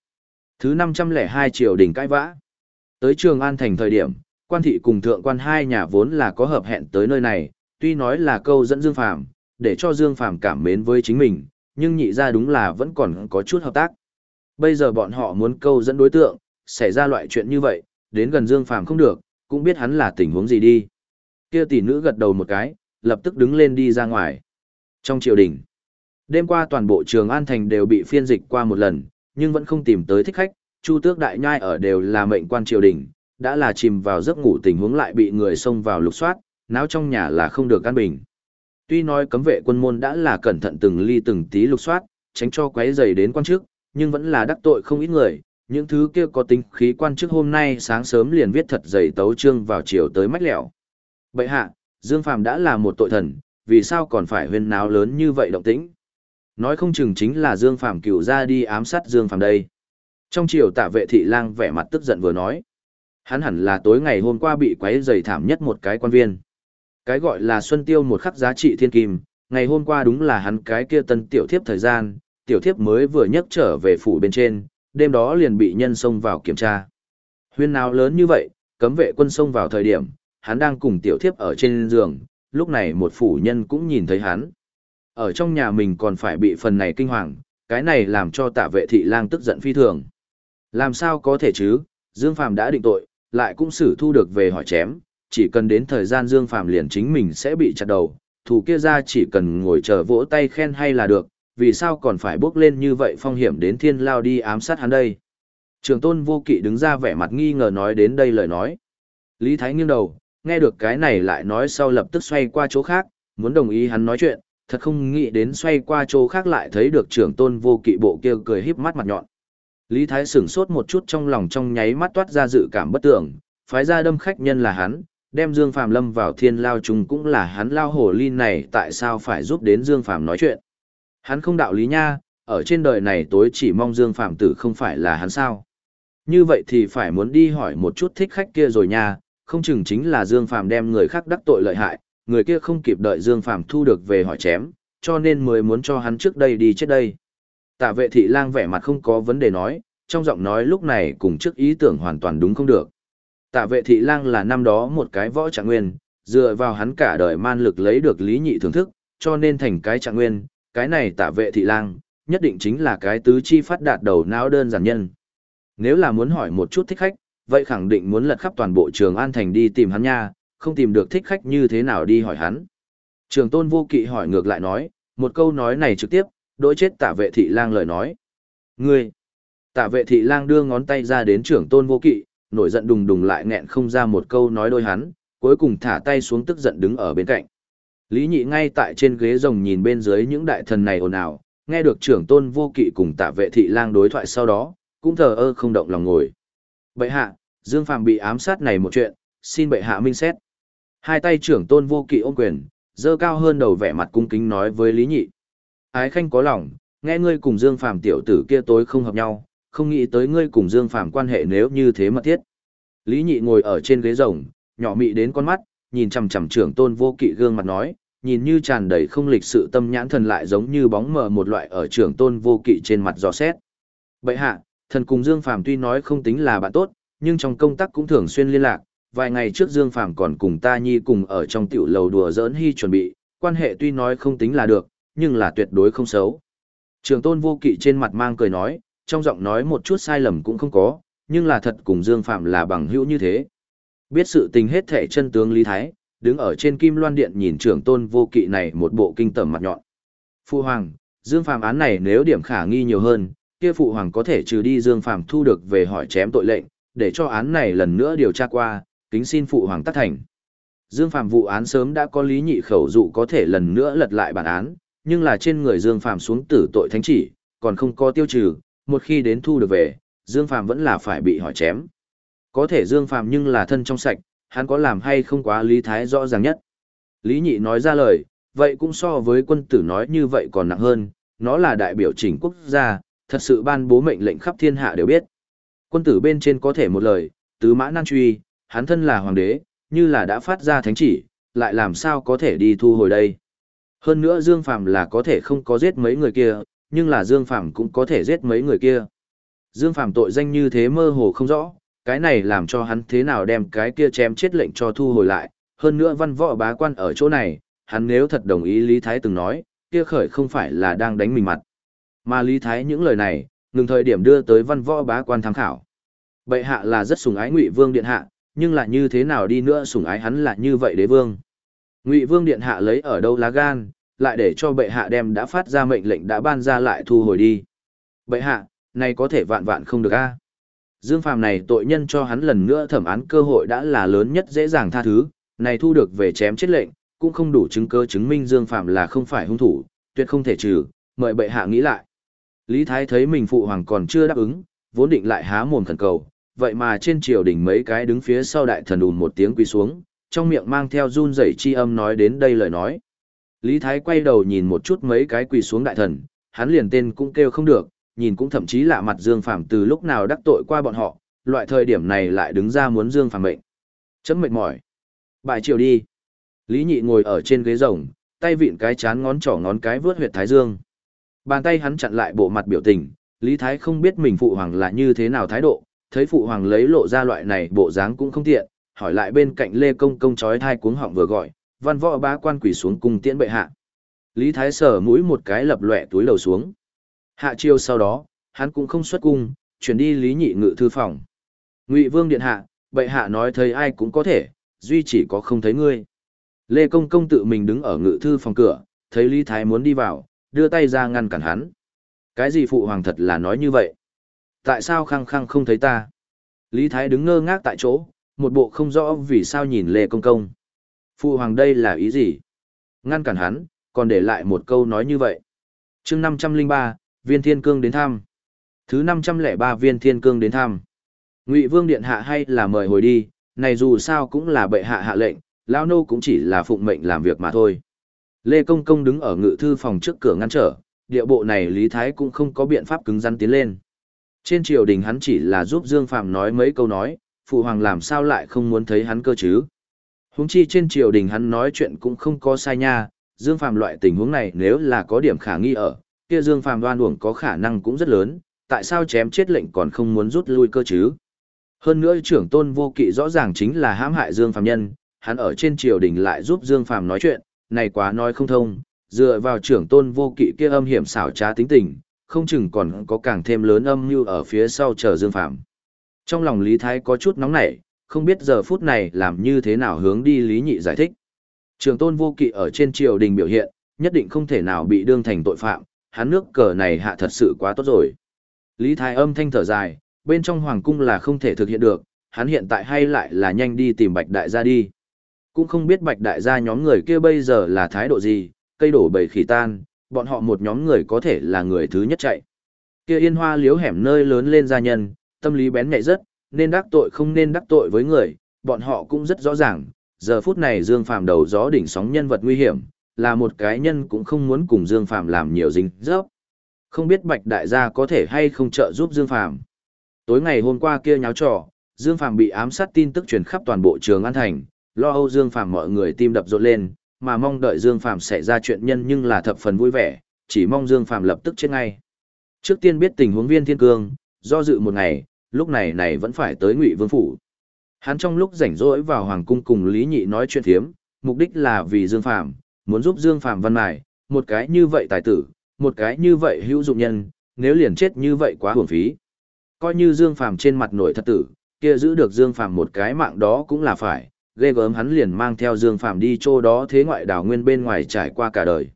Thứ 502 triều đình cãi vã. Tới trường An Thành thời điểm, quan thị cùng thượng quan hai nhà vốn là có hợp hẹn tới nơi này, tuy nói là câu dẫn Dương Phàm để cho Dương Phàm cảm mến với chính mình, nhưng nhị ra đúng là vẫn còn có chút hợp tác. Bây giờ bọn họ muốn câu dẫn đối tượng, xảy ra loại chuyện như vậy, đến gần Dương Phàm không được, cũng biết hắn là tình huống gì đi. Kia tỷ nữ gật đầu một cái, lập tức đứng lên đi ra ngoài. Trong triều đình, đêm qua toàn bộ trường An Thành đều bị phiên dịch qua một lần, nhưng vẫn không tìm tới thích khách, Chu Tước Đại Nhai ở đều là mệnh quan triều đình, đã là chìm vào giấc ngủ tình huống lại bị người xông vào lục soát, náo trong nhà là không được an bình. Tuy nói cấm vệ quân môn đã là cẩn thận từng ly từng tí lục soát, tránh cho quấy rầy đến quan chức, nhưng vẫn là đắc tội không ít người, những thứ kia có tính khí quan chức hôm nay sáng sớm liền viết thật dày tấu trương vào chiều tới mách lẻo. Bệ hạ, Dương Phàm đã là một tội thần, vì sao còn phải huyên náo lớn như vậy động tĩnh? Nói không chừng chính là Dương Phàm cựu ra đi ám sát Dương Phàm đây. Trong chiều tạ vệ thị lang vẻ mặt tức giận vừa nói. Hắn hẳn là tối ngày hôm qua bị quấy rầy thảm nhất một cái quan viên. Cái gọi là Xuân Tiêu một khắc giá trị thiên kim, ngày hôm qua đúng là hắn cái kia tân tiểu thiếp thời gian, tiểu thiếp mới vừa nhấc trở về phủ bên trên, đêm đó liền bị nhân xông vào kiểm tra. Huyên nào lớn như vậy, cấm vệ quân xông vào thời điểm, hắn đang cùng tiểu thiếp ở trên giường, lúc này một phủ nhân cũng nhìn thấy hắn. Ở trong nhà mình còn phải bị phần này kinh hoàng, cái này làm cho tạ vệ thị lang tức giận phi thường. Làm sao có thể chứ, Dương Phàm đã định tội, lại cũng xử thu được về hỏi chém, chỉ cần đến thời gian Dương Phàm liền chính mình sẽ bị chặt đầu, thủ kia ra chỉ cần ngồi chờ vỗ tay khen hay là được, vì sao còn phải bước lên như vậy phong hiểm đến thiên lao đi ám sát hắn đây. Trường tôn vô kỵ đứng ra vẻ mặt nghi ngờ nói đến đây lời nói. Lý Thái nghiêng đầu, nghe được cái này lại nói sau lập tức xoay qua chỗ khác, muốn đồng ý hắn nói chuyện, thật không nghĩ đến xoay qua chỗ khác lại thấy được trưởng tôn vô kỵ bộ kia cười híp mắt mặt nhọn. Lý Thái sửng sốt một chút trong lòng trong nháy mắt toát ra dự cảm bất tưởng, phái ra đâm khách nhân là hắn, đem Dương Phàm lâm vào thiên lao chung cũng là hắn lao hồ ly này tại sao phải giúp đến Dương Phàm nói chuyện. Hắn không đạo lý nha, ở trên đời này tối chỉ mong Dương Phàm tử không phải là hắn sao. Như vậy thì phải muốn đi hỏi một chút thích khách kia rồi nha, không chừng chính là Dương Phàm đem người khác đắc tội lợi hại, người kia không kịp đợi Dương Phàm thu được về hỏi chém, cho nên mới muốn cho hắn trước đây đi chết đây. Tạ vệ thị lang vẻ mặt không có vấn đề nói, trong giọng nói lúc này cùng trước ý tưởng hoàn toàn đúng không được. Tạ vệ thị lang là năm đó một cái võ trạng nguyên, dựa vào hắn cả đời man lực lấy được lý nhị thưởng thức, cho nên thành cái trạng nguyên, cái này tạ vệ thị lang, nhất định chính là cái tứ chi phát đạt đầu não đơn giản nhân. Nếu là muốn hỏi một chút thích khách, vậy khẳng định muốn lật khắp toàn bộ trường An Thành đi tìm hắn nha, không tìm được thích khách như thế nào đi hỏi hắn. Trường tôn vô kỵ hỏi ngược lại nói, một câu nói này trực tiếp, đối chết tả vệ thị lang lời nói. Ngươi! Tả vệ thị lang đưa ngón tay ra đến trưởng tôn vô kỵ, nổi giận đùng đùng lại nghẹn không ra một câu nói đôi hắn, cuối cùng thả tay xuống tức giận đứng ở bên cạnh. Lý nhị ngay tại trên ghế rồng nhìn bên dưới những đại thần này ồn ào, nghe được trưởng tôn vô kỵ cùng tạ vệ thị lang đối thoại sau đó, cũng thờ ơ không động lòng ngồi. Bệ hạ, Dương Phàm bị ám sát này một chuyện, xin bệ hạ minh xét. Hai tay trưởng tôn vô kỵ ôm quyền, dơ cao hơn đầu vẻ mặt cung kính nói với Lý Nhị. Ái khanh có lòng, nghe ngươi cùng Dương Phàm tiểu tử kia tối không hợp nhau, không nghĩ tới ngươi cùng Dương Phàm quan hệ nếu như thế mật thiết. Lý Nhị ngồi ở trên ghế rồng, nhỏ mị đến con mắt, nhìn chằm chằm trưởng tôn vô kỵ gương mặt nói, nhìn như tràn đầy không lịch sự tâm nhãn thần lại giống như bóng mờ một loại ở trưởng tôn vô kỵ trên mặt dò xét. Bậy hạ, thần cùng Dương Phàm tuy nói không tính là bạn tốt, nhưng trong công tác cũng thường xuyên liên lạc, vài ngày trước Dương Phàm còn cùng ta nhi cùng ở trong tiểu lầu đùa giỡn hy chuẩn bị, quan hệ tuy nói không tính là được, nhưng là tuyệt đối không xấu. Trường tôn vô kỵ trên mặt mang cười nói, trong giọng nói một chút sai lầm cũng không có, nhưng là thật cùng Dương Phạm là bằng hữu như thế. Biết sự tình hết thẻ chân tướng Lý Thái, đứng ở trên kim loan điện nhìn trưởng tôn vô kỵ này một bộ kinh tởm mặt nhọn. Phụ Hoàng, Dương Phạm án này nếu điểm khả nghi nhiều hơn, kia Phụ Hoàng có thể trừ đi Dương Phạm thu được về hỏi chém tội lệnh, để cho án này lần nữa điều tra qua, kính xin Phụ Hoàng tác thành. Dương Phạm vụ án sớm đã có lý nhị khẩu dụ có thể lần nữa lật lại bản án, nhưng là trên người Dương Phạm xuống tử tội thánh chỉ, còn không có tiêu trừ, một khi đến thu được về, Dương Phạm vẫn là phải bị hỏi chém. Có thể Dương Phạm nhưng là thân trong sạch, hắn có làm hay không quá lý thái rõ ràng nhất. Lý nhị nói ra lời, vậy cũng so với quân tử nói như vậy còn nặng hơn, nó là đại biểu chỉnh quốc gia, thật sự ban bố mệnh lệnh khắp thiên hạ đều biết. Quân tử bên trên có thể một lời, tứ mã nan truy, hắn thân là hoàng đế, như là đã phát ra thánh chỉ, lại làm sao có thể đi thu hồi đây. Hơn nữa Dương Phàm là có thể không có giết mấy người kia, nhưng là Dương Phàm cũng có thể giết mấy người kia. Dương Phàm tội danh như thế mơ hồ không rõ, cái này làm cho hắn thế nào đem cái kia chém chết lệnh cho thu hồi lại. Hơn nữa văn võ bá quan ở chỗ này, hắn nếu thật đồng ý Lý Thái từng nói, kia khởi không phải là đang đánh mình mặt. Mà Lý Thái những lời này, ngừng thời điểm đưa tới văn võ bá quan tham khảo. Bệ hạ là rất sủng ái Ngụy Vương điện hạ, nhưng là như thế nào đi nữa sủng ái hắn là như vậy đế vương. Ngụy Vương điện hạ lấy ở đâu lá gan, lại để cho bệ hạ đem đã phát ra mệnh lệnh đã ban ra lại thu hồi đi. Bệ hạ, này có thể vạn vạn không được a. Dương Phàm này tội nhân cho hắn lần nữa thẩm án cơ hội đã là lớn nhất dễ dàng tha thứ, này thu được về chém chết lệnh, cũng không đủ chứng cơ chứng minh Dương Phàm là không phải hung thủ, tuyệt không thể trừ, mời bệ hạ nghĩ lại. Lý Thái thấy mình phụ hoàng còn chưa đáp ứng, vốn định lại há mồm thần cầu, vậy mà trên triều đình mấy cái đứng phía sau đại thần ùn một tiếng quỳ xuống, trong miệng mang theo run rẩy chi âm nói đến đây lời nói. Lý Thái quay đầu nhìn một chút mấy cái quỳ xuống đại thần, hắn liền tên cũng kêu không được, nhìn cũng thậm chí lạ mặt Dương Phàm từ lúc nào đắc tội qua bọn họ, loại thời điểm này lại đứng ra muốn Dương Phàm mệnh. Chấm mệt mỏi. Bài chiều đi. Lý Nhị ngồi ở trên ghế rồng, tay vịn cái chán ngón trỏ ngón cái vướt huyệt thái dương. Bàn tay hắn chặn lại bộ mặt biểu tình, Lý Thái không biết mình phụ hoàng là như thế nào thái độ, thấy phụ hoàng lấy lộ ra loại này bộ dáng cũng không tiện, hỏi lại bên cạnh Lê Công công chói thai cuống họng vừa gọi, văn võ bá quan quỳ xuống cùng tiễn bệ hạ. Lý Thái sở mũi một cái lập lệ túi lầu xuống. Hạ chiêu sau đó, hắn cũng không xuất cung, chuyển đi Lý Nhị ngự thư phòng. Ngụy Vương điện hạ, bệ hạ nói thấy ai cũng có thể, duy chỉ có không thấy ngươi. Lê Công công tự mình đứng ở ngự thư phòng cửa, thấy Lý Thái muốn đi vào, đưa tay ra ngăn cản hắn. Cái gì phụ hoàng thật là nói như vậy? Tại sao khăng khăng không thấy ta? Lý Thái đứng ngơ ngác tại chỗ, một bộ không rõ vì sao nhìn Lê Công Công. Phụ hoàng đây là ý gì? Ngăn cản hắn, còn để lại một câu nói như vậy. chương 503, viên thiên cương đến thăm. Thứ 503 viên thiên cương đến thăm. Ngụy Vương Điện Hạ hay là mời hồi đi, này dù sao cũng là bệ hạ hạ lệnh, lão nô cũng chỉ là phụng mệnh làm việc mà thôi. Lê Công Công đứng ở ngự thư phòng trước cửa ngăn trở, địa bộ này Lý Thái cũng không có biện pháp cứng rắn tiến lên. Trên triều đình hắn chỉ là giúp Dương Phạm nói mấy câu nói, phụ hoàng làm sao lại không muốn thấy hắn cơ chứ. Huống chi trên triều đình hắn nói chuyện cũng không có sai nha, Dương Phạm loại tình huống này nếu là có điểm khả nghi ở, kia Dương Phạm đoan uổng có khả năng cũng rất lớn, tại sao chém chết lệnh còn không muốn rút lui cơ chứ. Hơn nữa trưởng tôn vô kỵ rõ ràng chính là hãm hại Dương Phạm nhân, hắn ở trên triều đình lại giúp Dương Phạm nói chuyện, này quá nói không thông, dựa vào trưởng tôn vô kỵ kia âm hiểm xảo trá tính tình, không chừng còn có càng thêm lớn âm mưu ở phía sau chờ Dương Phạm. Trong lòng Lý Thái có chút nóng nảy, không biết giờ phút này làm như thế nào hướng đi Lý Nhị giải thích. Trường tôn vô kỵ ở trên triều đình biểu hiện, nhất định không thể nào bị đương thành tội phạm, hắn nước cờ này hạ thật sự quá tốt rồi. Lý Thái âm thanh thở dài, bên trong hoàng cung là không thể thực hiện được, hắn hiện tại hay lại là nhanh đi tìm bạch đại gia đi. Cũng không biết bạch đại gia nhóm người kia bây giờ là thái độ gì, cây đổ bầy khỉ tan, bọn họ một nhóm người có thể là người thứ nhất chạy. Kia yên hoa liếu hẻm nơi lớn lên gia nhân, tâm lý bén nhạy rất, nên đắc tội không nên đắc tội với người, bọn họ cũng rất rõ ràng, giờ phút này Dương Phàm đầu gió đỉnh sóng nhân vật nguy hiểm, là một cái nhân cũng không muốn cùng Dương Phàm làm nhiều dính dấp. Không biết Bạch Đại gia có thể hay không trợ giúp Dương Phàm. Tối ngày hôm qua kia nháo trò, Dương Phàm bị ám sát tin tức truyền khắp toàn bộ trường An Thành, lo âu Dương Phàm mọi người tim đập rộn lên, mà mong đợi Dương Phàm xảy ra chuyện nhân nhưng là thập phần vui vẻ, chỉ mong Dương Phàm lập tức chết ngay. Trước tiên biết tình huống viên thiên cương, do dự một ngày, lúc này này vẫn phải tới Ngụy Vương phủ. Hắn trong lúc rảnh rỗi vào hoàng cung cùng Lý Nhị nói chuyện thiếm, mục đích là vì Dương Phàm, muốn giúp Dương Phàm văn mài, một cái như vậy tài tử, một cái như vậy hữu dụng nhân, nếu liền chết như vậy quá hưởng phí. Coi như Dương Phàm trên mặt nổi thật tử, kia giữ được Dương Phàm một cái mạng đó cũng là phải, ghê gớm hắn liền mang theo Dương Phàm đi chỗ đó thế ngoại đảo nguyên bên ngoài trải qua cả đời.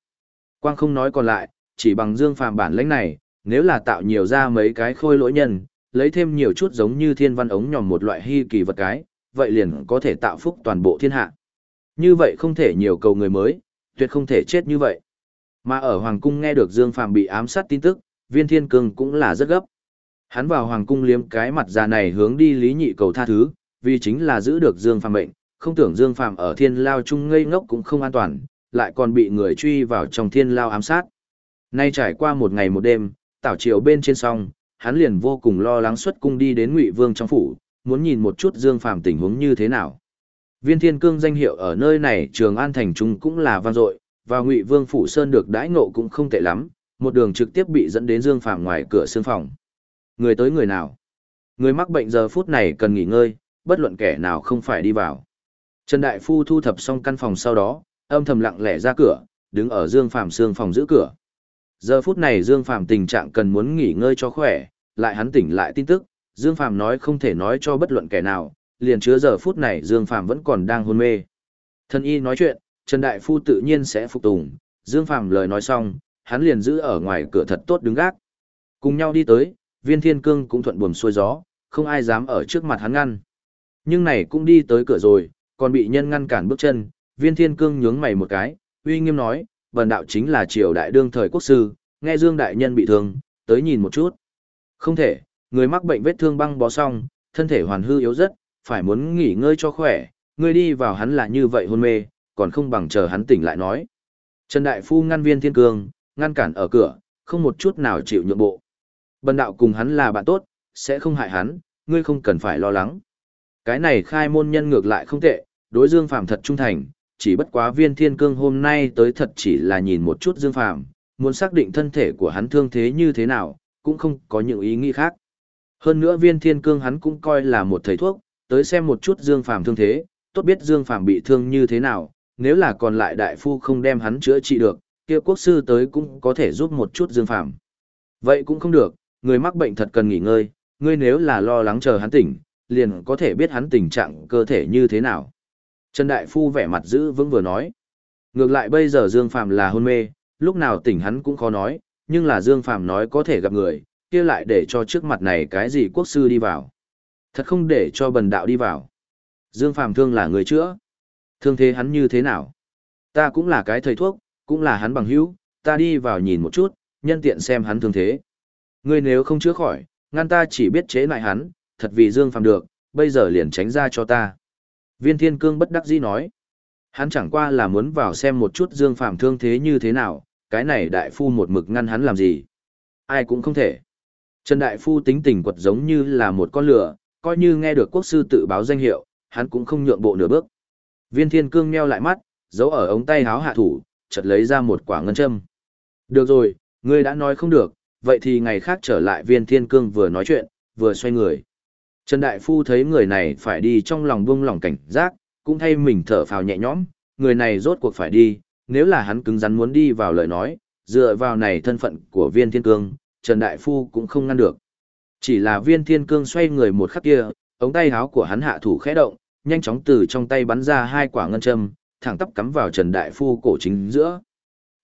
Quang không nói còn lại, chỉ bằng Dương Phàm bản lãnh này, nếu là tạo nhiều ra mấy cái khôi lỗi nhân, lấy thêm nhiều chút giống như thiên văn ống nhòm một loại hy kỳ vật cái, vậy liền có thể tạo phúc toàn bộ thiên hạ. Như vậy không thể nhiều cầu người mới, tuyệt không thể chết như vậy. Mà ở Hoàng Cung nghe được Dương Phàm bị ám sát tin tức, viên thiên cương cũng là rất gấp. Hắn vào Hoàng Cung liếm cái mặt già này hướng đi lý nhị cầu tha thứ, vì chính là giữ được Dương Phàm mệnh, không tưởng Dương Phàm ở thiên lao chung ngây ngốc cũng không an toàn, lại còn bị người truy vào trong thiên lao ám sát. Nay trải qua một ngày một đêm, tảo triều bên trên sông, hắn liền vô cùng lo lắng xuất cung đi đến Ngụy Vương trong phủ, muốn nhìn một chút Dương Phàm tình huống như thế nào. Viên Thiên Cương danh hiệu ở nơi này Trường An thành trung cũng là vang dội, và Ngụy Vương phủ sơn được đãi ngộ cũng không tệ lắm, một đường trực tiếp bị dẫn đến Dương Phàm ngoài cửa sương phòng. Người tới người nào? Người mắc bệnh giờ phút này cần nghỉ ngơi, bất luận kẻ nào không phải đi vào. Trần Đại Phu thu thập xong căn phòng sau đó, âm thầm lặng lẽ ra cửa, đứng ở Dương Phàm sương phòng giữ cửa. Giờ phút này Dương Phàm tình trạng cần muốn nghỉ ngơi cho khỏe, lại hắn tỉnh lại tin tức, Dương Phàm nói không thể nói cho bất luận kẻ nào, liền chứa giờ phút này Dương Phàm vẫn còn đang hôn mê. Thân y nói chuyện, Trần Đại Phu tự nhiên sẽ phục tùng, Dương Phàm lời nói xong, hắn liền giữ ở ngoài cửa thật tốt đứng gác. Cùng nhau đi tới, viên thiên cương cũng thuận buồm xuôi gió, không ai dám ở trước mặt hắn ngăn. Nhưng này cũng đi tới cửa rồi, còn bị nhân ngăn cản bước chân, viên thiên cương nhướng mày một cái, uy nghiêm nói, bần đạo chính là triều đại đương thời quốc sư, nghe Dương Đại Nhân bị thương, tới nhìn một chút. Không thể, người mắc bệnh vết thương băng bó xong, thân thể hoàn hư yếu rất, phải muốn nghỉ ngơi cho khỏe, người đi vào hắn là như vậy hôn mê, còn không bằng chờ hắn tỉnh lại nói. Trần Đại Phu ngăn viên thiên cương, ngăn cản ở cửa, không một chút nào chịu nhượng bộ. Bần đạo cùng hắn là bạn tốt, sẽ không hại hắn, ngươi không cần phải lo lắng. Cái này khai môn nhân ngược lại không tệ, đối Dương Phàm thật trung thành, chỉ bất quá viên thiên cương hôm nay tới thật chỉ là nhìn một chút Dương Phàm muốn xác định thân thể của hắn thương thế như thế nào, cũng không có những ý nghĩ khác. Hơn nữa viên thiên cương hắn cũng coi là một thầy thuốc, tới xem một chút Dương Phàm thương thế, tốt biết Dương Phàm bị thương như thế nào, nếu là còn lại đại phu không đem hắn chữa trị được, kia quốc sư tới cũng có thể giúp một chút Dương Phàm. Vậy cũng không được, người mắc bệnh thật cần nghỉ ngơi, ngươi nếu là lo lắng chờ hắn tỉnh, liền có thể biết hắn tình trạng cơ thể như thế nào. Trần Đại Phu vẻ mặt giữ vững vừa nói. Ngược lại bây giờ Dương Phạm là hôn mê, lúc nào tỉnh hắn cũng khó nói, nhưng là Dương Phạm nói có thể gặp người, kia lại để cho trước mặt này cái gì quốc sư đi vào. Thật không để cho bần đạo đi vào. Dương Phạm thương là người chữa. Thương thế hắn như thế nào? Ta cũng là cái thầy thuốc, cũng là hắn bằng hữu, ta đi vào nhìn một chút, nhân tiện xem hắn thương thế. Ngươi nếu không chữa khỏi, ngăn ta chỉ biết chế lại hắn, thật vì Dương Phạm được, bây giờ liền tránh ra cho ta. Viên Thiên Cương bất đắc dĩ nói. Hắn chẳng qua là muốn vào xem một chút Dương Phàm thương thế như thế nào, cái này đại phu một mực ngăn hắn làm gì. Ai cũng không thể. Trần Đại Phu tính tình quật giống như là một con lửa, coi như nghe được quốc sư tự báo danh hiệu, hắn cũng không nhượng bộ nửa bước. Viên Thiên Cương meo lại mắt, giấu ở ống tay háo hạ thủ, chợt lấy ra một quả ngân châm. Được rồi, ngươi đã nói không được, vậy thì ngày khác trở lại Viên Thiên Cương vừa nói chuyện, vừa xoay người. Trần Đại Phu thấy người này phải đi trong lòng buông lòng cảnh giác, cũng thay mình thở phào nhẹ nhõm, người này rốt cuộc phải đi, nếu là hắn cứng rắn muốn đi vào lời nói, dựa vào này thân phận của viên thiên cương, Trần Đại Phu cũng không ngăn được. Chỉ là viên thiên cương xoay người một khắc kia, ống tay háo của hắn hạ thủ khẽ động, nhanh chóng từ trong tay bắn ra hai quả ngân châm, thẳng tắp cắm vào Trần Đại Phu cổ chính giữa.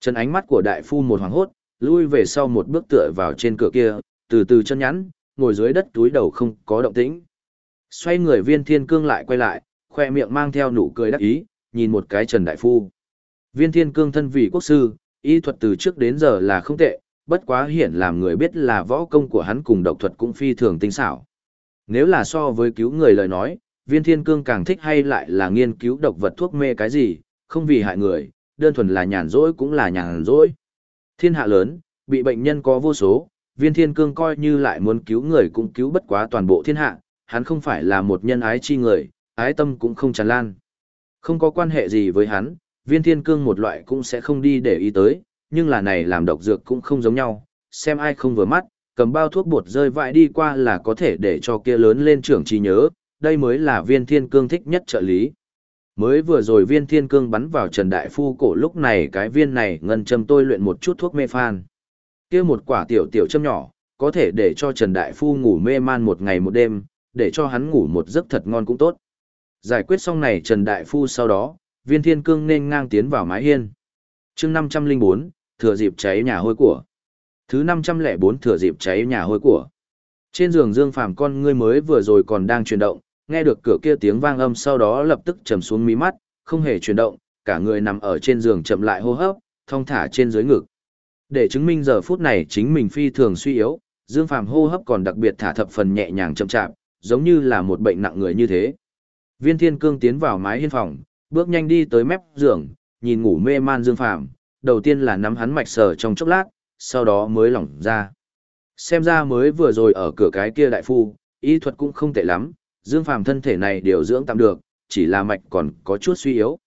Trần ánh mắt của Đại Phu một hoàng hốt, lui về sau một bước tựa vào trên cửa kia, từ từ chân nhắn, ngồi dưới đất túi đầu không có động tĩnh. Xoay người viên thiên cương lại quay lại, khoe miệng mang theo nụ cười đắc ý, nhìn một cái Trần Đại Phu. Viên thiên cương thân vị quốc sư, y thuật từ trước đến giờ là không tệ, bất quá hiển làm người biết là võ công của hắn cùng độc thuật cũng phi thường tinh xảo. Nếu là so với cứu người lời nói, viên thiên cương càng thích hay lại là nghiên cứu độc vật thuốc mê cái gì, không vì hại người, đơn thuần là nhàn rỗi cũng là nhàn rỗi. Thiên hạ lớn, bị bệnh nhân có vô số, viên thiên cương coi như lại muốn cứu người cũng cứu bất quá toàn bộ thiên hạ, hắn không phải là một nhân ái chi người, ái tâm cũng không tràn lan. Không có quan hệ gì với hắn, viên thiên cương một loại cũng sẽ không đi để ý tới, nhưng là này làm độc dược cũng không giống nhau, xem ai không vừa mắt, cầm bao thuốc bột rơi vãi đi qua là có thể để cho kia lớn lên trưởng trí nhớ, đây mới là viên thiên cương thích nhất trợ lý. Mới vừa rồi viên thiên cương bắn vào Trần Đại Phu cổ lúc này cái viên này ngân châm tôi luyện một chút thuốc mê phan kia một quả tiểu tiểu châm nhỏ, có thể để cho Trần Đại Phu ngủ mê man một ngày một đêm, để cho hắn ngủ một giấc thật ngon cũng tốt. Giải quyết xong này Trần Đại Phu sau đó, viên thiên cương nên ngang tiến vào mái hiên. chương 504, thừa dịp cháy nhà hôi của. Thứ 504 thừa dịp cháy nhà hôi của. Trên giường Dương Phàm con ngươi mới vừa rồi còn đang chuyển động, nghe được cửa kia tiếng vang âm sau đó lập tức trầm xuống mí mắt, không hề chuyển động, cả người nằm ở trên giường chậm lại hô hấp, thong thả trên dưới ngực. Để chứng minh giờ phút này chính mình phi thường suy yếu, Dương Phàm hô hấp còn đặc biệt thả thập phần nhẹ nhàng chậm chạp, giống như là một bệnh nặng người như thế. Viên Thiên Cương tiến vào mái hiên phòng, bước nhanh đi tới mép giường, nhìn ngủ mê man Dương Phàm, đầu tiên là nắm hắn mạch sờ trong chốc lát, sau đó mới lỏng ra. Xem ra mới vừa rồi ở cửa cái kia đại phu, y thuật cũng không tệ lắm, Dương Phàm thân thể này điều dưỡng tạm được, chỉ là mạch còn có chút suy yếu.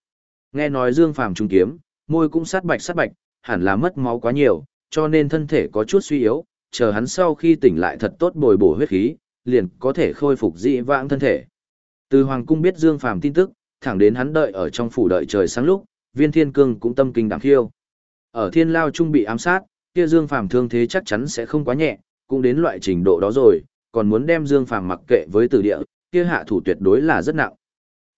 Nghe nói Dương Phàm trung kiếm, môi cũng sát bạch sát bạch, hẳn là mất máu quá nhiều, cho nên thân thể có chút suy yếu, chờ hắn sau khi tỉnh lại thật tốt bồi bổ huyết khí, liền có thể khôi phục dị vãng thân thể. Từ Hoàng cung biết Dương Phàm tin tức, thẳng đến hắn đợi ở trong phủ đợi trời sáng lúc, Viên Thiên Cương cũng tâm kinh đảm khiêu. Ở Thiên Lao trung bị ám sát, kia Dương Phàm thương thế chắc chắn sẽ không quá nhẹ, cũng đến loại trình độ đó rồi, còn muốn đem Dương Phàm mặc kệ với tử địa, kia hạ thủ tuyệt đối là rất nặng.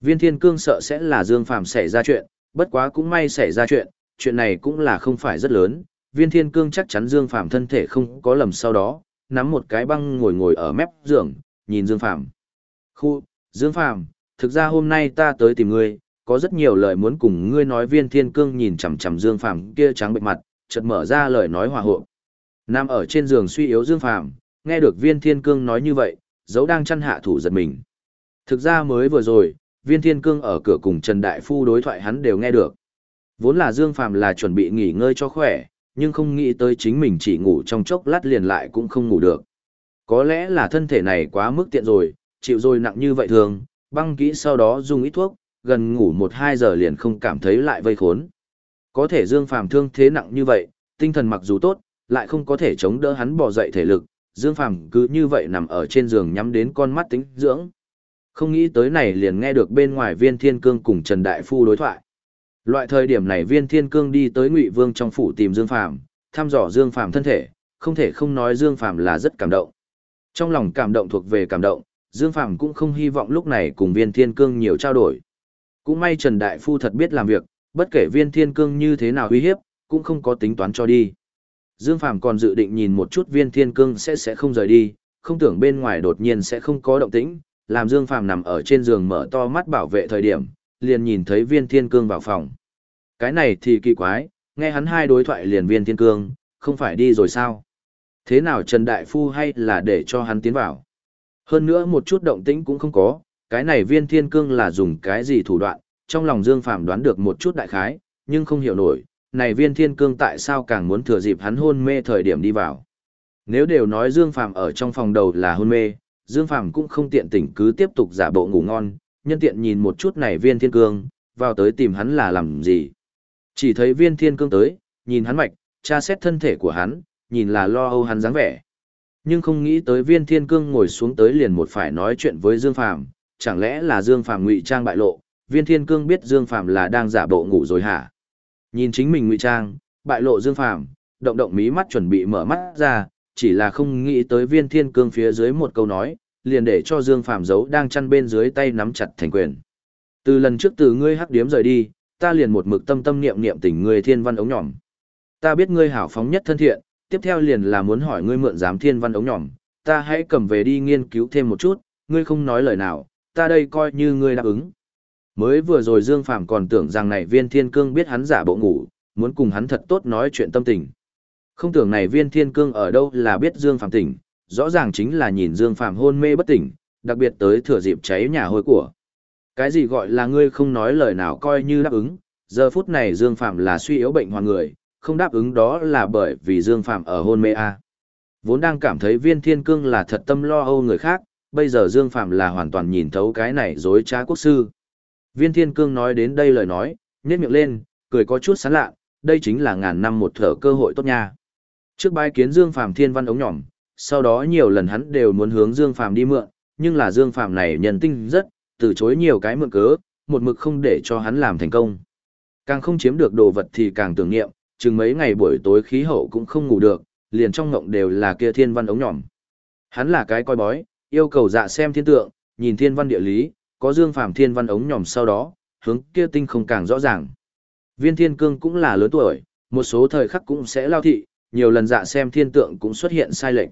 Viên Thiên Cương sợ sẽ là Dương Phàm xảy ra chuyện, bất quá cũng may xảy ra chuyện, chuyện này cũng là không phải rất lớn, Viên Thiên Cương chắc chắn Dương Phàm thân thể không có lầm sau đó, nắm một cái băng ngồi ngồi ở mép giường, nhìn Dương Phàm. Khu, Dương Phàm, thực ra hôm nay ta tới tìm ngươi, có rất nhiều lời muốn cùng ngươi nói Viên Thiên Cương nhìn chằm chằm Dương Phàm kia trắng bệnh mặt, chợt mở ra lời nói hòa hộ. Nam ở trên giường suy yếu Dương Phàm, nghe được Viên Thiên Cương nói như vậy, dấu đang chăn hạ thủ giật mình. Thực ra mới vừa rồi, viên thiên cương ở cửa cùng Trần Đại Phu đối thoại hắn đều nghe được. Vốn là Dương Phàm là chuẩn bị nghỉ ngơi cho khỏe, nhưng không nghĩ tới chính mình chỉ ngủ trong chốc lát liền lại cũng không ngủ được. Có lẽ là thân thể này quá mức tiện rồi, chịu rồi nặng như vậy thường, băng kỹ sau đó dùng ít thuốc, gần ngủ 1-2 giờ liền không cảm thấy lại vây khốn. Có thể Dương Phàm thương thế nặng như vậy, tinh thần mặc dù tốt, lại không có thể chống đỡ hắn bỏ dậy thể lực, Dương Phàm cứ như vậy nằm ở trên giường nhắm đến con mắt tính dưỡng. Không nghĩ tới này liền nghe được bên ngoài viên thiên cương cùng Trần Đại Phu đối thoại. Loại thời điểm này viên thiên cương đi tới Ngụy Vương trong phủ tìm Dương Phàm thăm dò Dương Phàm thân thể, không thể không nói Dương Phàm là rất cảm động. Trong lòng cảm động thuộc về cảm động, Dương Phàm cũng không hy vọng lúc này cùng viên thiên cương nhiều trao đổi. Cũng may Trần Đại Phu thật biết làm việc, bất kể viên thiên cương như thế nào uy hiếp, cũng không có tính toán cho đi. Dương Phàm còn dự định nhìn một chút viên thiên cương sẽ sẽ không rời đi, không tưởng bên ngoài đột nhiên sẽ không có động tĩnh, làm Dương Phàm nằm ở trên giường mở to mắt bảo vệ thời điểm, liền nhìn thấy viên thiên cương vào phòng. Cái này thì kỳ quái, nghe hắn hai đối thoại liền viên thiên cương, không phải đi rồi sao? Thế nào Trần Đại Phu hay là để cho hắn tiến vào? Hơn nữa một chút động tĩnh cũng không có, cái này viên thiên cương là dùng cái gì thủ đoạn, trong lòng Dương Phàm đoán được một chút đại khái, nhưng không hiểu nổi, này viên thiên cương tại sao càng muốn thừa dịp hắn hôn mê thời điểm đi vào. Nếu đều nói Dương Phàm ở trong phòng đầu là hôn mê, Dương Phàm cũng không tiện tỉnh cứ tiếp tục giả bộ ngủ ngon, nhân tiện nhìn một chút này viên thiên cương, vào tới tìm hắn là làm gì. Chỉ thấy viên thiên cương tới, nhìn hắn mạch, tra xét thân thể của hắn, nhìn là lo âu hắn dáng vẻ. Nhưng không nghĩ tới viên thiên cương ngồi xuống tới liền một phải nói chuyện với Dương Phàm chẳng lẽ là Dương Phàm ngụy trang bại lộ, viên thiên cương biết Dương Phàm là đang giả bộ ngủ rồi hả? Nhìn chính mình ngụy trang, bại lộ Dương Phàm động động mí mắt chuẩn bị mở mắt ra, chỉ là không nghĩ tới viên thiên cương phía dưới một câu nói, liền để cho Dương Phàm giấu đang chăn bên dưới tay nắm chặt thành quyền. Từ lần trước từ ngươi hắc điếm rời đi, ta liền một mực tâm tâm niệm niệm tình ngươi thiên văn ống nhỏm. Ta biết ngươi hảo phóng nhất thân thiện, tiếp theo liền là muốn hỏi ngươi mượn giám thiên văn ống nhỏm, ta hãy cầm về đi nghiên cứu thêm một chút, ngươi không nói lời nào, ta đây coi như ngươi đáp ứng. Mới vừa rồi Dương Phàm còn tưởng rằng này viên thiên cương biết hắn giả bộ ngủ, muốn cùng hắn thật tốt nói chuyện tâm tình. Không tưởng này viên thiên cương ở đâu là biết Dương Phàm tỉnh, rõ ràng chính là nhìn Dương Phàm hôn mê bất tỉnh, đặc biệt tới thừa dịp cháy nhà hôi của. Cái gì gọi là ngươi không nói lời nào coi như đáp ứng, giờ phút này Dương Phàm là suy yếu bệnh hoàn người, không đáp ứng đó là bởi vì Dương Phàm ở hôn mê a. Vốn đang cảm thấy viên thiên cương là thật tâm lo âu người khác, bây giờ Dương Phàm là hoàn toàn nhìn thấu cái này dối trá quốc sư. Viên thiên cương nói đến đây lời nói, nhếch miệng lên, cười có chút sán lạ, đây chính là ngàn năm một thở cơ hội tốt nha. Trước bái kiến Dương Phàm thiên văn ống nhỏm, sau đó nhiều lần hắn đều muốn hướng Dương Phàm đi mượn, nhưng là Dương Phàm này nhân tinh rất, từ chối nhiều cái mượn cớ, một mực không để cho hắn làm thành công. Càng không chiếm được đồ vật thì càng tưởng niệm, chừng mấy ngày buổi tối khí hậu cũng không ngủ được, liền trong ngộng đều là kia thiên văn ống nhỏm. Hắn là cái coi bói, yêu cầu dạ xem thiên tượng, nhìn thiên văn địa lý, có Dương Phàm thiên văn ống nhỏm sau đó, hướng kia tinh không càng rõ ràng. Viên Thiên Cương cũng là lớn tuổi, một số thời khắc cũng sẽ lao thị, nhiều lần dạ xem thiên tượng cũng xuất hiện sai lệch.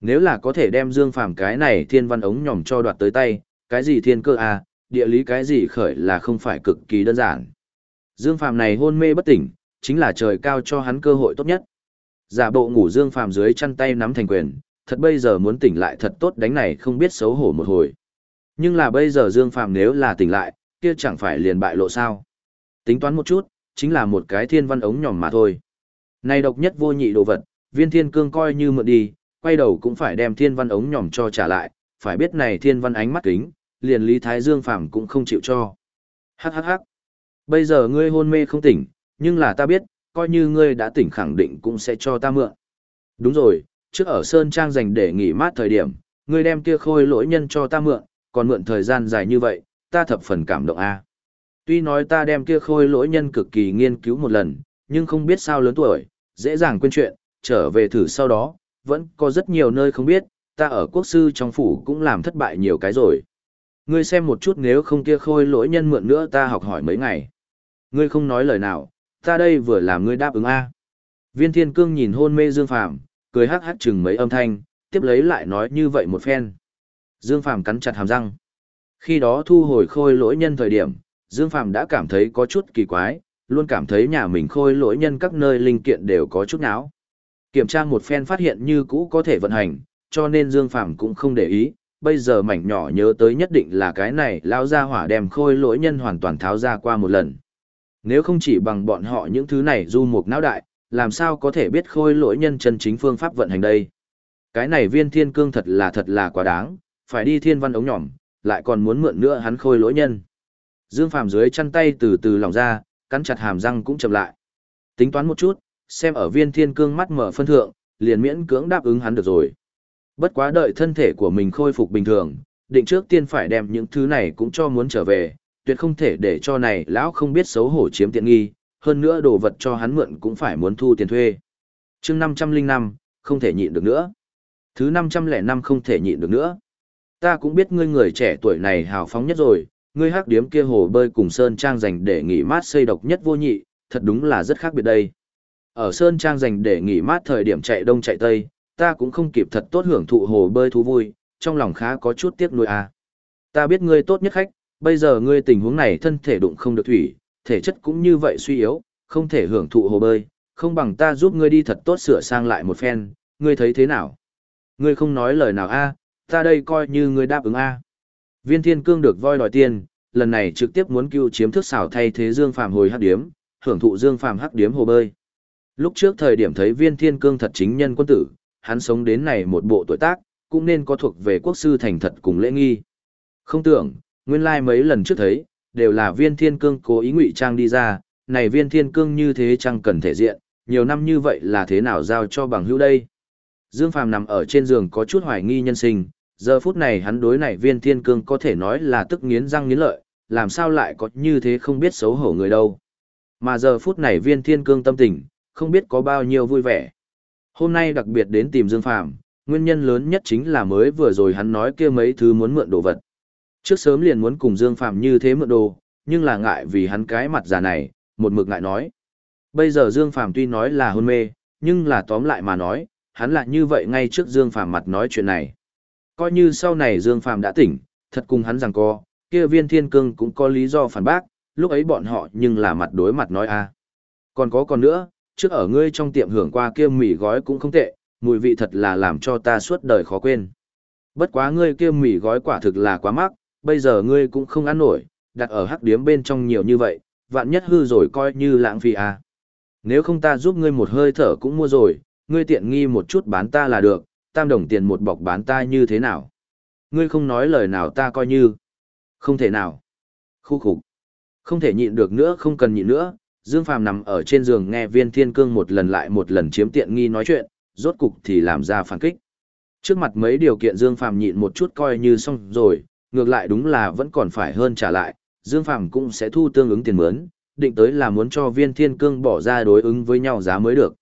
Nếu là có thể đem Dương Phàm cái này thiên văn ống nhỏm cho đoạt tới tay, cái gì thiên cơ a, à, địa lý cái gì khởi là không phải cực kỳ đơn giản. Dương Phàm này hôn mê bất tỉnh, chính là trời cao cho hắn cơ hội tốt nhất. Giả bộ ngủ Dương Phàm dưới chăn tay nắm thành quyền, thật bây giờ muốn tỉnh lại thật tốt đánh này không biết xấu hổ một hồi. Nhưng là bây giờ Dương Phàm nếu là tỉnh lại, kia chẳng phải liền bại lộ sao. Tính toán một chút, chính là một cái thiên văn ống nhỏm mà thôi. Này độc nhất vô nhị đồ vật, viên thiên cương coi như mượn đi, quay đầu cũng phải đem thiên văn ống nhỏm cho trả lại, phải biết này thiên văn ánh mắt kính, liền Lý Thái Dương Phàm cũng không chịu cho. Hắc hắc hắc. Bây giờ ngươi hôn mê không tỉnh, nhưng là ta biết, coi như ngươi đã tỉnh khẳng định cũng sẽ cho ta mượn. Đúng rồi, trước ở Sơn Trang dành để nghỉ mát thời điểm, ngươi đem kia khôi lỗi nhân cho ta mượn, còn mượn thời gian dài như vậy, ta thập phần cảm động a. À. Tuy nói ta đem kia khôi lỗi nhân cực kỳ nghiên cứu một lần, nhưng không biết sao lớn tuổi, dễ dàng quên chuyện, trở về thử sau đó, vẫn có rất nhiều nơi không biết, ta ở quốc sư trong phủ cũng làm thất bại nhiều cái rồi. Ngươi xem một chút nếu không kia khôi lỗi nhân mượn nữa ta học hỏi mấy ngày. Ngươi không nói lời nào, ta đây vừa làm ngươi đáp ứng A. Viên thiên cương nhìn hôn mê Dương Phàm cười hắc hắc chừng mấy âm thanh, tiếp lấy lại nói như vậy một phen. Dương Phàm cắn chặt hàm răng. Khi đó thu hồi khôi lỗi nhân thời điểm, Dương Phàm đã cảm thấy có chút kỳ quái, luôn cảm thấy nhà mình khôi lỗi nhân các nơi linh kiện đều có chút náo. Kiểm tra một phen phát hiện như cũ có thể vận hành, cho nên Dương Phàm cũng không để ý, bây giờ mảnh nhỏ nhớ tới nhất định là cái này lao ra hỏa đem khôi lỗi nhân hoàn toàn tháo ra qua một lần. Nếu không chỉ bằng bọn họ những thứ này du mục não đại, làm sao có thể biết khôi lỗi nhân chân chính phương pháp vận hành đây. Cái này viên thiên cương thật là thật là quá đáng, phải đi thiên văn ống nhỏm, lại còn muốn mượn nữa hắn khôi lỗi nhân. Dương Phàm dưới chăn tay từ từ lỏng ra, cắn chặt hàm răng cũng chậm lại. Tính toán một chút, xem ở viên thiên cương mắt mở phân thượng, liền miễn cưỡng đáp ứng hắn được rồi. Bất quá đợi thân thể của mình khôi phục bình thường, định trước tiên phải đem những thứ này cũng cho muốn trở về, tuyệt không thể để cho này lão không biết xấu hổ chiếm tiện nghi, hơn nữa đồ vật cho hắn mượn cũng phải muốn thu tiền thuê. chương 505, không thể nhịn được nữa. Thứ 505 không thể nhịn được nữa. Ta cũng biết ngươi người trẻ tuổi này hào phóng nhất rồi, ngươi hắc điếm kia hồ bơi cùng Sơn Trang dành để nghỉ mát xây độc nhất vô nhị, thật đúng là rất khác biệt đây. Ở Sơn Trang dành để nghỉ mát thời điểm chạy đông chạy tây, ta cũng không kịp thật tốt hưởng thụ hồ bơi thú vui, trong lòng khá có chút tiếc nuối à. Ta biết ngươi tốt nhất khách, bây giờ ngươi tình huống này thân thể đụng không được thủy, thể chất cũng như vậy suy yếu, không thể hưởng thụ hồ bơi, không bằng ta giúp ngươi đi thật tốt sửa sang lại một phen, ngươi thấy thế nào? Ngươi không nói lời nào a, ta đây coi như ngươi đáp ứng a. Viên Thiên Cương được voi đòi tiền, lần này trực tiếp muốn cứu chiếm thức xảo thay thế Dương Phàm hồi hắc điếm, hưởng thụ Dương Phàm hắc điếm hồ bơi. Lúc trước thời điểm thấy Viên Thiên Cương thật chính nhân quân tử, hắn sống đến này một bộ tuổi tác, cũng nên có thuộc về quốc sư thành thật cùng lễ nghi. Không tưởng, nguyên lai like mấy lần trước thấy, đều là viên thiên cương cố ý ngụy trang đi ra, này viên thiên cương như thế chẳng cần thể diện, nhiều năm như vậy là thế nào giao cho bằng hữu đây. Dương Phàm nằm ở trên giường có chút hoài nghi nhân sinh, giờ phút này hắn đối này viên thiên cương có thể nói là tức nghiến răng nghiến lợi, làm sao lại có như thế không biết xấu hổ người đâu. Mà giờ phút này viên thiên cương tâm tình, không biết có bao nhiêu vui vẻ. Hôm nay đặc biệt đến tìm Dương Phàm nguyên nhân lớn nhất chính là mới vừa rồi hắn nói kia mấy thứ muốn mượn đồ vật. Trước sớm liền muốn cùng Dương Phàm như thế mượn đồ, nhưng là ngại vì hắn cái mặt già này, một mực ngại nói. Bây giờ Dương Phàm tuy nói là hôn mê, nhưng là tóm lại mà nói, hắn lại như vậy ngay trước Dương Phàm mặt nói chuyện này. Coi như sau này Dương Phàm đã tỉnh, thật cùng hắn rằng co, kia viên thiên cương cũng có lý do phản bác, lúc ấy bọn họ nhưng là mặt đối mặt nói a. Còn có còn nữa, trước ở ngươi trong tiệm hưởng qua kia mì gói cũng không tệ, mùi vị thật là làm cho ta suốt đời khó quên. Bất quá ngươi kia mì gói quả thực là quá mắc, bây giờ ngươi cũng không ăn nổi, đặt ở hắc điếm bên trong nhiều như vậy, vạn nhất hư rồi coi như lãng phí à. Nếu không ta giúp ngươi một hơi thở cũng mua rồi, ngươi tiện nghi một chút bán ta là được, tam đồng tiền một bọc bán ta như thế nào. Ngươi không nói lời nào ta coi như. Không thể nào. Khu khục. Không thể nhịn được nữa không cần nhịn nữa, Dương Phàm nằm ở trên giường nghe viên thiên cương một lần lại một lần chiếm tiện nghi nói chuyện, rốt cục thì làm ra phản kích. Trước mặt mấy điều kiện Dương Phàm nhịn một chút coi như xong rồi, ngược lại đúng là vẫn còn phải hơn trả lại, Dương Phàm cũng sẽ thu tương ứng tiền mướn, định tới là muốn cho viên thiên cương bỏ ra đối ứng với nhau giá mới được.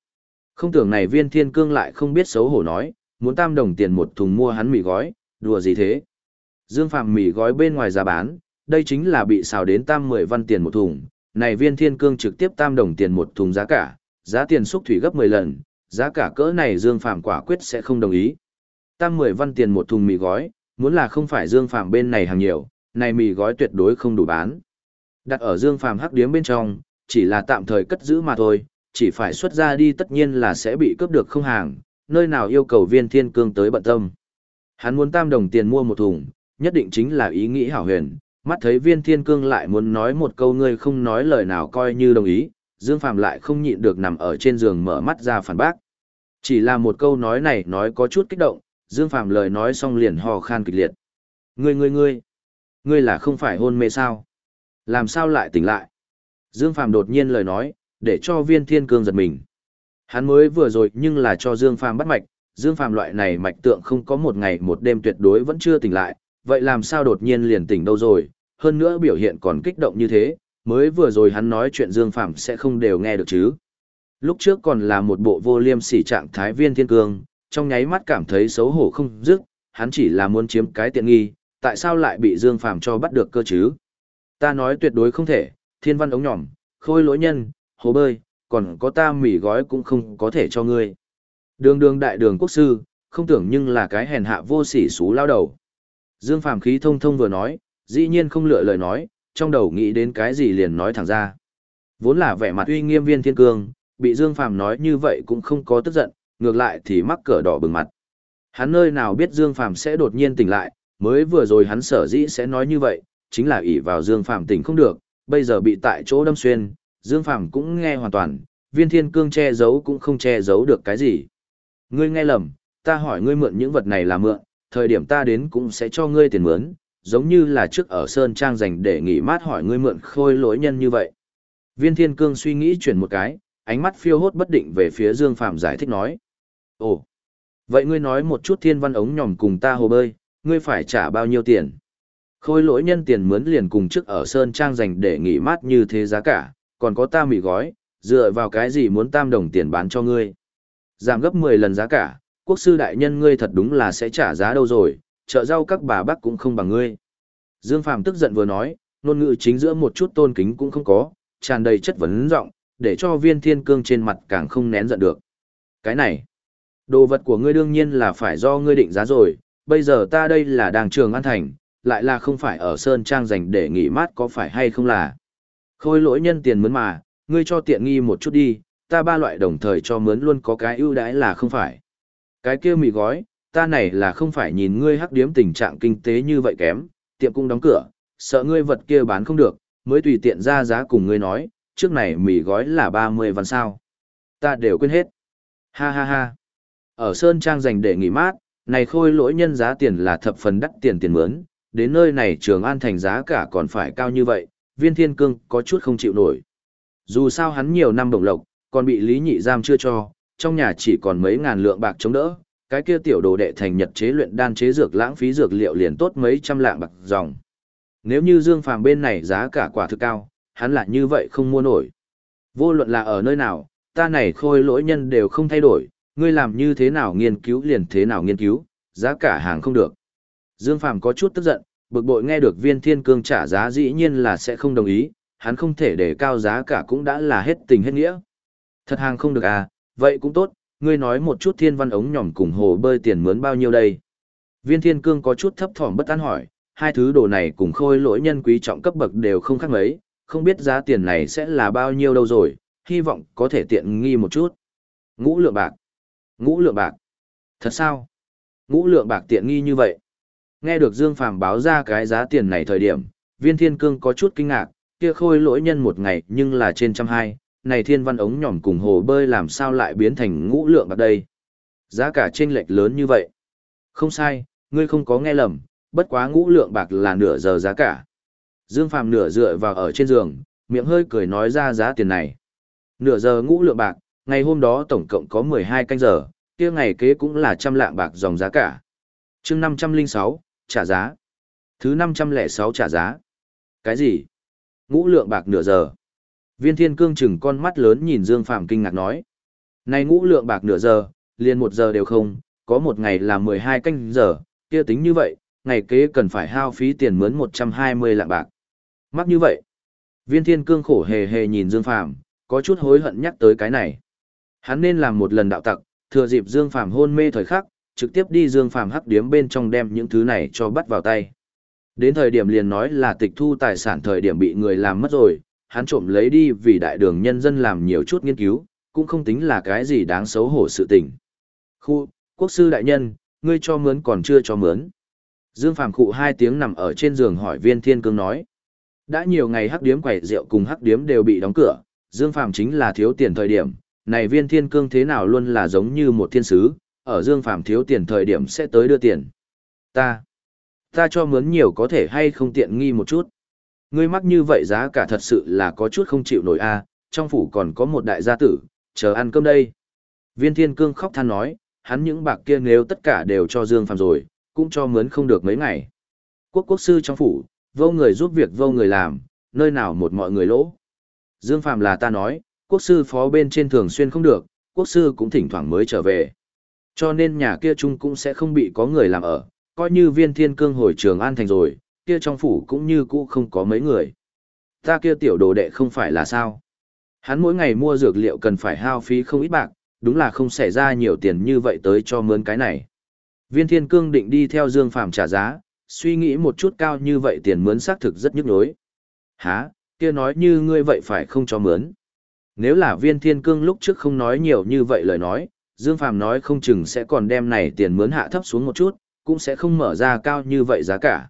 Không tưởng này viên thiên cương lại không biết xấu hổ nói, muốn tam đồng tiền một thùng mua hắn mì gói, đùa gì thế. Dương Phàm mì gói bên ngoài giá bán, đây chính là bị xào đến tam 10 văn tiền một thùng, này viên thiên cương trực tiếp tam đồng tiền một thùng giá cả, giá tiền xúc thủy gấp 10 lần, giá cả cỡ này Dương Phàm quả quyết sẽ không đồng ý. Tam 10 văn tiền một thùng mì gói, muốn là không phải Dương Phàm bên này hàng nhiều, này mì gói tuyệt đối không đủ bán. Đặt ở Dương Phàm hắc điếm bên trong, chỉ là tạm thời cất giữ mà thôi, chỉ phải xuất ra đi tất nhiên là sẽ bị cướp được không hàng, nơi nào yêu cầu viên thiên cương tới bận tâm. Hắn muốn tam đồng tiền mua một thùng, nhất định chính là ý nghĩ hảo huyền, mắt thấy viên thiên cương lại muốn nói một câu ngươi không nói lời nào coi như đồng ý, Dương Phàm lại không nhịn được nằm ở trên giường mở mắt ra phản bác. Chỉ là một câu nói này nói có chút kích động, Dương Phàm lời nói xong liền hò khan kịch liệt. Ngươi ngươi ngươi, ngươi là không phải hôn mê sao? Làm sao lại tỉnh lại? Dương Phàm đột nhiên lời nói, để cho viên thiên cương giật mình. Hắn mới vừa rồi nhưng là cho Dương Phàm bắt mạch, Dương Phàm loại này mạch tượng không có một ngày một đêm tuyệt đối vẫn chưa tỉnh lại, vậy làm sao đột nhiên liền tỉnh đâu rồi, hơn nữa biểu hiện còn kích động như thế, mới vừa rồi hắn nói chuyện Dương Phàm sẽ không đều nghe được chứ. Lúc trước còn là một bộ vô liêm sỉ trạng thái viên thiên cương, trong nháy mắt cảm thấy xấu hổ không dứt, hắn chỉ là muốn chiếm cái tiện nghi, tại sao lại bị Dương Phàm cho bắt được cơ chứ? Ta nói tuyệt đối không thể, thiên văn ống nhỏm, khôi lỗi nhân, hồ bơi, còn có ta mỉ gói cũng không có thể cho ngươi. Đường đường đại đường quốc sư, không tưởng nhưng là cái hèn hạ vô sỉ xú lao đầu. Dương Phàm khí thông thông vừa nói, dĩ nhiên không lựa lời nói, trong đầu nghĩ đến cái gì liền nói thẳng ra. Vốn là vẻ mặt uy nghiêm viên thiên cương, bị Dương Phàm nói như vậy cũng không có tức giận, ngược lại thì mắc cỡ đỏ bừng mặt. Hắn nơi nào biết Dương Phàm sẽ đột nhiên tỉnh lại, mới vừa rồi hắn sở dĩ sẽ nói như vậy, chính là ỷ vào Dương Phàm tỉnh không được, bây giờ bị tại chỗ đâm xuyên, Dương Phàm cũng nghe hoàn toàn, viên thiên cương che giấu cũng không che giấu được cái gì. Ngươi nghe lầm, ta hỏi ngươi mượn những vật này là mượn, thời điểm ta đến cũng sẽ cho ngươi tiền mướn, giống như là trước ở Sơn Trang dành để nghỉ mát hỏi ngươi mượn khôi lỗi nhân như vậy. Viên thiên cương suy nghĩ chuyển một cái, ánh mắt phiêu hốt bất định về phía Dương phạm giải thích nói. Ồ, vậy ngươi nói một chút thiên văn ống nhòm cùng ta hồ bơi, ngươi phải trả bao nhiêu tiền? Khôi lỗi nhân tiền mướn liền cùng trước ở Sơn Trang dành để nghỉ mát như thế giá cả, còn có ta mì gói, dựa vào cái gì muốn tam đồng tiền bán cho ngươi. Giảm gấp 10 lần giá cả, quốc sư đại nhân ngươi thật đúng là sẽ trả giá đâu rồi, chợ rau các bà bác cũng không bằng ngươi. Dương Phàm tức giận vừa nói, ngôn ngữ chính giữa một chút tôn kính cũng không có, tràn đầy chất vấn giọng, để cho viên thiên cương trên mặt càng không nén giận được. Cái này, đồ vật của ngươi đương nhiên là phải do ngươi định giá rồi, bây giờ ta đây là đàng trường an thành, lại là không phải ở Sơn Trang dành để nghỉ mát có phải hay không là. Khôi lỗi nhân tiền mướn mà, ngươi cho tiện nghi một chút đi, ta ba loại đồng thời cho mướn luôn có cái ưu đãi là không phải. Cái kia mì gói, ta này là không phải nhìn ngươi hắc điếm tình trạng kinh tế như vậy kém, tiệm cũng đóng cửa, sợ ngươi vật kia bán không được, mới tùy tiện ra giá cùng ngươi nói, trước này mì gói là 30 văn sao. Ta đều quên hết. Ha ha ha. Ở Sơn Trang dành để nghỉ mát, này khôi lỗi nhân giá tiền là thập phần đắt tiền tiền mướn, đến nơi này trường an thành giá cả còn phải cao như vậy, viên thiên cương có chút không chịu nổi. Dù sao hắn nhiều năm đồng lộc, còn bị lý nhị giam chưa cho, trong nhà chỉ còn mấy ngàn lượng bạc chống đỡ, cái kia tiểu đồ đệ thành nhật chế luyện đan chế dược lãng phí dược liệu liền tốt mấy trăm lạng bạc dòng. Nếu như Dương Phàm bên này giá cả quả thực cao, hắn lại như vậy không mua nổi. Vô luận là ở nơi nào, ta này khôi lỗi nhân đều không thay đổi, ngươi làm như thế nào nghiên cứu liền thế nào nghiên cứu, giá cả hàng không được. Dương Phàm có chút tức giận, bực bội nghe được viên thiên cương trả giá dĩ nhiên là sẽ không đồng ý, hắn không thể để cao giá cả cũng đã là hết tình hết nghĩa. Thật hàng không được à, vậy cũng tốt, ngươi nói một chút thiên văn ống nhỏm cùng hồ bơi tiền mướn bao nhiêu đây. Viên thiên cương có chút thấp thỏm bất an hỏi, hai thứ đồ này cùng khôi lỗi nhân quý trọng cấp bậc đều không khác mấy, không biết giá tiền này sẽ là bao nhiêu đâu rồi, hy vọng có thể tiện nghi một chút. Ngũ lượng bạc. Ngũ lượng bạc. Thật sao? Ngũ lượng bạc tiện nghi như vậy. Nghe được Dương Phàm báo ra cái giá tiền này thời điểm, viên thiên cương có chút kinh ngạc, kia khôi lỗi nhân một ngày nhưng là trên trăm hai, này thiên văn ống nhỏm cùng hồ bơi làm sao lại biến thành ngũ lượng bạc đây. Giá cả chênh lệch lớn như vậy. Không sai, ngươi không có nghe lầm, bất quá ngũ lượng bạc là nửa giờ giá cả. Dương Phàm nửa dựa vào ở trên giường, miệng hơi cười nói ra giá tiền này. Nửa giờ ngũ lượng bạc, ngày hôm đó tổng cộng có 12 canh giờ, kia ngày kế cũng là trăm lạng bạc dòng giá cả. chương 506, trả giá. Thứ 506 trả giá. Cái gì? Ngũ lượng bạc nửa giờ. Viên thiên cương chừng con mắt lớn nhìn Dương Phạm kinh ngạc nói. Này ngũ lượng bạc nửa giờ, liền một giờ đều không, có một ngày là 12 canh giờ, kia tính như vậy, ngày kế cần phải hao phí tiền mướn 120 lạng bạc. Mắc như vậy. Viên thiên cương khổ hề hề nhìn Dương Phạm, có chút hối hận nhắc tới cái này. Hắn nên làm một lần đạo tặc, thừa dịp Dương Phạm hôn mê thời khắc, trực tiếp đi Dương Phạm hắc điếm bên trong đem những thứ này cho bắt vào tay. Đến thời điểm liền nói là tịch thu tài sản thời điểm bị người làm mất rồi, hắn trộm lấy đi vì đại đường nhân dân làm nhiều chút nghiên cứu, cũng không tính là cái gì đáng xấu hổ sự tình. Khu, quốc sư đại nhân, ngươi cho mướn còn chưa cho mướn. Dương Phàm khụ hai tiếng nằm ở trên giường hỏi viên thiên cương nói. Đã nhiều ngày hắc điếm quẩy rượu cùng hắc điếm đều bị đóng cửa, Dương Phàm chính là thiếu tiền thời điểm, này viên thiên cương thế nào luôn là giống như một thiên sứ, ở Dương Phàm thiếu tiền thời điểm sẽ tới đưa tiền. Ta, ta cho mướn nhiều có thể hay không tiện nghi một chút. Ngươi mắc như vậy giá cả thật sự là có chút không chịu nổi a, trong phủ còn có một đại gia tử, chờ ăn cơm đây. Viên Thiên Cương khóc than nói, hắn những bạc kia nếu tất cả đều cho Dương Phàm rồi, cũng cho mướn không được mấy ngày. Quốc quốc sư trong phủ, vô người giúp việc vô người làm, nơi nào một mọi người lỗ. Dương Phàm là ta nói, quốc sư phó bên trên thường xuyên không được, quốc sư cũng thỉnh thoảng mới trở về. Cho nên nhà kia chung cũng sẽ không bị có người làm ở, coi như viên thiên cương hồi trường an thành rồi, kia trong phủ cũng như cũ không có mấy người. Ta kia tiểu đồ đệ không phải là sao. Hắn mỗi ngày mua dược liệu cần phải hao phí không ít bạc, đúng là không xảy ra nhiều tiền như vậy tới cho mướn cái này. Viên thiên cương định đi theo Dương Phàm trả giá, suy nghĩ một chút cao như vậy tiền mướn xác thực rất nhức nhối. Hả, kia nói như ngươi vậy phải không cho mướn. Nếu là viên thiên cương lúc trước không nói nhiều như vậy lời nói, Dương Phàm nói không chừng sẽ còn đem này tiền mướn hạ thấp xuống một chút, cũng sẽ không mở ra cao như vậy giá cả.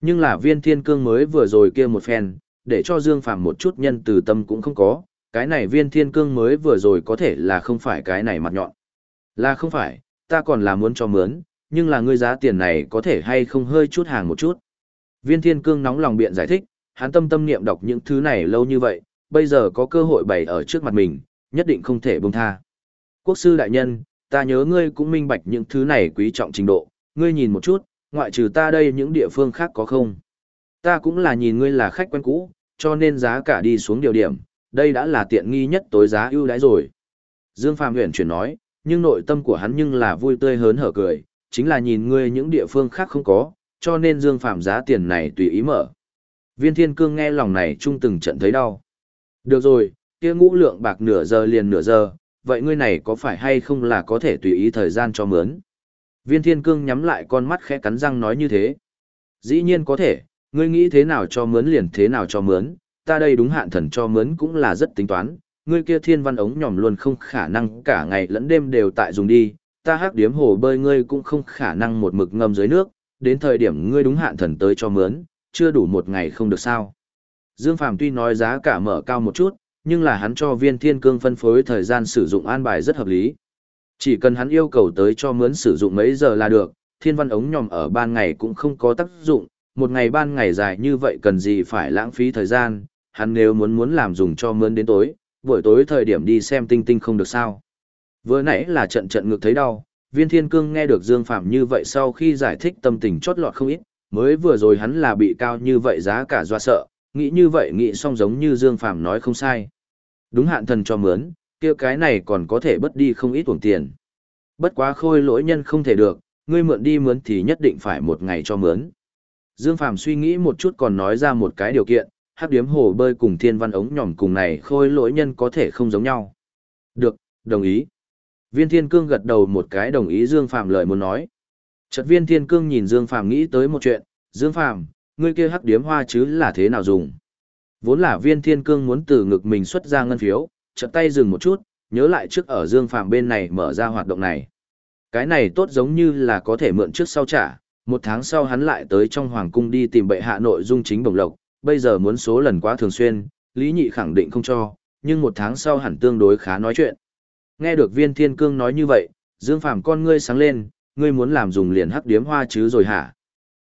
Nhưng là viên thiên cương mới vừa rồi kia một phen, để cho Dương Phàm một chút nhân từ tâm cũng không có, cái này viên thiên cương mới vừa rồi có thể là không phải cái này mặt nhọn. Là không phải, ta còn là muốn cho mướn, nhưng là ngươi giá tiền này có thể hay không hơi chút hàng một chút. Viên thiên cương nóng lòng biện giải thích, hắn tâm tâm niệm đọc những thứ này lâu như vậy, bây giờ có cơ hội bày ở trước mặt mình, nhất định không thể buông tha. Quốc sư đại nhân, ta nhớ ngươi cũng minh bạch những thứ này quý trọng trình độ, ngươi nhìn một chút, ngoại trừ ta đây những địa phương khác có không? Ta cũng là nhìn ngươi là khách quen cũ, cho nên giá cả đi xuống điều điểm, đây đã là tiện nghi nhất tối giá ưu đãi rồi. Dương Phạm huyền chuyển nói, nhưng nội tâm của hắn nhưng là vui tươi hớn hở cười, chính là nhìn ngươi những địa phương khác không có, cho nên Dương Phạm giá tiền này tùy ý mở. Viên Thiên Cương nghe lòng này trung từng trận thấy đau. Được rồi, kia ngũ lượng bạc nửa giờ liền nửa giờ, vậy ngươi này có phải hay không là có thể tùy ý thời gian cho mướn? Viên thiên cương nhắm lại con mắt khẽ cắn răng nói như thế. Dĩ nhiên có thể, ngươi nghĩ thế nào cho mướn liền thế nào cho mướn, ta đây đúng hạn thần cho mướn cũng là rất tính toán, ngươi kia thiên văn ống nhòm luôn không khả năng cả ngày lẫn đêm đều tại dùng đi, ta hắc điếm hồ bơi ngươi cũng không khả năng một mực ngâm dưới nước, đến thời điểm ngươi đúng hạn thần tới cho mướn, chưa đủ một ngày không được sao. Dương Phàm tuy nói giá cả mở cao một chút, nhưng là hắn cho viên thiên cương phân phối thời gian sử dụng an bài rất hợp lý. Chỉ cần hắn yêu cầu tới cho mướn sử dụng mấy giờ là được, thiên văn ống nhòm ở ban ngày cũng không có tác dụng, một ngày ban ngày dài như vậy cần gì phải lãng phí thời gian, hắn nếu muốn muốn làm dùng cho mướn đến tối, buổi tối thời điểm đi xem tinh tinh không được sao. Vừa nãy là trận trận ngược thấy đau, viên thiên cương nghe được Dương Phạm như vậy sau khi giải thích tâm tình chót lọt không ít, mới vừa rồi hắn là bị cao như vậy giá cả doa sợ, nghĩ như vậy nghĩ xong giống như Dương Phạm nói không sai. Đúng hạn thần cho mướn, kia cái này còn có thể bất đi không ít uổng tiền. Bất quá khôi lỗi nhân không thể được, ngươi mượn đi mướn thì nhất định phải một ngày cho mướn. Dương Phàm suy nghĩ một chút còn nói ra một cái điều kiện, hắc điếm hồ bơi cùng thiên văn ống nhỏm cùng này khôi lỗi nhân có thể không giống nhau. Được, đồng ý. Viên Thiên Cương gật đầu một cái đồng ý Dương Phàm lời muốn nói. Chợt Viên Thiên Cương nhìn Dương Phàm nghĩ tới một chuyện, Dương Phàm, ngươi kia hắc điếm hoa chứ là thế nào dùng? Vốn là Viên Thiên Cương muốn từ ngực mình xuất ra ngân phiếu, chợt tay dừng một chút, nhớ lại trước ở Dương Phạm bên này mở ra hoạt động này. Cái này tốt giống như là có thể mượn trước sau trả, một tháng sau hắn lại tới trong hoàng cung đi tìm bệ hạ nội dung chính bổng lộc, bây giờ muốn số lần quá thường xuyên, Lý Nhị khẳng định không cho, nhưng một tháng sau hẳn tương đối khá nói chuyện. Nghe được viên thiên cương nói như vậy, Dương Phàm con ngươi sáng lên, ngươi muốn làm dùng liền hắc điếm hoa chứ rồi hả?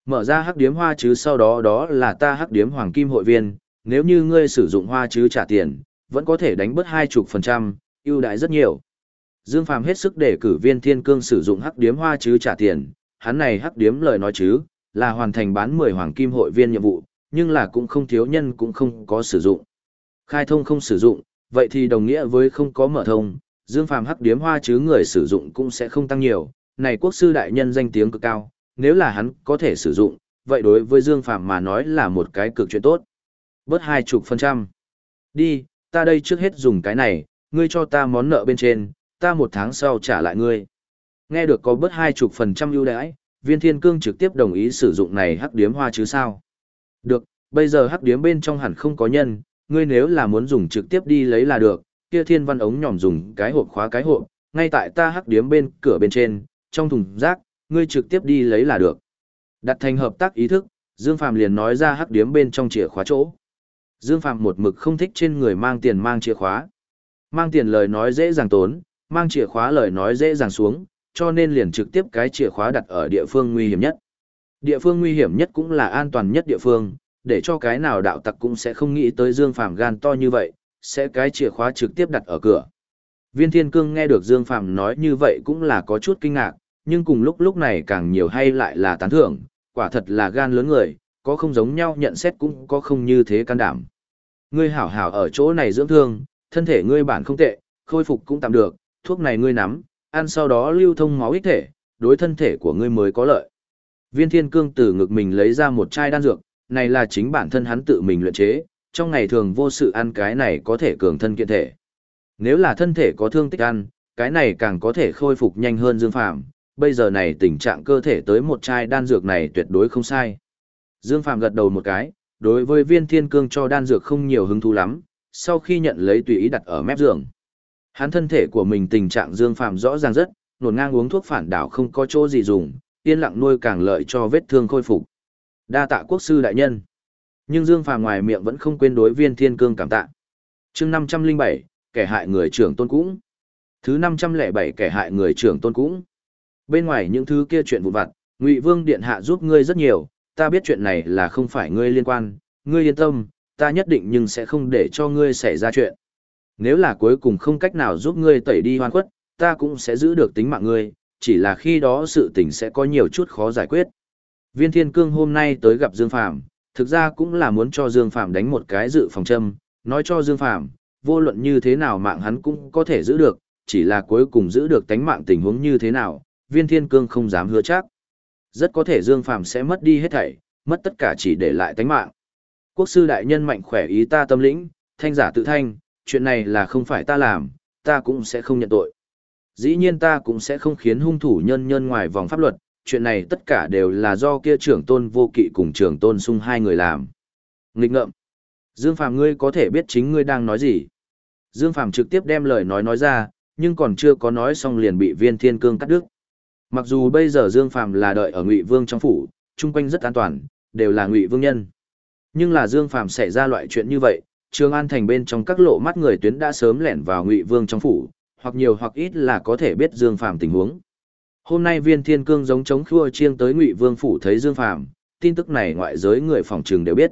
Mở ra hắc điếm hoa chứ sau đó đó là ta hắc điếm hoàng kim hội viên, nếu như ngươi sử dụng hoa chứ trả tiền, vẫn có thể đánh bớt hai chục phần trăm, ưu đãi rất nhiều. Dương Phàm hết sức để cử viên thiên cương sử dụng hắc điếm hoa chứ trả tiền, hắn này hắc điếm lời nói chứ, là hoàn thành bán 10 hoàng kim hội viên nhiệm vụ, nhưng là cũng không thiếu nhân cũng không có sử dụng. Khai thông không sử dụng, vậy thì đồng nghĩa với không có mở thông, Dương Phàm hắc điếm hoa chứ người sử dụng cũng sẽ không tăng nhiều, này quốc sư đại nhân danh tiếng cực cao, nếu là hắn có thể sử dụng, vậy đối với Dương Phàm mà nói là một cái cực chuyện tốt. Bớt hai chục phần trăm. Đi, ta đây trước hết dùng cái này, ngươi cho ta món nợ bên trên, ta một tháng sau trả lại ngươi. Nghe được có bớt hai chục phần trăm ưu đãi, viên thiên cương trực tiếp đồng ý sử dụng này hắc điếm hoa chứ sao. Được, bây giờ hắc điếm bên trong hẳn không có nhân, ngươi nếu là muốn dùng trực tiếp đi lấy là được, kia thiên văn ống nhòm dùng cái hộp khóa cái hộp, ngay tại ta hắc điếm bên cửa bên trên, trong thùng rác, ngươi trực tiếp đi lấy là được. Đặt thành hợp tác ý thức, Dương Phàm liền nói ra hắc điếm bên trong chìa khóa chỗ. Dương Phạm một mực không thích trên người mang tiền mang chìa khóa. Mang tiền lời nói dễ dàng tốn, mang chìa khóa lời nói dễ dàng xuống, cho nên liền trực tiếp cái chìa khóa đặt ở địa phương nguy hiểm nhất. Địa phương nguy hiểm nhất cũng là an toàn nhất địa phương, để cho cái nào đạo tặc cũng sẽ không nghĩ tới Dương Phàm gan to như vậy, sẽ cái chìa khóa trực tiếp đặt ở cửa. Viên Thiên Cương nghe được Dương Phàm nói như vậy cũng là có chút kinh ngạc, nhưng cùng lúc lúc này càng nhiều hay lại là tán thưởng, quả thật là gan lớn người, có không giống nhau nhận xét cũng có không như thế can đảm. Ngươi hảo hảo ở chỗ này dưỡng thương, thân thể ngươi bản không tệ, khôi phục cũng tạm được, thuốc này ngươi nắm, ăn sau đó lưu thông máu ích thể, đối thân thể của ngươi mới có lợi. Viên Thiên Cương từ ngực mình lấy ra một chai đan dược, này là chính bản thân hắn tự mình luyện chế, trong ngày thường vô sự ăn cái này có thể cường thân kiện thể. Nếu là thân thể có thương tích ăn, cái này càng có thể khôi phục nhanh hơn Dương Phàm. Bây giờ này tình trạng cơ thể tới một chai đan dược này tuyệt đối không sai. Dương Phàm gật đầu một cái, đối với viên thiên cương cho đan dược không nhiều hứng thú lắm, sau khi nhận lấy tùy ý đặt ở mép giường. Hắn thân thể của mình tình trạng Dương Phàm rõ ràng rất, nổn ngang uống thuốc phản đảo không có chỗ gì dùng, yên lặng nuôi càng lợi cho vết thương khôi phục. Đa tạ quốc sư đại nhân. Nhưng Dương Phàm ngoài miệng vẫn không quên đối viên thiên cương cảm tạ. chương năm trăm linh bảy kẻ hại người trưởng tôn cũng. Thứ năm trăm lẻ bảy kẻ hại người trưởng tôn cũng. Bên ngoài những thứ kia chuyện vụn vặt, Ngụy Vương Điện Hạ giúp ngươi rất nhiều, ta biết chuyện này là không phải ngươi liên quan, ngươi yên tâm, ta nhất định nhưng sẽ không để cho ngươi xảy ra chuyện. Nếu là cuối cùng không cách nào giúp ngươi tẩy đi hoan khuất, ta cũng sẽ giữ được tính mạng ngươi, chỉ là khi đó sự tình sẽ có nhiều chút khó giải quyết. Viên Thiên Cương hôm nay tới gặp Dương Phàm, thực ra cũng là muốn cho Dương Phàm đánh một cái dự phòng châm, nói cho Dương Phàm, vô luận như thế nào mạng hắn cũng có thể giữ được, chỉ là cuối cùng giữ được tánh mạng tình huống như thế nào, Viên Thiên Cương không dám hứa chắc. Rất có thể Dương Phàm sẽ mất đi hết thảy, mất tất cả chỉ để lại tánh mạng. Quốc sư đại nhân mạnh khỏe ý ta tâm lĩnh, thanh giả tự thanh, chuyện này là không phải ta làm, ta cũng sẽ không nhận tội. Dĩ nhiên ta cũng sẽ không khiến hung thủ nhân nhân ngoài vòng pháp luật, chuyện này tất cả đều là do kia trưởng tôn vô kỵ cùng trưởng tôn sung hai người làm. Nghịch ngợm. Dương Phàm ngươi có thể biết chính ngươi đang nói gì. Dương Phàm trực tiếp đem lời nói nói ra, nhưng còn chưa có nói xong liền bị viên thiên cương cắt đứt. Mặc dù bây giờ Dương Phàm là đợi ở Ngụy Vương trong phủ, chung quanh rất an toàn, đều là Ngụy Vương nhân. Nhưng là Dương Phàm xảy ra loại chuyện như vậy, Trường An thành bên trong các lộ mắt người tuyến đã sớm lẻn vào Ngụy Vương trong phủ, hoặc nhiều hoặc ít là có thể biết Dương Phàm tình huống. Hôm nay Viên Thiên Cương giống chống khua chiêng tới Ngụy Vương phủ thấy Dương Phàm, tin tức này ngoại giới người phòng trường đều biết.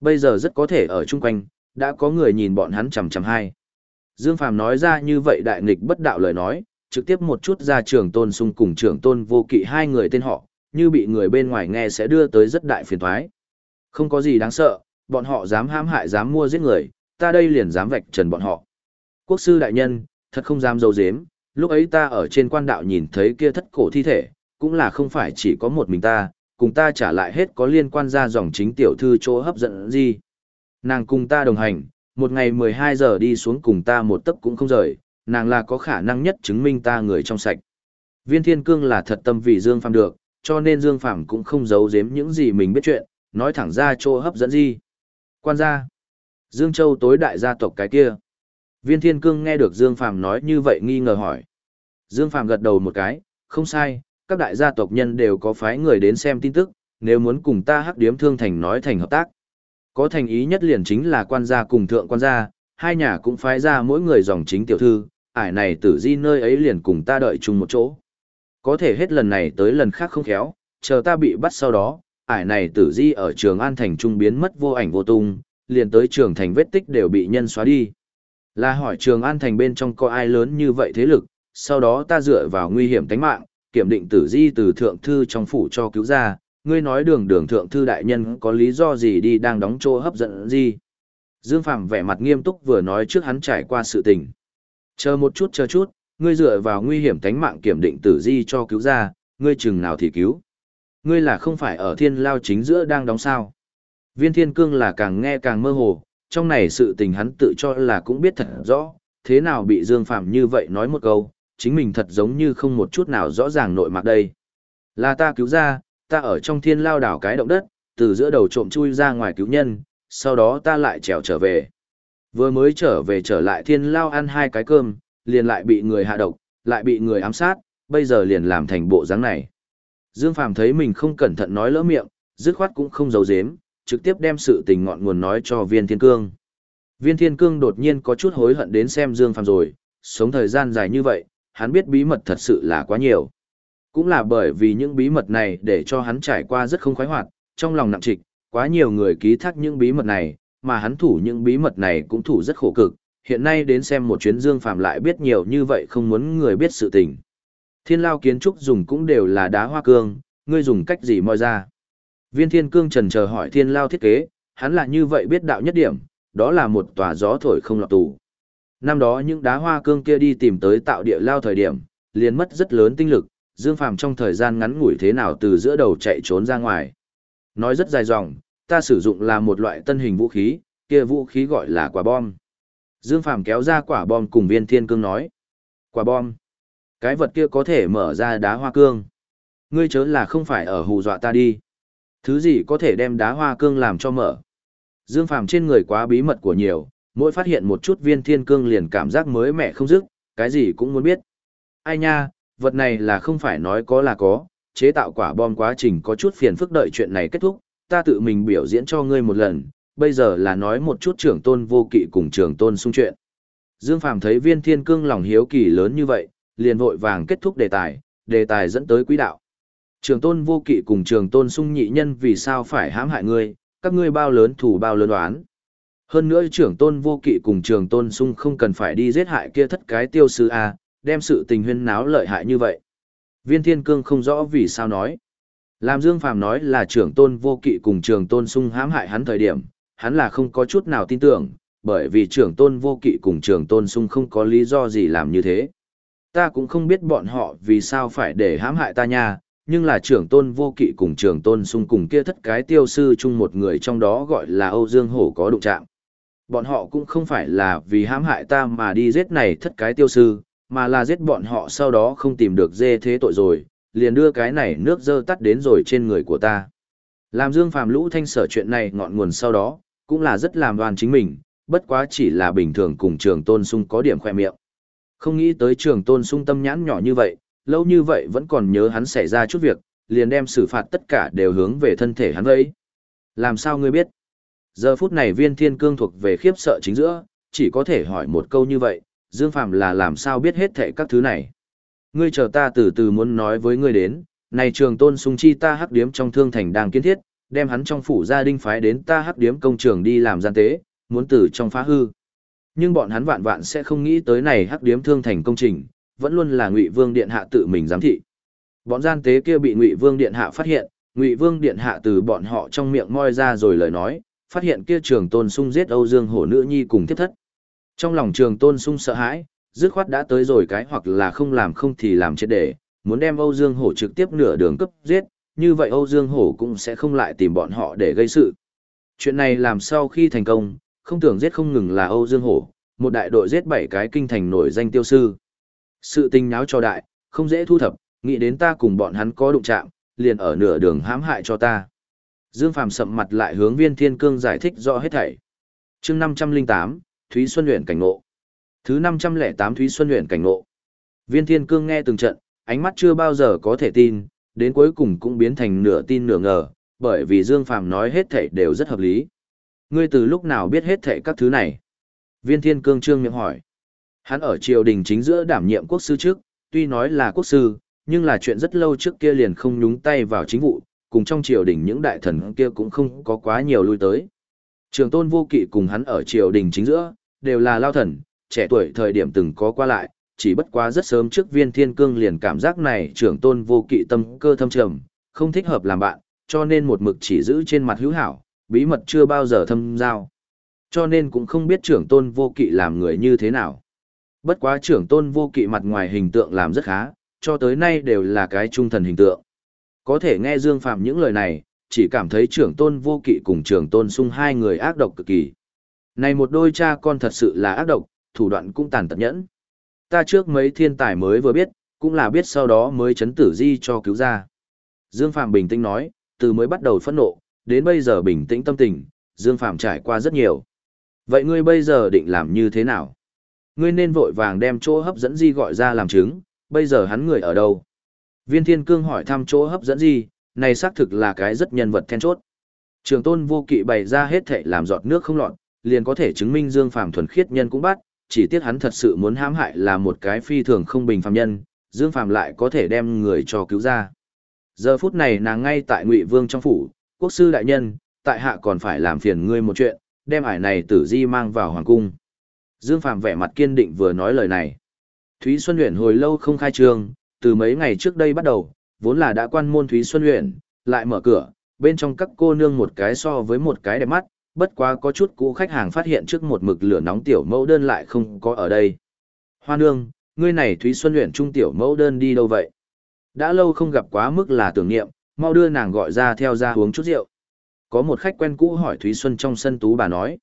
Bây giờ rất có thể ở chung quanh, đã có người nhìn bọn hắn chằm chằm hai. Dương Phàm nói ra như vậy đại nghịch bất đạo lời nói, trực tiếp một chút ra trưởng tôn sung cùng trưởng tôn vô kỵ hai người tên họ, như bị người bên ngoài nghe sẽ đưa tới rất đại phiền thoái. Không có gì đáng sợ, bọn họ dám hãm hại dám mua giết người, ta đây liền dám vạch trần bọn họ. Quốc sư đại nhân, thật không dám dấu dếm, lúc ấy ta ở trên quan đạo nhìn thấy kia thất cổ thi thể, cũng là không phải chỉ có một mình ta, cùng ta trả lại hết có liên quan ra dòng chính tiểu thư chỗ hấp dẫn gì. Nàng cùng ta đồng hành, một ngày 12 giờ đi xuống cùng ta một tấc cũng không rời, nàng là có khả năng nhất chứng minh ta người trong sạch. Viên Thiên Cương là thật tâm vì Dương Phạm được, cho nên Dương Phạm cũng không giấu giếm những gì mình biết chuyện, nói thẳng ra chỗ hấp dẫn gì. Quan gia. Dương Châu tối đại gia tộc cái kia. Viên Thiên Cương nghe được Dương Phạm nói như vậy nghi ngờ hỏi. Dương Phạm gật đầu một cái, không sai, các đại gia tộc nhân đều có phái người đến xem tin tức, nếu muốn cùng ta hắc điếm thương thành nói thành hợp tác. Có thành ý nhất liền chính là quan gia cùng thượng quan gia, hai nhà cũng phái ra mỗi người dòng chính tiểu thư, ải này tử di nơi ấy liền cùng ta đợi chung một chỗ. Có thể hết lần này tới lần khác không khéo, chờ ta bị bắt sau đó, ải này tử di ở trường An Thành trung biến mất vô ảnh vô tung, liền tới trường thành vết tích đều bị nhân xóa đi. Là hỏi trường An Thành bên trong có ai lớn như vậy thế lực, sau đó ta dựa vào nguy hiểm tính mạng, kiểm định tử di từ thượng thư trong phủ cho cứu ra, ngươi nói đường đường thượng thư đại nhân có lý do gì đi đang đóng chỗ hấp dẫn gì. Dương Phạm vẻ mặt nghiêm túc vừa nói trước hắn trải qua sự tình. Chờ một chút chờ chút, ngươi dựa vào nguy hiểm tánh mạng kiểm định tử di cho cứu ra, ngươi chừng nào thì cứu. Ngươi là không phải ở thiên lao chính giữa đang đóng sao. Viên thiên cương là càng nghe càng mơ hồ, trong này sự tình hắn tự cho là cũng biết thật rõ, thế nào bị Dương Phạm như vậy nói một câu, chính mình thật giống như không một chút nào rõ ràng nội mạc đây. Là ta cứu ra, ta ở trong thiên lao đảo cái động đất, từ giữa đầu trộm chui ra ngoài cứu nhân, sau đó ta lại trèo trở về. Vừa mới trở về trở lại thiên lao ăn hai cái cơm, liền lại bị người hạ độc, lại bị người ám sát, bây giờ liền làm thành bộ dáng này. Dương Phàm thấy mình không cẩn thận nói lỡ miệng, dứt khoát cũng không giấu giếm, trực tiếp đem sự tình ngọn nguồn nói cho Viên Thiên Cương. Viên Thiên Cương đột nhiên có chút hối hận đến xem Dương Phàm rồi, sống thời gian dài như vậy, hắn biết bí mật thật sự là quá nhiều. Cũng là bởi vì những bí mật này để cho hắn trải qua rất không khoái hoạt, trong lòng nặng trịch, quá nhiều người ký thác những bí mật này, mà hắn thủ những bí mật này cũng thủ rất khổ cực, hiện nay đến xem một chuyến Dương phàm lại biết nhiều như vậy không muốn người biết sự tình. Thiên lao kiến trúc dùng cũng đều là đá hoa cương, ngươi dùng cách gì moi ra. Viên thiên cương trần chờ hỏi thiên lao thiết kế, hắn là như vậy biết đạo nhất điểm, đó là một tòa gió thổi không lọt tù. Năm đó những đá hoa cương kia đi tìm tới tạo địa lao thời điểm, liền mất rất lớn tinh lực, Dương Phàm trong thời gian ngắn ngủi thế nào từ giữa đầu chạy trốn ra ngoài. Nói rất dài dòng, ta sử dụng là một loại tân hình vũ khí, kia vũ khí gọi là quả bom. Dương Phàm kéo ra quả bom cùng viên thiên cương nói. Quả bom. Cái vật kia có thể mở ra đá hoa cương. Ngươi chớ là không phải ở hù dọa ta đi. Thứ gì có thể đem đá hoa cương làm cho mở. Dương Phàm trên người quá bí mật của nhiều, mỗi phát hiện một chút viên thiên cương liền cảm giác mới mẻ không dứt, cái gì cũng muốn biết. Ai nha, vật này là không phải nói có là có, chế tạo quả bom quá trình có chút phiền phức đợi chuyện này kết thúc, ta tự mình biểu diễn cho ngươi một lần, bây giờ là nói một chút trưởng tôn vô kỵ cùng trưởng tôn xung chuyện. Dương Phàm thấy viên thiên cương lòng hiếu kỳ lớn như vậy, liền vội vàng kết thúc đề tài, đề tài dẫn tới quý đạo. Trường tôn vô kỵ cùng trường tôn sung nhị nhân vì sao phải hãm hại ngươi, các ngươi bao lớn thủ bao lớn đoán. Hơn nữa trưởng tôn vô kỵ cùng trường tôn sung không cần phải đi giết hại kia thất cái tiêu sư A, đem sự tình huyên náo lợi hại như vậy. Viên thiên cương không rõ vì sao nói. Làm Dương Phàm nói là trưởng tôn vô kỵ cùng trường tôn sung hãm hại hắn thời điểm, hắn là không có chút nào tin tưởng, bởi vì trưởng tôn vô kỵ cùng trường tôn sung không có lý do gì làm như thế. Ta cũng không biết bọn họ vì sao phải để hãm hại ta nha, nhưng là trưởng tôn vô kỵ cùng trường tôn sung cùng kia thất cái tiêu sư chung một người trong đó gọi là Âu Dương Hổ có đụng chạm. Bọn họ cũng không phải là vì hãm hại ta mà đi giết này thất cái tiêu sư, mà là giết bọn họ sau đó không tìm được dê thế tội rồi, liền đưa cái này nước dơ tắt đến rồi trên người của ta. Làm Dương Phàm lũ thanh sở chuyện này ngọn nguồn sau đó, cũng là rất làm đoàn chính mình, bất quá chỉ là bình thường cùng trường tôn sung có điểm khoe miệng. Không nghĩ tới trường tôn sung tâm nhãn nhỏ như vậy, lâu như vậy vẫn còn nhớ hắn xảy ra chút việc, liền đem xử phạt tất cả đều hướng về thân thể hắn ấy. Làm sao ngươi biết? Giờ phút này viên thiên cương thuộc về khiếp sợ chính giữa, chỉ có thể hỏi một câu như vậy, Dương Phạm là làm sao biết hết thệ các thứ này. Ngươi chờ ta từ từ muốn nói với ngươi đến, này trường tôn sung chi ta hắc điếm trong thương thành đang kiến thiết, đem hắn trong phủ gia đình phái đến ta hắc điếm công trường đi làm gian tế, muốn từ trong phá hư. Nhưng bọn hắn vạn vạn sẽ không nghĩ tới này hắc điếm thương thành công trình, vẫn luôn là Ngụy Vương điện hạ tự mình giám thị. Bọn gian tế kia bị Ngụy Vương điện hạ phát hiện, Ngụy Vương điện hạ từ bọn họ trong miệng moi ra rồi lời nói, phát hiện kia Trường Tôn Sung giết Âu Dương Hổ nữ nhi cùng tiếp thất. Trong lòng Trường Tôn Sung sợ hãi, dứt khoát đã tới rồi cái hoặc là không làm không thì làm chết để, muốn đem Âu Dương Hổ trực tiếp nửa đường cấp giết, như vậy Âu Dương Hổ cũng sẽ không lại tìm bọn họ để gây sự. Chuyện này làm sau khi thành công, không tưởng giết không ngừng là Âu Dương Hổ, một đại đội giết bảy cái kinh thành nổi danh tiêu sư. Sự tình nháo cho đại, không dễ thu thập, nghĩ đến ta cùng bọn hắn có đụng chạm, liền ở nửa đường hãm hại cho ta. Dương Phàm sậm mặt lại hướng Viên Thiên Cương giải thích rõ hết thảy. Chương 508, Thúy Xuân Uyển cảnh ngộ. Thứ 508 Thúy Xuân Nguyễn cảnh ngộ. Viên Thiên Cương nghe từng trận, ánh mắt chưa bao giờ có thể tin, đến cuối cùng cũng biến thành nửa tin nửa ngờ, bởi vì Dương Phàm nói hết thảy đều rất hợp lý. Ngươi từ lúc nào biết hết thảy các thứ này? Viên Thiên Cương trương miệng hỏi. Hắn ở triều đình chính giữa đảm nhiệm quốc sư trước, tuy nói là quốc sư, nhưng là chuyện rất lâu trước kia liền không nhúng tay vào chính vụ, cùng trong triều đình những đại thần kia cũng không có quá nhiều lui tới. Trường tôn vô kỵ cùng hắn ở triều đình chính giữa, đều là lao thần, trẻ tuổi thời điểm từng có qua lại, chỉ bất quá rất sớm trước viên thiên cương liền cảm giác này trưởng tôn vô kỵ tâm cơ thâm trầm, không thích hợp làm bạn, cho nên một mực chỉ giữ trên mặt hữu hảo, bí mật chưa bao giờ thâm giao. Cho nên cũng không biết trưởng tôn vô kỵ làm người như thế nào. Bất quá trưởng tôn vô kỵ mặt ngoài hình tượng làm rất khá, cho tới nay đều là cái trung thần hình tượng. Có thể nghe Dương Phạm những lời này, chỉ cảm thấy trưởng tôn vô kỵ cùng trưởng tôn sung hai người ác độc cực kỳ. Này một đôi cha con thật sự là ác độc, thủ đoạn cũng tàn tật nhẫn. Ta trước mấy thiên tài mới vừa biết, cũng là biết sau đó mới chấn tử di cho cứu ra. Dương Phạm bình tĩnh nói, từ mới bắt đầu phẫn nộ, đến bây giờ bình tĩnh tâm tình, Dương Phạm trải qua rất nhiều. Vậy ngươi bây giờ định làm như thế nào? Ngươi nên vội vàng đem chỗ hấp dẫn di gọi ra làm chứng, bây giờ hắn người ở đâu? Viên Thiên Cương hỏi thăm chỗ hấp dẫn gì, này xác thực là cái rất nhân vật then chốt. Trường tôn vô kỵ bày ra hết thể làm giọt nước không lọt, liền có thể chứng minh Dương Phàm thuần khiết nhân cũng bắt, chỉ tiếc hắn thật sự muốn hãm hại là một cái phi thường không bình phàm nhân, Dương Phàm lại có thể đem người cho cứu ra. Giờ phút này nàng ngay tại Ngụy Vương trong phủ, quốc sư đại nhân, tại hạ còn phải làm phiền ngươi một chuyện, đem ải này tử di mang vào hoàng cung. Dương Phàm vẻ mặt kiên định vừa nói lời này. Thúy Xuân Uyển hồi lâu không khai trương, từ mấy ngày trước đây bắt đầu, vốn là đã quan môn Thúy Xuân Uyển, lại mở cửa, bên trong các cô nương một cái so với một cái đẹp mắt, bất quá có chút cũ khách hàng phát hiện trước một mực lửa nóng tiểu mẫu đơn lại không có ở đây. Hoa nương, ngươi này Thúy Xuân luyện trung tiểu mẫu đơn đi đâu vậy? Đã lâu không gặp quá mức là tưởng niệm, mau đưa nàng gọi ra theo ra uống chút rượu. Có một khách quen cũ hỏi Thúy Xuân trong sân tú bà nói.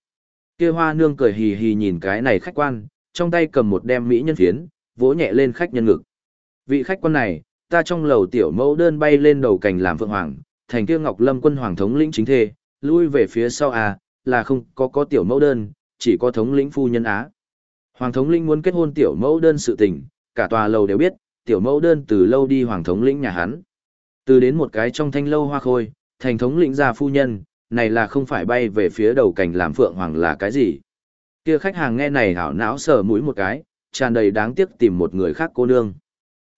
Kia hoa nương cười hì hì nhìn cái này khách quan, trong tay cầm một đem mỹ nhân phiến, vỗ nhẹ lên khách nhân ngực. Vị khách quan này, ta trong lầu tiểu mẫu đơn bay lên đầu cành làm phượng hoàng, thành kia ngọc lâm quân hoàng thống lĩnh chính thê, lui về phía sau à, là không có có tiểu mẫu đơn, chỉ có thống lĩnh phu nhân á. Hoàng thống lĩnh muốn kết hôn tiểu mẫu đơn sự tình, cả tòa lầu đều biết, tiểu mẫu đơn từ lâu đi hoàng thống lĩnh nhà hắn. Từ đến một cái trong thanh lâu hoa khôi, thành thống lĩnh gia phu nhân, này là không phải bay về phía đầu cảnh làm phượng hoàng là cái gì. Kia khách hàng nghe này hảo não sờ mũi một cái, tràn đầy đáng tiếc tìm một người khác cô nương.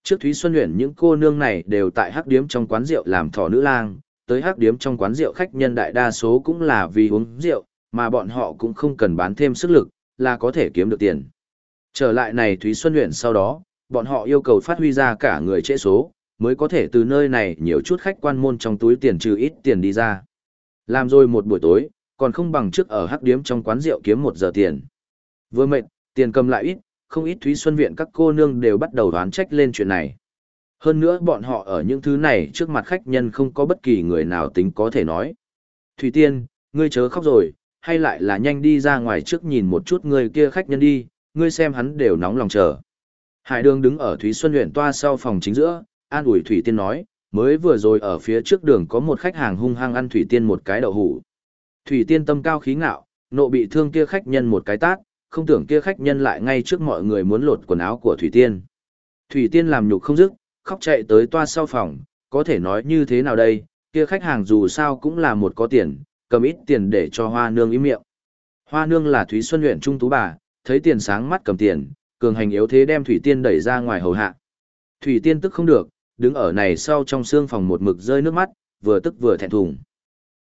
Trước Thúy Xuân Nguyễn những cô nương này đều tại hắc điếm trong quán rượu làm thỏ nữ lang, tới hắc điếm trong quán rượu khách nhân đại đa số cũng là vì uống rượu, mà bọn họ cũng không cần bán thêm sức lực, là có thể kiếm được tiền. Trở lại này Thúy Xuân Nguyễn sau đó, bọn họ yêu cầu phát huy ra cả người trễ số, mới có thể từ nơi này nhiều chút khách quan môn trong túi tiền trừ ít tiền đi ra. Làm rồi một buổi tối, còn không bằng trước ở hắc điếm trong quán rượu kiếm một giờ tiền. Vừa mệt, tiền cầm lại ít, không ít Thúy Xuân Viện các cô nương đều bắt đầu đoán trách lên chuyện này. Hơn nữa bọn họ ở những thứ này trước mặt khách nhân không có bất kỳ người nào tính có thể nói. Thủy Tiên, ngươi chớ khóc rồi, hay lại là nhanh đi ra ngoài trước nhìn một chút người kia khách nhân đi, ngươi xem hắn đều nóng lòng chờ. Hải đường đứng ở Thúy Xuân huyện toa sau phòng chính giữa, an ủi Thủy Tiên nói, mới vừa rồi ở phía trước đường có một khách hàng hung hăng ăn Thủy Tiên một cái đậu hủ. Thủy Tiên tâm cao khí ngạo, nộ bị thương kia khách nhân một cái tát, không tưởng kia khách nhân lại ngay trước mọi người muốn lột quần áo của Thủy Tiên. Thủy Tiên làm nhục không dứt, khóc chạy tới toa sau phòng, có thể nói như thế nào đây, kia khách hàng dù sao cũng là một có tiền, cầm ít tiền để cho hoa nương im miệng. Hoa nương là Thúy Xuân huyện trung tú bà, thấy tiền sáng mắt cầm tiền, cường hành yếu thế đem Thủy Tiên đẩy ra ngoài hầu hạ. Thủy Tiên tức không được, đứng ở này sau trong xương phòng một mực rơi nước mắt, vừa tức vừa thẹn thùng.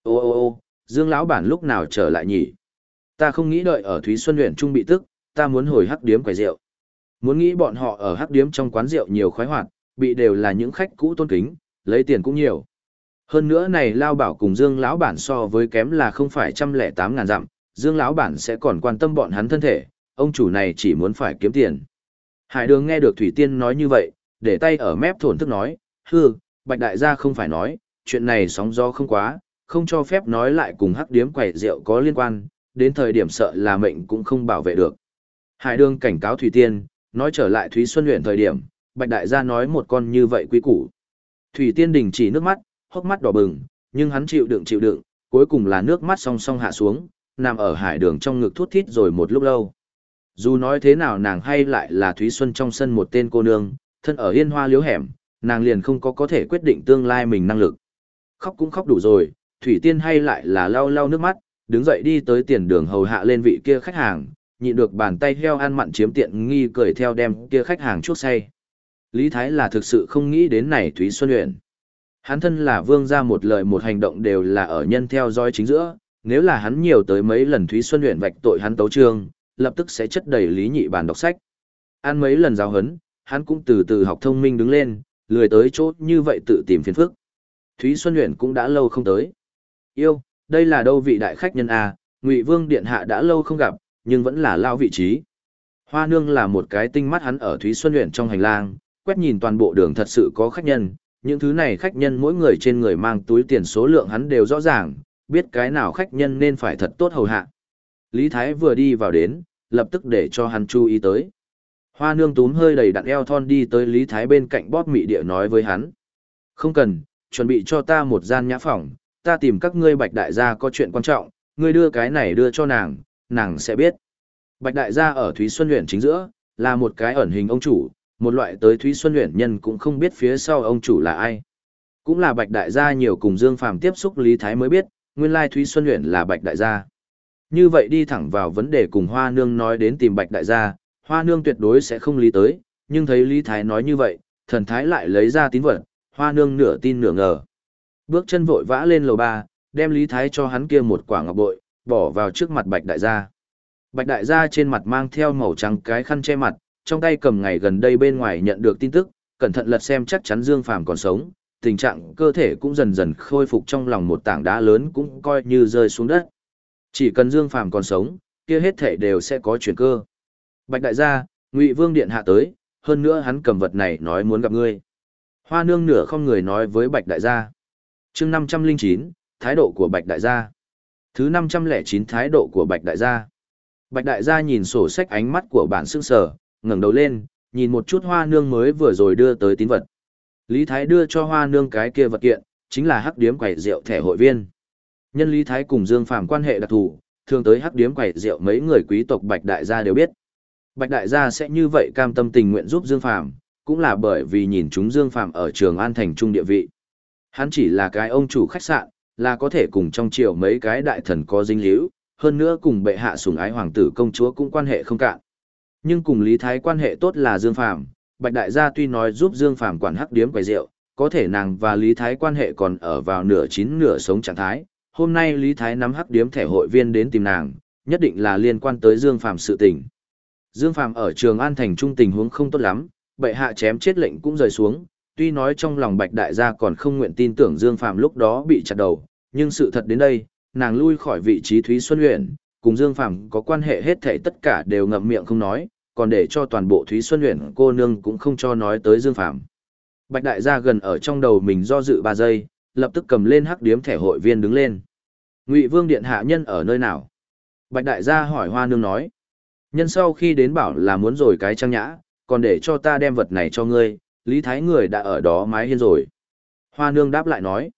Ô ô ô, Dương lão bản lúc nào trở lại nhỉ? Ta không nghĩ đợi ở Thúy Xuân huyện trung bị tức, ta muốn hồi hắc điếm quầy rượu. Muốn nghĩ bọn họ ở hắc điếm trong quán rượu nhiều khoái hoạt, bị đều là những khách cũ tôn kính, lấy tiền cũng nhiều. Hơn nữa này Lao Bảo cùng Dương lão bản so với kém là không phải trăm lẻ tám ngàn dặm, Dương lão bản sẽ còn quan tâm bọn hắn thân thể, ông chủ này chỉ muốn phải kiếm tiền. Hải Đường nghe được Thủy Tiên nói như vậy, để tay ở mép thổn thức nói, hừ, Bạch Đại gia không phải nói, chuyện này sóng gió không quá, không cho phép nói lại cùng hắc điếm quẩy rượu có liên quan, đến thời điểm sợ là mệnh cũng không bảo vệ được. Hải Đường cảnh cáo Thủy Tiên, nói trở lại Thúy Xuân luyện thời điểm, Bạch Đại gia nói một con như vậy quý củ. Thủy Tiên đình chỉ nước mắt, hốc mắt đỏ bừng, nhưng hắn chịu đựng chịu đựng, cuối cùng là nước mắt song song hạ xuống, nằm ở hải đường trong ngực thút thít rồi một lúc lâu. Dù nói thế nào nàng hay lại là Thúy Xuân trong sân một tên cô nương, thân ở yên hoa liếu hẻm, nàng liền không có có thể quyết định tương lai mình năng lực. Khóc cũng khóc đủ rồi, Thủy Tiên hay lại là lau lau nước mắt, đứng dậy đi tới tiền đường hầu hạ lên vị kia khách hàng, nhịn được bàn tay heo ăn mặn chiếm tiện nghi cười theo đem kia khách hàng chuốc say. Lý Thái là thực sự không nghĩ đến này Thúy Xuân Uyển. Hắn thân là vương gia một lời một hành động đều là ở nhân theo dõi chính giữa, nếu là hắn nhiều tới mấy lần Thúy Xuân Uyển vạch tội hắn tấu trương, lập tức sẽ chất đầy lý nhị bàn đọc sách. Ăn mấy lần giáo hấn, hắn cũng từ từ học thông minh đứng lên, lười tới chỗ như vậy tự tìm phiền phức. Thúy Xuân Uyển cũng đã lâu không tới. Yêu, đây là đâu vị đại khách nhân à, Ngụy Vương điện hạ đã lâu không gặp, nhưng vẫn là lao vị trí. Hoa Nương là một cái tinh mắt hắn ở Thúy Xuân Uyển trong hành lang, quét nhìn toàn bộ đường thật sự có khách nhân, những thứ này khách nhân mỗi người trên người mang túi tiền số lượng hắn đều rõ ràng, biết cái nào khách nhân nên phải thật tốt hầu hạ. Lý Thái vừa đi vào đến, lập tức để cho hắn chú ý tới. Hoa nương túm hơi đầy đặn eo thon đi tới Lý Thái bên cạnh bóp mị địa nói với hắn. Không cần, chuẩn bị cho ta một gian nhã phòng, ta tìm các ngươi bạch đại gia có chuyện quan trọng, ngươi đưa cái này đưa cho nàng, nàng sẽ biết. Bạch đại gia ở Thúy Xuân huyện chính giữa, là một cái ẩn hình ông chủ, một loại tới Thúy Xuân luyện nhân cũng không biết phía sau ông chủ là ai. Cũng là bạch đại gia nhiều cùng Dương Phàm tiếp xúc Lý Thái mới biết, nguyên lai Thúy Xuân luyện là bạch đại gia. Như vậy đi thẳng vào vấn đề cùng Hoa Nương nói đến tìm bạch đại gia, Hoa Nương tuyệt đối sẽ không lý tới, nhưng thấy Lý Thái nói như vậy, thần thái lại lấy ra tín vật, Hoa Nương nửa tin nửa ngờ. Bước chân vội vã lên lầu ba, đem Lý Thái cho hắn kia một quả ngọc bội, bỏ vào trước mặt bạch đại gia. Bạch đại gia trên mặt mang theo màu trắng cái khăn che mặt, trong tay cầm ngày gần đây bên ngoài nhận được tin tức, cẩn thận lật xem chắc chắn Dương Phàm còn sống, tình trạng cơ thể cũng dần dần khôi phục trong lòng một tảng đá lớn cũng coi như rơi xuống đất. Chỉ cần Dương Phàm còn sống, kia hết thể đều sẽ có chuyển cơ. Bạch đại gia, Ngụy Vương điện hạ tới, hơn nữa hắn cầm vật này nói muốn gặp ngươi. Hoa nương nửa không người nói với Bạch đại gia. Chương 509, thái độ của Bạch đại gia. Thứ 509 thái độ của Bạch đại gia. Bạch đại gia nhìn sổ sách ánh mắt của bản sững sờ, ngẩng đầu lên, nhìn một chút hoa nương mới vừa rồi đưa tới tín vật. Lý Thái đưa cho hoa nương cái kia vật kiện, chính là hắc điếm quẩy rượu thẻ hội viên. Nhân Lý Thái cùng Dương Phàm quan hệ đặc thù, thường tới hắc điếm quẩy rượu mấy người quý tộc Bạch Đại gia đều biết. Bạch Đại gia sẽ như vậy cam tâm tình nguyện giúp Dương Phàm, cũng là bởi vì nhìn chúng Dương Phàm ở trường An thành trung địa vị. Hắn chỉ là cái ông chủ khách sạn, là có thể cùng trong triều mấy cái đại thần có dinh liễu, hơn nữa cùng bệ hạ sủng ái hoàng tử công chúa cũng quan hệ không cạn. Nhưng cùng Lý Thái quan hệ tốt là Dương Phàm, Bạch Đại gia tuy nói giúp Dương Phàm quản hắc điếm quầy rượu, có thể nàng và Lý Thái quan hệ còn ở vào nửa chín nửa sống trạng thái. Hôm nay Lý Thái nắm hắc điếm thẻ hội viên đến tìm nàng, nhất định là liên quan tới Dương Phàm sự tình. Dương Phàm ở Trường An thành trung tình huống không tốt lắm, bệ hạ chém chết lệnh cũng rời xuống, tuy nói trong lòng Bạch Đại gia còn không nguyện tin tưởng Dương Phàm lúc đó bị chặt đầu, nhưng sự thật đến đây, nàng lui khỏi vị trí Thúy Xuân Uyển, cùng Dương Phàm có quan hệ hết thảy tất cả đều ngậm miệng không nói, còn để cho toàn bộ Thúy Xuân Uyển cô nương cũng không cho nói tới Dương Phàm. Bạch đại gia gần ở trong đầu mình do dự 3 giây, lập tức cầm lên hắc điếm thẻ hội viên đứng lên. Ngụy Vương điện hạ nhân ở nơi nào? Bạch đại gia hỏi Hoa nương nói. Nhân sau khi đến bảo là muốn rồi cái trang nhã, còn để cho ta đem vật này cho ngươi, Lý Thái người đã ở đó mái hiên rồi. Hoa nương đáp lại nói.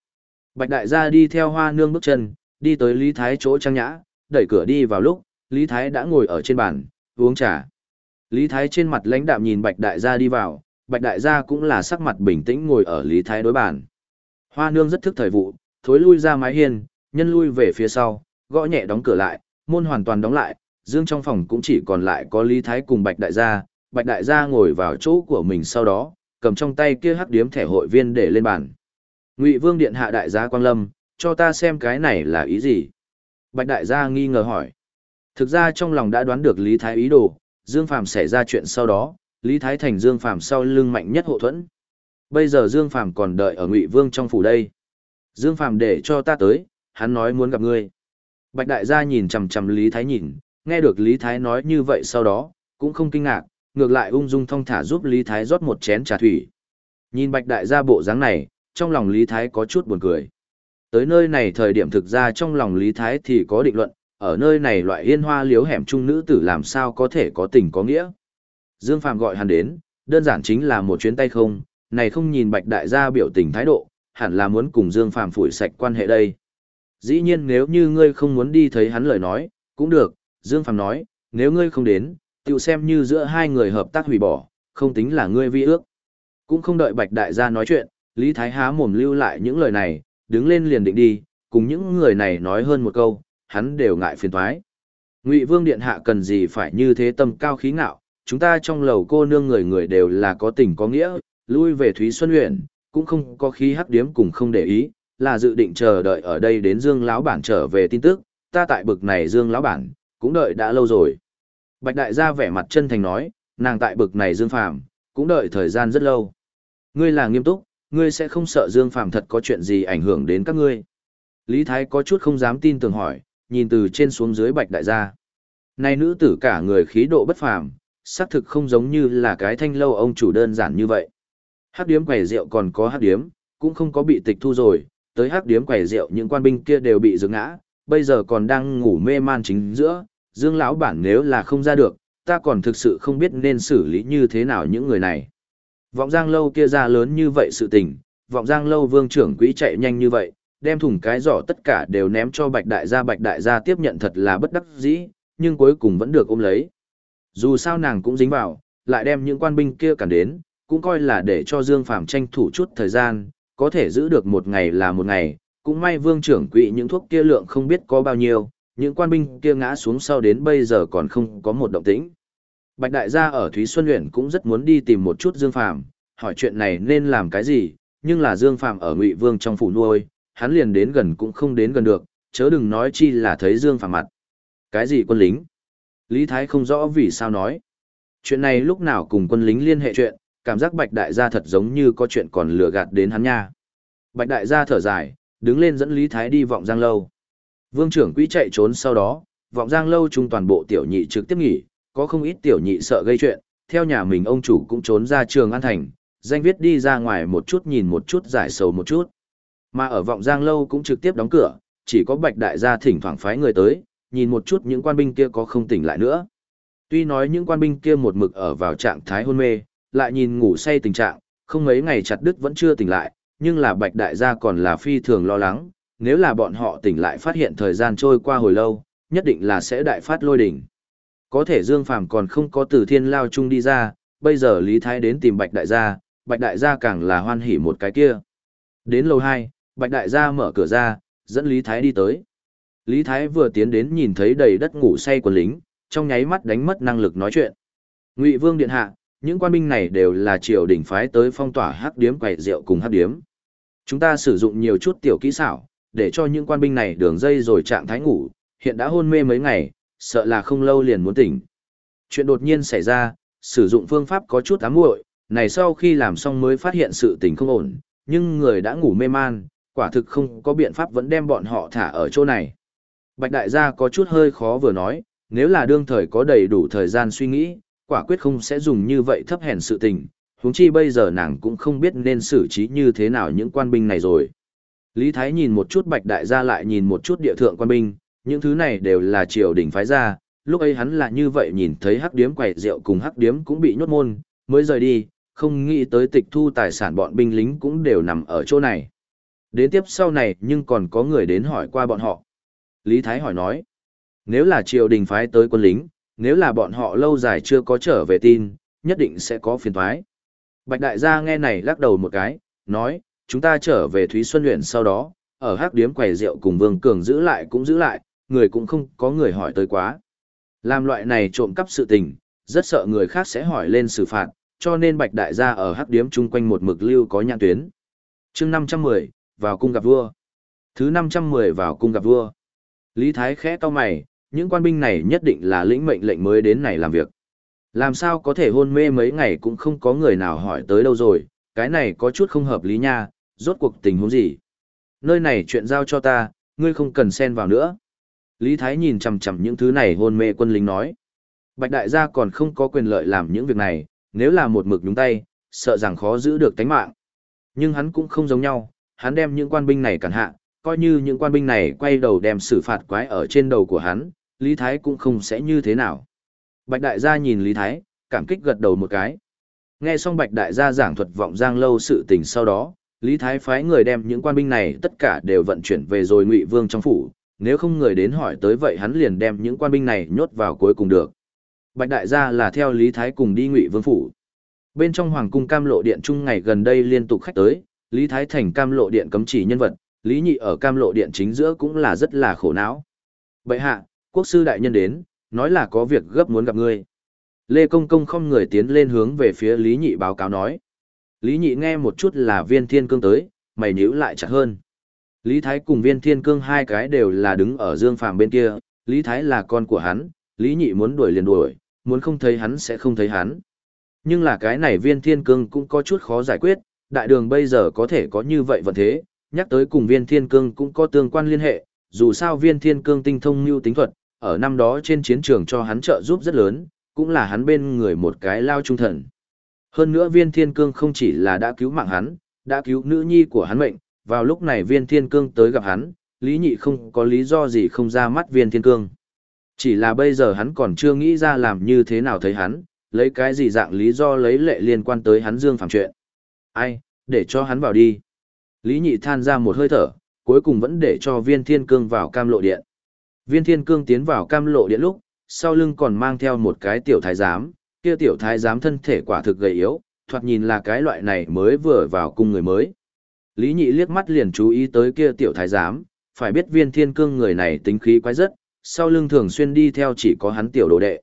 Bạch đại gia đi theo hoa nương bước chân, đi tới Lý Thái chỗ trang nhã, đẩy cửa đi vào lúc, Lý Thái đã ngồi ở trên bàn, uống trà. Lý Thái trên mặt lãnh đạm nhìn Bạch Đại gia đi vào, Bạch Đại gia cũng là sắc mặt bình tĩnh ngồi ở Lý Thái đối bàn. Hoa nương rất thức thời vụ, thối lui ra mái hiên, nhân lui về phía sau, gõ nhẹ đóng cửa lại, môn hoàn toàn đóng lại, dương trong phòng cũng chỉ còn lại có Lý Thái cùng Bạch Đại gia, Bạch Đại gia ngồi vào chỗ của mình sau đó, cầm trong tay kia hắc điếm thẻ hội viên để lên bàn. Ngụy Vương điện hạ đại gia Quang Lâm, cho ta xem cái này là ý gì? Bạch Đại gia nghi ngờ hỏi. Thực ra trong lòng đã đoán được Lý Thái ý đồ, Dương Phàm xảy ra chuyện sau đó, Lý Thái thành Dương Phàm sau lưng mạnh nhất hộ thuẫn. Bây giờ Dương Phàm còn đợi ở Ngụy Vương trong phủ đây. Dương Phàm để cho ta tới, hắn nói muốn gặp ngươi. Bạch đại gia nhìn chằm chằm Lý Thái nhìn, nghe được Lý Thái nói như vậy sau đó, cũng không kinh ngạc, ngược lại ung dung thong thả giúp Lý Thái rót một chén trà thủy. Nhìn Bạch đại gia bộ dáng này, trong lòng Lý Thái có chút buồn cười. Tới nơi này thời điểm thực ra trong lòng Lý Thái thì có định luận, ở nơi này loại yên hoa liếu hẻm trung nữ tử làm sao có thể có tình có nghĩa. Dương Phàm gọi hắn đến, đơn giản chính là một chuyến tay không, này không nhìn Bạch đại gia biểu tình thái độ, hẳn là muốn cùng Dương Phàm phủi sạch quan hệ đây. Dĩ nhiên nếu như ngươi không muốn đi thấy hắn lời nói, cũng được, Dương Phàm nói, nếu ngươi không đến, tự xem như giữa hai người hợp tác hủy bỏ, không tính là ngươi vi ước. Cũng không đợi Bạch Đại gia nói chuyện, Lý Thái há mồm lưu lại những lời này, đứng lên liền định đi, cùng những người này nói hơn một câu, hắn đều ngại phiền toái. Ngụy Vương điện hạ cần gì phải như thế tâm cao khí ngạo, chúng ta trong lầu cô nương người người đều là có tình có nghĩa, lui về Thúy Xuân huyện, cũng không có khí hắc điếm cùng không để ý, là dự định chờ đợi ở đây đến Dương lão bản trở về tin tức, ta tại bực này Dương lão bản, cũng đợi đã lâu rồi. Bạch đại gia vẻ mặt chân thành nói, nàng tại bực này Dương Phàm, cũng đợi thời gian rất lâu. Ngươi là nghiêm túc, ngươi sẽ không sợ Dương Phàm thật có chuyện gì ảnh hưởng đến các ngươi. Lý Thái có chút không dám tin tưởng hỏi, nhìn từ trên xuống dưới Bạch đại gia. Này nữ tử cả người khí độ bất phàm, xác thực không giống như là cái thanh lâu ông chủ đơn giản như vậy. Hát điếm quầy rượu còn có hát điếm, cũng không có bị tịch thu rồi, tới hát điếm quầy rượu những quan binh kia đều bị dừng ngã, bây giờ còn đang ngủ mê man chính giữa, Dương lão bản nếu là không ra được, ta còn thực sự không biết nên xử lý như thế nào những người này. Vọng Giang lâu kia ra lớn như vậy sự tình, Vọng Giang lâu vương trưởng quỹ chạy nhanh như vậy, đem thùng cái giỏ tất cả đều ném cho Bạch đại gia Bạch đại gia tiếp nhận thật là bất đắc dĩ, nhưng cuối cùng vẫn được ôm lấy. Dù sao nàng cũng dính vào, lại đem những quan binh kia cản đến, cũng coi là để cho Dương Phàm tranh thủ chút thời gian, có thể giữ được một ngày là một ngày, cũng may vương trưởng quỹ những thuốc kia lượng không biết có bao nhiêu, những quan binh kia ngã xuống sau đến bây giờ còn không có một động tĩnh. Bạch đại gia ở Thúy Xuân luyện cũng rất muốn đi tìm một chút Dương Phàm, hỏi chuyện này nên làm cái gì, nhưng là Dương Phàm ở Ngụy Vương trong phủ nuôi, hắn liền đến gần cũng không đến gần được, chớ đừng nói chi là thấy Dương Phàm mặt. Cái gì quân lính? Lý Thái không rõ vì sao nói. Chuyện này lúc nào cùng quân lính liên hệ chuyện, cảm giác Bạch đại gia thật giống như có chuyện còn lừa gạt đến hắn nha. Bạch đại gia thở dài, đứng lên dẫn Lý Thái đi vọng giang lâu. Vương trưởng quỹ chạy trốn sau đó, vọng giang lâu chung toàn bộ tiểu nhị trực tiếp nghỉ, có không ít tiểu nhị sợ gây chuyện, theo nhà mình ông chủ cũng trốn ra trường An Thành, danh viết đi ra ngoài một chút nhìn một chút giải sầu một chút. Mà ở vọng giang lâu cũng trực tiếp đóng cửa, chỉ có bạch đại gia thỉnh thoảng phái người tới, nhìn một chút những quan binh kia có không tỉnh lại nữa. Tuy nói những quan binh kia một mực ở vào trạng thái hôn mê, lại nhìn ngủ say tình trạng, không mấy ngày chặt đứt vẫn chưa tỉnh lại, nhưng là bạch đại gia còn là phi thường lo lắng, nếu là bọn họ tỉnh lại phát hiện thời gian trôi qua hồi lâu, nhất định là sẽ đại phát lôi đỉnh. Có thể Dương Phàm còn không có từ thiên lao chung đi ra, bây giờ Lý Thái đến tìm Bạch Đại gia, Bạch Đại gia càng là hoan hỉ một cái kia. Đến lầu 2, Bạch Đại gia mở cửa ra, dẫn Lý Thái đi tới. Lý Thái vừa tiến đến nhìn thấy đầy đất ngủ say của lính, trong nháy mắt đánh mất năng lực nói chuyện. Ngụy Vương điện hạ, những quan binh này đều là triều đình phái tới phong tỏa hắc điếm quầy rượu cùng hắc điếm. Chúng ta sử dụng nhiều chút tiểu kỹ xảo, để cho những quan binh này đường dây rồi trạng thái ngủ, hiện đã hôn mê mấy ngày, sợ là không lâu liền muốn tỉnh. Chuyện đột nhiên xảy ra, sử dụng phương pháp có chút ám muội, này sau khi làm xong mới phát hiện sự tình không ổn, nhưng người đã ngủ mê man, quả thực không có biện pháp vẫn đem bọn họ thả ở chỗ này. Bạch đại gia có chút hơi khó vừa nói, nếu là đương thời có đầy đủ thời gian suy nghĩ, quả quyết không sẽ dùng như vậy thấp hèn sự tình, huống chi bây giờ nàng cũng không biết nên xử trí như thế nào những quan binh này rồi. Lý Thái nhìn một chút bạch đại gia lại nhìn một chút địa thượng quan binh, những thứ này đều là triều đình phái ra, lúc ấy hắn là như vậy nhìn thấy hắc điếm quẩy rượu cùng hắc điếm cũng bị nhốt môn, mới rời đi, không nghĩ tới tịch thu tài sản bọn binh lính cũng đều nằm ở chỗ này. Đến tiếp sau này nhưng còn có người đến hỏi qua bọn họ. Lý Thái hỏi nói, nếu là triều đình phái tới quân lính, nếu là bọn họ lâu dài chưa có trở về tin, nhất định sẽ có phiền thoái. Bạch đại gia nghe này lắc đầu một cái, nói, chúng ta trở về Thúy Xuân huyện sau đó, ở hắc điếm quầy rượu cùng Vương Cường giữ lại cũng giữ lại, người cũng không có người hỏi tới quá. Làm loại này trộm cắp sự tình, rất sợ người khác sẽ hỏi lên xử phạt, cho nên Bạch Đại gia ở hắc điếm chung quanh một mực lưu có nhãn tuyến. chương 510, vào cung gặp vua. Thứ 510 vào cung gặp vua. Lý Thái khẽ to mày, những quan binh này nhất định là lĩnh mệnh lệnh mới đến này làm việc. Làm sao có thể hôn mê mấy ngày cũng không có người nào hỏi tới đâu rồi, cái này có chút không hợp lý nha, rốt cuộc tình huống gì. Nơi này chuyện giao cho ta, ngươi không cần xen vào nữa. Lý Thái nhìn chằm chằm những thứ này hôn mê quân lính nói. Bạch đại gia còn không có quyền lợi làm những việc này, nếu là một mực nhúng tay, sợ rằng khó giữ được tánh mạng. Nhưng hắn cũng không giống nhau, hắn đem những quan binh này cản hạ, coi như những quan binh này quay đầu đem xử phạt quái ở trên đầu của hắn, Lý Thái cũng không sẽ như thế nào. Bạch đại gia nhìn Lý Thái, cảm kích gật đầu một cái. Nghe xong Bạch đại gia giảng thuật vọng giang lâu sự tình sau đó, Lý Thái phái người đem những quan binh này tất cả đều vận chuyển về rồi Ngụy Vương trong phủ, nếu không người đến hỏi tới vậy hắn liền đem những quan binh này nhốt vào cuối cùng được. Bạch đại gia là theo Lý Thái cùng đi Ngụy Vương phủ. Bên trong Hoàng cung Cam Lộ Điện trung ngày gần đây liên tục khách tới, Lý Thái thành Cam Lộ Điện cấm chỉ nhân vật, Lý Nhị ở Cam Lộ Điện chính giữa cũng là rất là khổ não. Bệ hạ, quốc sư đại nhân đến, nói là có việc gấp muốn gặp ngươi. Lê Công Công không người tiến lên hướng về phía Lý Nhị báo cáo nói. Lý Nhị nghe một chút là viên thiên cương tới, mày nhíu lại chặt hơn. Lý Thái cùng viên thiên cương hai cái đều là đứng ở dương phàm bên kia, Lý Thái là con của hắn, Lý Nhị muốn đuổi liền đuổi, muốn không thấy hắn sẽ không thấy hắn. Nhưng là cái này viên thiên cương cũng có chút khó giải quyết, đại đường bây giờ có thể có như vậy vận thế, nhắc tới cùng viên thiên cương cũng có tương quan liên hệ, dù sao viên thiên cương tinh thông như tính thuật, ở năm đó trên chiến trường cho hắn trợ giúp rất lớn, cũng là hắn bên người một cái lao trung thần. Hơn nữa viên thiên cương không chỉ là đã cứu mạng hắn, đã cứu nữ nhi của hắn mệnh, vào lúc này viên thiên cương tới gặp hắn, lý nhị không có lý do gì không ra mắt viên thiên cương. Chỉ là bây giờ hắn còn chưa nghĩ ra làm như thế nào thấy hắn, lấy cái gì dạng lý do lấy lệ liên quan tới hắn dương phạm chuyện. Ai, để cho hắn vào đi. Lý nhị than ra một hơi thở, cuối cùng vẫn để cho viên thiên cương vào cam lộ điện. Viên thiên cương tiến vào cam lộ điện lúc, sau lưng còn mang theo một cái tiểu thái giám, kia tiểu thái giám thân thể quả thực gầy yếu, thoạt nhìn là cái loại này mới vừa vào cung người mới. Lý nhị liếc mắt liền chú ý tới kia tiểu thái giám, phải biết viên thiên cương người này tính khí quái rất, sau lưng thường xuyên đi theo chỉ có hắn tiểu đồ đệ.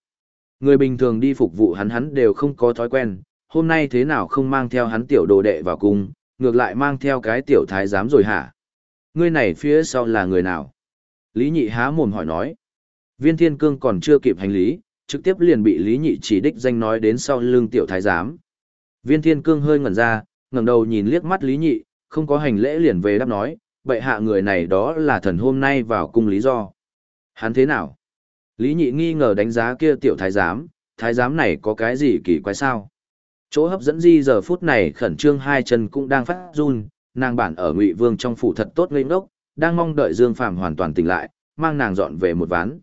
Người bình thường đi phục vụ hắn hắn đều không có thói quen, hôm nay thế nào không mang theo hắn tiểu đồ đệ vào cung, ngược lại mang theo cái tiểu thái giám rồi hả? Ngươi này phía sau là người nào? Lý nhị há mồm hỏi nói. Viên thiên cương còn chưa kịp hành lý, trực tiếp liền bị Lý nhị chỉ đích danh nói đến sau lưng tiểu thái giám. Viên thiên cương hơi ngẩn ra, ngẩng đầu nhìn liếc mắt Lý nhị, không có hành lễ liền về đáp nói, bệ hạ người này đó là thần hôm nay vào cung lý do. Hắn thế nào? Lý nhị nghi ngờ đánh giá kia tiểu thái giám, thái giám này có cái gì kỳ quái sao? Chỗ hấp dẫn di giờ phút này khẩn trương hai chân cũng đang phát run, nàng bản ở ngụy vương trong phủ thật tốt ngây ngốc, đang mong đợi Dương Phàm hoàn toàn tỉnh lại, mang nàng dọn về một ván.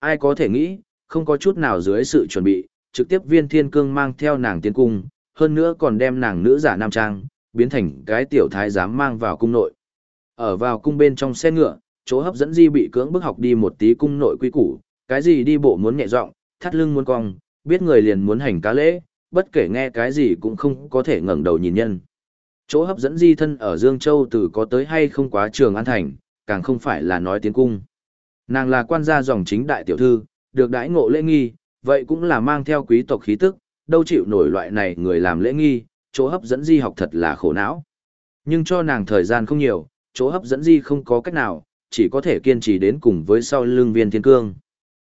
Ai có thể nghĩ, không có chút nào dưới sự chuẩn bị, trực tiếp viên thiên cương mang theo nàng tiến cung, hơn nữa còn đem nàng nữ giả nam trang, biến thành cái tiểu thái giám mang vào cung nội. Ở vào cung bên trong xe ngựa, chỗ hấp dẫn di bị cưỡng bức học đi một tí cung nội quy củ, cái gì đi bộ muốn nhẹ giọng, thắt lưng muốn cong, biết người liền muốn hành cá lễ, bất kể nghe cái gì cũng không có thể ngẩng đầu nhìn nhân. Chỗ hấp dẫn di thân ở Dương Châu từ có tới hay không quá trường an thành, càng không phải là nói tiến cung. Nàng là quan gia dòng chính đại tiểu thư, được đãi ngộ lễ nghi, vậy cũng là mang theo quý tộc khí tức, đâu chịu nổi loại này người làm lễ nghi, chỗ hấp dẫn di học thật là khổ não. Nhưng cho nàng thời gian không nhiều, chỗ hấp dẫn di không có cách nào, chỉ có thể kiên trì đến cùng với sau lưng viên thiên cương.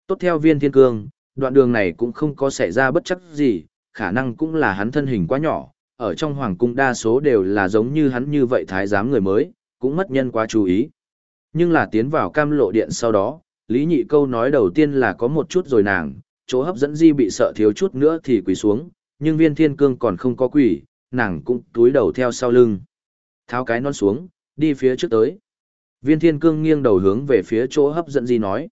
Tốt theo viên thiên cương, đoạn đường này cũng không có xảy ra bất chắc gì, khả năng cũng là hắn thân hình quá nhỏ, ở trong hoàng cung đa số đều là giống như hắn như vậy thái giám người mới, cũng mất nhân quá chú ý. Nhưng là tiến vào cam lộ điện sau đó, Lý Nhị câu nói đầu tiên là có một chút rồi nàng, chỗ hấp dẫn di bị sợ thiếu chút nữa thì quỳ xuống, nhưng viên thiên cương còn không có quỳ, nàng cũng túi đầu theo sau lưng. Tháo cái non xuống, đi phía trước tới. Viên thiên cương nghiêng đầu hướng về phía chỗ hấp dẫn di nói.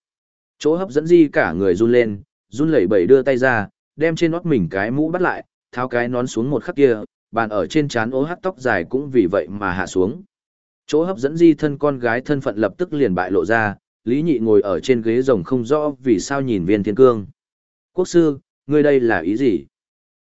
Chỗ hấp dẫn di cả người run lên, run lẩy bẩy đưa tay ra, đem trên nót mình cái mũ bắt lại, tháo cái nón xuống một khắc kia, bàn ở trên trán ố hát tóc dài cũng vì vậy mà hạ xuống. Chỗ hấp dẫn di thân con gái thân phận lập tức liền bại lộ ra, Lý Nhị ngồi ở trên ghế rồng không rõ vì sao nhìn viên thiên cương. Quốc sư, ngươi đây là ý gì?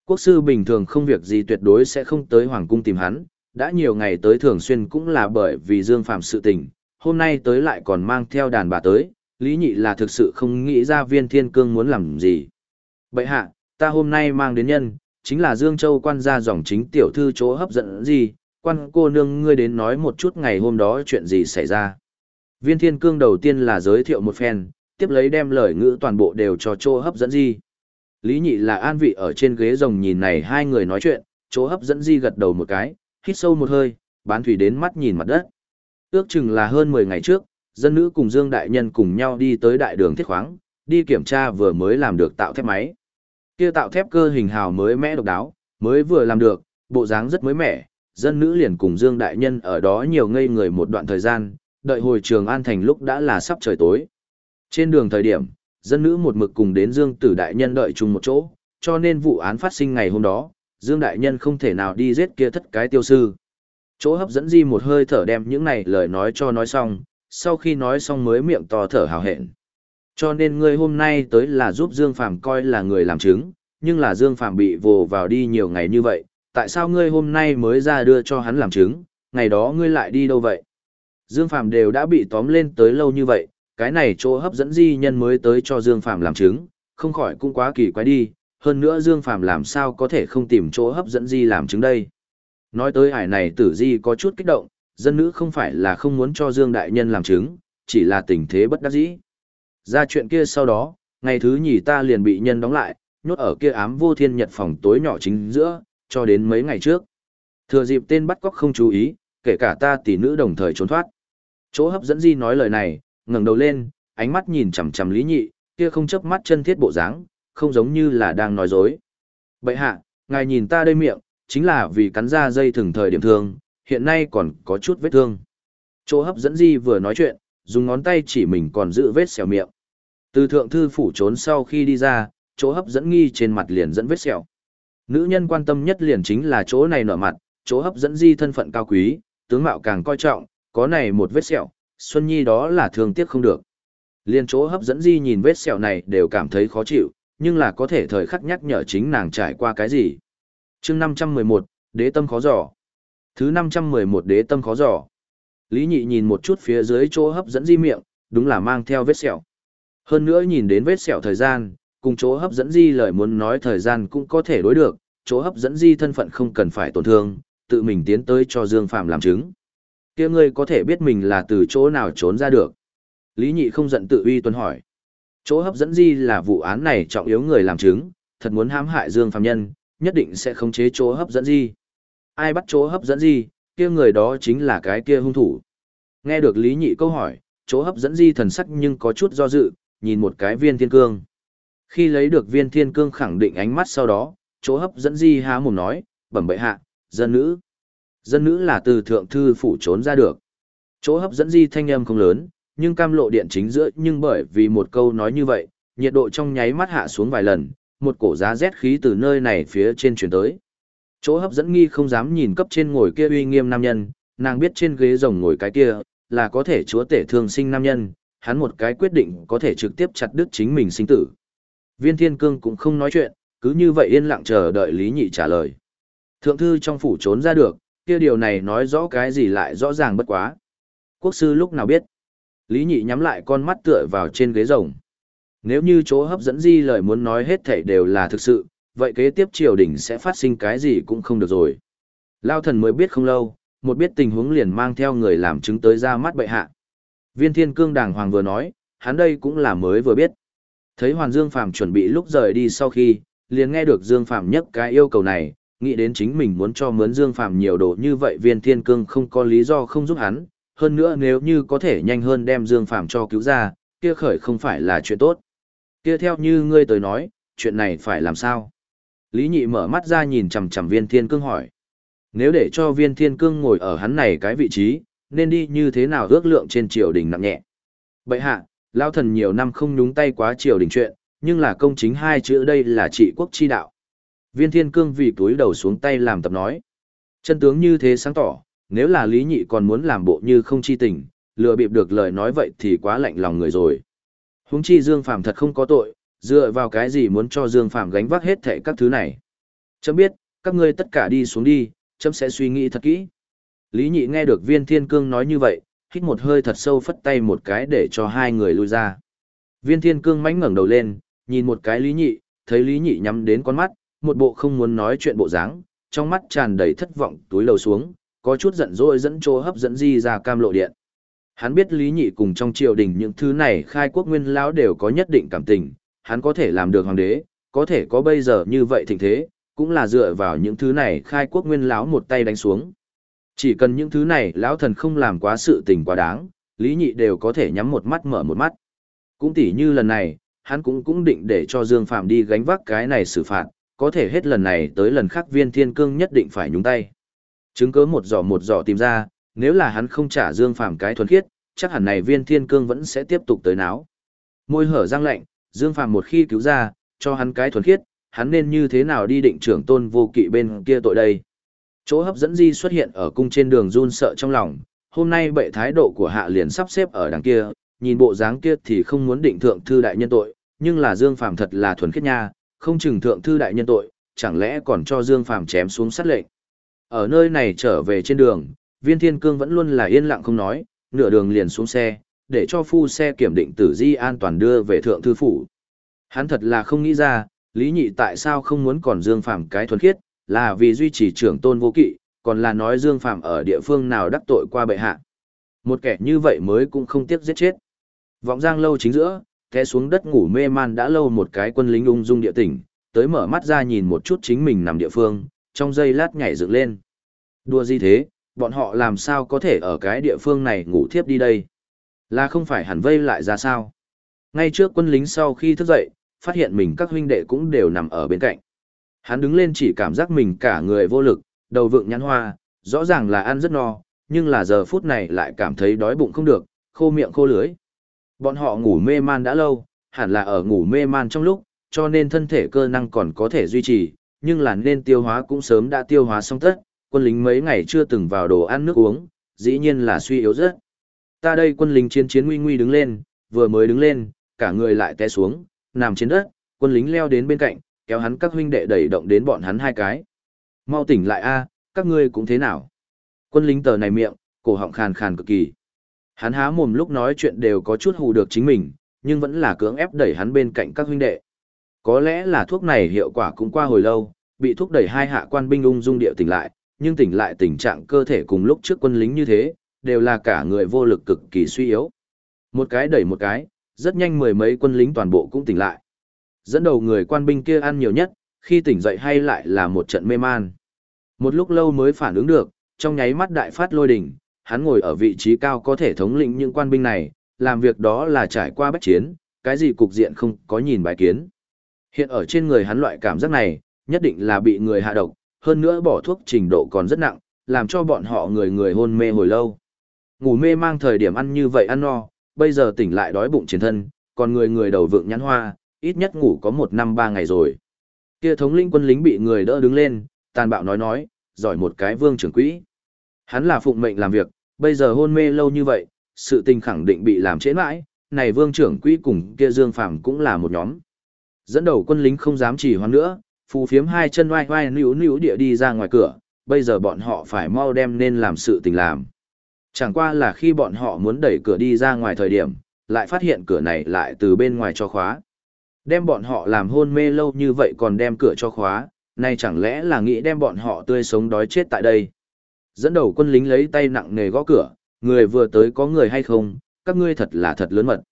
Quốc sư bình thường không việc gì tuyệt đối sẽ không tới Hoàng cung tìm hắn, đã nhiều ngày tới thường xuyên cũng là bởi vì Dương Phạm sự tình, hôm nay tới lại còn mang theo đàn bà tới, Lý Nhị là thực sự không nghĩ ra viên thiên cương muốn làm gì. Bậy hạ, ta hôm nay mang đến nhân, chính là Dương Châu quan gia dòng chính tiểu thư chỗ hấp dẫn gì, quan cô nương ngươi đến nói một chút ngày hôm đó chuyện gì xảy ra. Viên thiên cương đầu tiên là giới thiệu một phen, tiếp lấy đem lời ngữ toàn bộ đều cho chỗ hấp dẫn gì. Lý Nhị là an vị ở trên ghế rồng nhìn này hai người nói chuyện, chỗ hấp dẫn di gật đầu một cái, hít sâu một hơi, bán thủy đến mắt nhìn mặt đất. Ước chừng là hơn 10 ngày trước, dân nữ cùng Dương Đại Nhân cùng nhau đi tới đại đường thiết khoáng, đi kiểm tra vừa mới làm được tạo thép máy. Kia tạo thép cơ hình hào mới mẽ độc đáo, mới vừa làm được, bộ dáng rất mới mẻ, dân nữ liền cùng Dương Đại Nhân ở đó nhiều ngây người một đoạn thời gian, đợi hồi trường An Thành lúc đã là sắp trời tối. Trên đường thời điểm, dân nữ một mực cùng đến Dương Tử Đại Nhân đợi chung một chỗ, cho nên vụ án phát sinh ngày hôm đó, Dương Đại Nhân không thể nào đi giết kia thất cái tiêu sư. Chỗ hấp dẫn di một hơi thở đem những này lời nói cho nói xong, sau khi nói xong mới miệng to thở hào hẹn. Cho nên ngươi hôm nay tới là giúp Dương Phàm coi là người làm chứng, nhưng là Dương Phàm bị vồ vào đi nhiều ngày như vậy, tại sao ngươi hôm nay mới ra đưa cho hắn làm chứng, ngày đó ngươi lại đi đâu vậy? Dương Phàm đều đã bị tóm lên tới lâu như vậy, cái này chỗ hấp dẫn di nhân mới tới cho Dương Phàm làm chứng, không khỏi cũng quá kỳ quái đi, hơn nữa Dương Phàm làm sao có thể không tìm chỗ hấp dẫn di làm chứng đây. Nói tới hải này tử di có chút kích động, dân nữ không phải là không muốn cho Dương Đại Nhân làm chứng, chỉ là tình thế bất đắc dĩ. Ra chuyện kia sau đó, ngày thứ nhì ta liền bị nhân đóng lại, nhốt ở kia ám vô thiên nhật phòng tối nhỏ chính giữa, cho đến mấy ngày trước. Thừa dịp tên bắt cóc không chú ý, kể cả ta tỷ nữ đồng thời trốn thoát. Chỗ hấp dẫn di nói lời này, ngẩng đầu lên, ánh mắt nhìn chằm chằm Lý Nhị, kia không chớp mắt chân thiết bộ dáng, không giống như là đang nói dối. Bệ hạ, ngài nhìn ta đây miệng, chính là vì cắn ra dây thừng thời điểm thương, hiện nay còn có chút vết thương. Chỗ hấp dẫn di vừa nói chuyện, dùng ngón tay chỉ mình còn giữ vết sẹo miệng. Từ thượng thư phủ trốn sau khi đi ra, chỗ hấp dẫn nghi trên mặt liền dẫn vết sẹo. Nữ nhân quan tâm nhất liền chính là chỗ này nở mặt, chỗ hấp dẫn di thân phận cao quý, tướng mạo càng coi trọng, có này một vết sẹo, Xuân Nhi đó là thường tiếc không được. Liên chỗ hấp dẫn di nhìn vết sẹo này đều cảm thấy khó chịu, nhưng là có thể thời khắc nhắc nhở chính nàng trải qua cái gì. chương 511, đế tâm khó giỏ. Thứ 511 đế tâm khó giỏ. Lý nhị nhìn một chút phía dưới chỗ hấp dẫn di miệng, đúng là mang theo vết sẹo. Hơn nữa nhìn đến vết sẹo thời gian, cùng chỗ hấp dẫn di lời muốn nói thời gian cũng có thể đối được, chỗ hấp dẫn di thân phận không cần phải tổn thương, tự mình tiến tới cho Dương Phạm làm chứng. kia ngươi có thể biết mình là từ chỗ nào trốn ra được. Lý nhị không giận tự uy tuân hỏi. Chỗ hấp dẫn di là vụ án này trọng yếu người làm chứng, thật muốn hãm hại Dương Phạm nhân, nhất định sẽ khống chế chỗ hấp dẫn di. Ai bắt chỗ hấp dẫn di, kia người đó chính là cái kia hung thủ. Nghe được Lý nhị câu hỏi, chỗ hấp dẫn di thần sắc nhưng có chút do dự, nhìn một cái viên thiên cương. Khi lấy được viên thiên cương khẳng định ánh mắt sau đó, chỗ hấp dẫn di há mồm nói, bẩm bệ hạ, dân nữ. Dân nữ là từ thượng thư phủ trốn ra được. Chỗ hấp dẫn di thanh âm không lớn, nhưng cam lộ điện chính giữa nhưng bởi vì một câu nói như vậy, nhiệt độ trong nháy mắt hạ xuống vài lần, một cổ giá rét khí từ nơi này phía trên chuyển tới. Chỗ hấp dẫn nghi không dám nhìn cấp trên ngồi kia uy nghiêm nam nhân, nàng biết trên ghế rồng ngồi cái kia, là có thể chúa tể thương sinh nam nhân, hắn một cái quyết định có thể trực tiếp chặt đứt chính mình sinh tử. Viên Thiên Cương cũng không nói chuyện, cứ như vậy yên lặng chờ đợi Lý Nhị trả lời. Thượng thư trong phủ trốn ra được, kia điều này nói rõ cái gì lại rõ ràng bất quá. Quốc sư lúc nào biết. Lý Nhị nhắm lại con mắt tựa vào trên ghế rồng. Nếu như chỗ hấp dẫn di lời muốn nói hết thảy đều là thực sự, vậy kế tiếp triều đình sẽ phát sinh cái gì cũng không được rồi. Lao thần mới biết không lâu, một biết tình huống liền mang theo người làm chứng tới ra mắt bệ hạ. Viên thiên cương đàng hoàng vừa nói, hắn đây cũng là mới vừa biết. Thấy Hoàn Dương Phàm chuẩn bị lúc rời đi sau khi, liền nghe được Dương Phàm nhắc cái yêu cầu này, nghĩ đến chính mình muốn cho mướn Dương Phàm nhiều đồ như vậy viên thiên cương không có lý do không giúp hắn, hơn nữa nếu như có thể nhanh hơn đem Dương Phàm cho cứu ra, kia khởi không phải là chuyện tốt. Kia theo như ngươi tới nói, chuyện này phải làm sao? Lý Nhị mở mắt ra nhìn chằm chằm viên thiên cương hỏi. Nếu để cho viên thiên cương ngồi ở hắn này cái vị trí, nên đi như thế nào ước lượng trên triều đình nặng nhẹ. Bậy hạ, Lao thần nhiều năm không nhúng tay quá triều đình chuyện, nhưng là công chính hai chữ đây là trị quốc chi đạo. Viên thiên cương vì túi đầu xuống tay làm tập nói. Chân tướng như thế sáng tỏ, nếu là lý nhị còn muốn làm bộ như không chi tình, lừa bịp được lời nói vậy thì quá lạnh lòng người rồi. Huống chi Dương Phàm thật không có tội, dựa vào cái gì muốn cho Dương Phàm gánh vác hết thảy các thứ này. Chấm biết, các ngươi tất cả đi xuống đi, chấm sẽ suy nghĩ thật kỹ. Lý nhị nghe được viên thiên cương nói như vậy, hít một hơi thật sâu phất tay một cái để cho hai người lui ra. Viên thiên cương mánh ngẩng đầu lên, nhìn một cái lý nhị, thấy lý nhị nhắm đến con mắt, một bộ không muốn nói chuyện bộ dáng, trong mắt tràn đầy thất vọng túi lầu xuống, có chút giận dỗi dẫn trô hấp dẫn di ra cam lộ điện. Hắn biết lý nhị cùng trong triều đình những thứ này khai quốc nguyên lão đều có nhất định cảm tình, hắn có thể làm được hoàng đế, có thể có bây giờ như vậy thịnh thế, cũng là dựa vào những thứ này khai quốc nguyên lão một tay đánh xuống. Chỉ cần những thứ này lão thần không làm quá sự tình quá đáng, Lý Nhị đều có thể nhắm một mắt mở một mắt. Cũng tỉ như lần này, hắn cũng cũng định để cho Dương Phạm đi gánh vác cái này xử phạt, có thể hết lần này tới lần khác viên thiên cương nhất định phải nhúng tay. Chứng cứ một giỏ một giỏ tìm ra, nếu là hắn không trả Dương Phạm cái thuần khiết, chắc hẳn này viên thiên cương vẫn sẽ tiếp tục tới náo. Môi hở răng lạnh, Dương Phạm một khi cứu ra, cho hắn cái thuần khiết, hắn nên như thế nào đi định trưởng tôn vô kỵ bên kia tội đây. Chỗ hấp dẫn di xuất hiện ở cung trên đường run sợ trong lòng, hôm nay bệ thái độ của hạ liền sắp xếp ở đằng kia, nhìn bộ dáng kia thì không muốn định thượng thư đại nhân tội, nhưng là Dương Phàm thật là thuần khiết nha, không chừng thượng thư đại nhân tội, chẳng lẽ còn cho Dương Phàm chém xuống sát lệnh. Ở nơi này trở về trên đường, Viên Thiên Cương vẫn luôn là yên lặng không nói, nửa đường liền xuống xe, để cho phu xe kiểm định tử di an toàn đưa về thượng thư phủ. Hắn thật là không nghĩ ra, Lý Nhị tại sao không muốn còn Dương Phàm cái thuần khiết, là vì duy trì trưởng tôn vô kỵ, còn là nói Dương Phàm ở địa phương nào đắc tội qua bệ hạ. Một kẻ như vậy mới cũng không tiếc giết chết. Vọng giang lâu chính giữa, té xuống đất ngủ mê man đã lâu một cái quân lính ung dung địa tỉnh, tới mở mắt ra nhìn một chút chính mình nằm địa phương, trong giây lát nhảy dựng lên. Đùa gì thế, bọn họ làm sao có thể ở cái địa phương này ngủ thiếp đi đây? Là không phải hẳn vây lại ra sao? Ngay trước quân lính sau khi thức dậy, phát hiện mình các huynh đệ cũng đều nằm ở bên cạnh. Hắn đứng lên chỉ cảm giác mình cả người vô lực, đầu vượng nhăn hoa, rõ ràng là ăn rất no, nhưng là giờ phút này lại cảm thấy đói bụng không được, khô miệng khô lưới. Bọn họ ngủ mê man đã lâu, hẳn là ở ngủ mê man trong lúc, cho nên thân thể cơ năng còn có thể duy trì, nhưng là nên tiêu hóa cũng sớm đã tiêu hóa xong tất, quân lính mấy ngày chưa từng vào đồ ăn nước uống, dĩ nhiên là suy yếu rất. Ta đây quân lính chiến chiến nguy nguy đứng lên, vừa mới đứng lên, cả người lại té xuống, nằm trên đất, quân lính leo đến bên cạnh, kéo hắn các huynh đệ đẩy động đến bọn hắn hai cái. Mau tỉnh lại a, các ngươi cũng thế nào? Quân lính tờ này miệng, cổ họng khàn khàn cực kỳ. Hắn há mồm lúc nói chuyện đều có chút hù được chính mình, nhưng vẫn là cưỡng ép đẩy hắn bên cạnh các huynh đệ. Có lẽ là thuốc này hiệu quả cũng qua hồi lâu, bị thuốc đẩy hai hạ quan binh ung dung điệu tỉnh lại, nhưng tỉnh lại tình trạng cơ thể cùng lúc trước quân lính như thế, đều là cả người vô lực cực kỳ suy yếu. Một cái đẩy một cái, rất nhanh mười mấy quân lính toàn bộ cũng tỉnh lại. Dẫn đầu người quan binh kia ăn nhiều nhất, khi tỉnh dậy hay lại là một trận mê man. Một lúc lâu mới phản ứng được, trong nháy mắt đại phát lôi đỉnh, hắn ngồi ở vị trí cao có thể thống lĩnh những quan binh này, làm việc đó là trải qua bách chiến, cái gì cục diện không có nhìn bài kiến. Hiện ở trên người hắn loại cảm giác này, nhất định là bị người hạ độc, hơn nữa bỏ thuốc trình độ còn rất nặng, làm cho bọn họ người người hôn mê hồi lâu. Ngủ mê mang thời điểm ăn như vậy ăn no, bây giờ tỉnh lại đói bụng chiến thân, còn người người đầu vượng nhãn hoa, ít nhất ngủ có một năm ba ngày rồi. Kia thống lĩnh quân lính bị người đỡ đứng lên, tàn bạo nói nói, giỏi một cái vương trưởng quỹ. Hắn là phụng mệnh làm việc, bây giờ hôn mê lâu như vậy, sự tình khẳng định bị làm trễ mãi, này vương trưởng quỹ cùng kia Dương Phàm cũng là một nhóm. Dẫn đầu quân lính không dám chỉ hoãn nữa, phù phiếm hai chân oai oai níu níu địa đi ra ngoài cửa, bây giờ bọn họ phải mau đem nên làm sự tình làm. Chẳng qua là khi bọn họ muốn đẩy cửa đi ra ngoài thời điểm, lại phát hiện cửa này lại từ bên ngoài cho khóa. Đem bọn họ làm hôn mê lâu như vậy còn đem cửa cho khóa, nay chẳng lẽ là nghĩ đem bọn họ tươi sống đói chết tại đây. Dẫn đầu quân lính lấy tay nặng nề gõ cửa, người vừa tới có người hay không, các ngươi thật là thật lớn mật.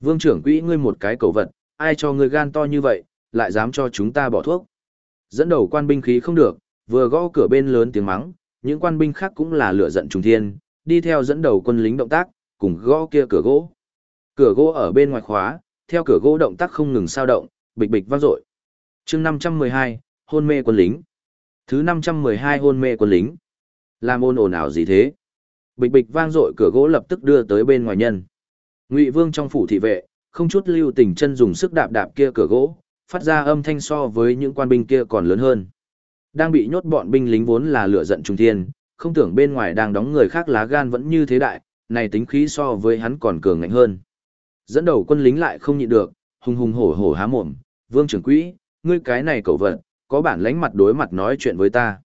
Vương trưởng quỹ ngươi một cái cầu vật, ai cho ngươi gan to như vậy, lại dám cho chúng ta bỏ thuốc. Dẫn đầu quan binh khí không được, vừa gõ cửa bên lớn tiếng mắng, những quan binh khác cũng là lửa giận trùng thiên, đi theo dẫn đầu quân lính động tác, cùng gõ kia cửa gỗ. Cửa gỗ ở bên ngoài khóa, theo cửa gỗ động tác không ngừng sao động, bịch bịch vang dội. Chương 512, hôn mê quân lính. Thứ 512 hôn mê quân lính. Làm ồn ồn ào gì thế? Bịch bịch vang dội cửa gỗ lập tức đưa tới bên ngoài nhân. Ngụy Vương trong phủ thị vệ, không chút lưu tình chân dùng sức đạp đạp kia cửa gỗ, phát ra âm thanh so với những quan binh kia còn lớn hơn. Đang bị nhốt bọn binh lính vốn là lửa giận trung thiên, không tưởng bên ngoài đang đóng người khác lá gan vẫn như thế đại, này tính khí so với hắn còn cường ngạnh hơn. Dẫn đầu quân lính lại không nhịn được, hùng hùng hổ hổ há mồm, "Vương trưởng quỹ, ngươi cái này cẩu vật, có bản lãnh mặt đối mặt nói chuyện với ta."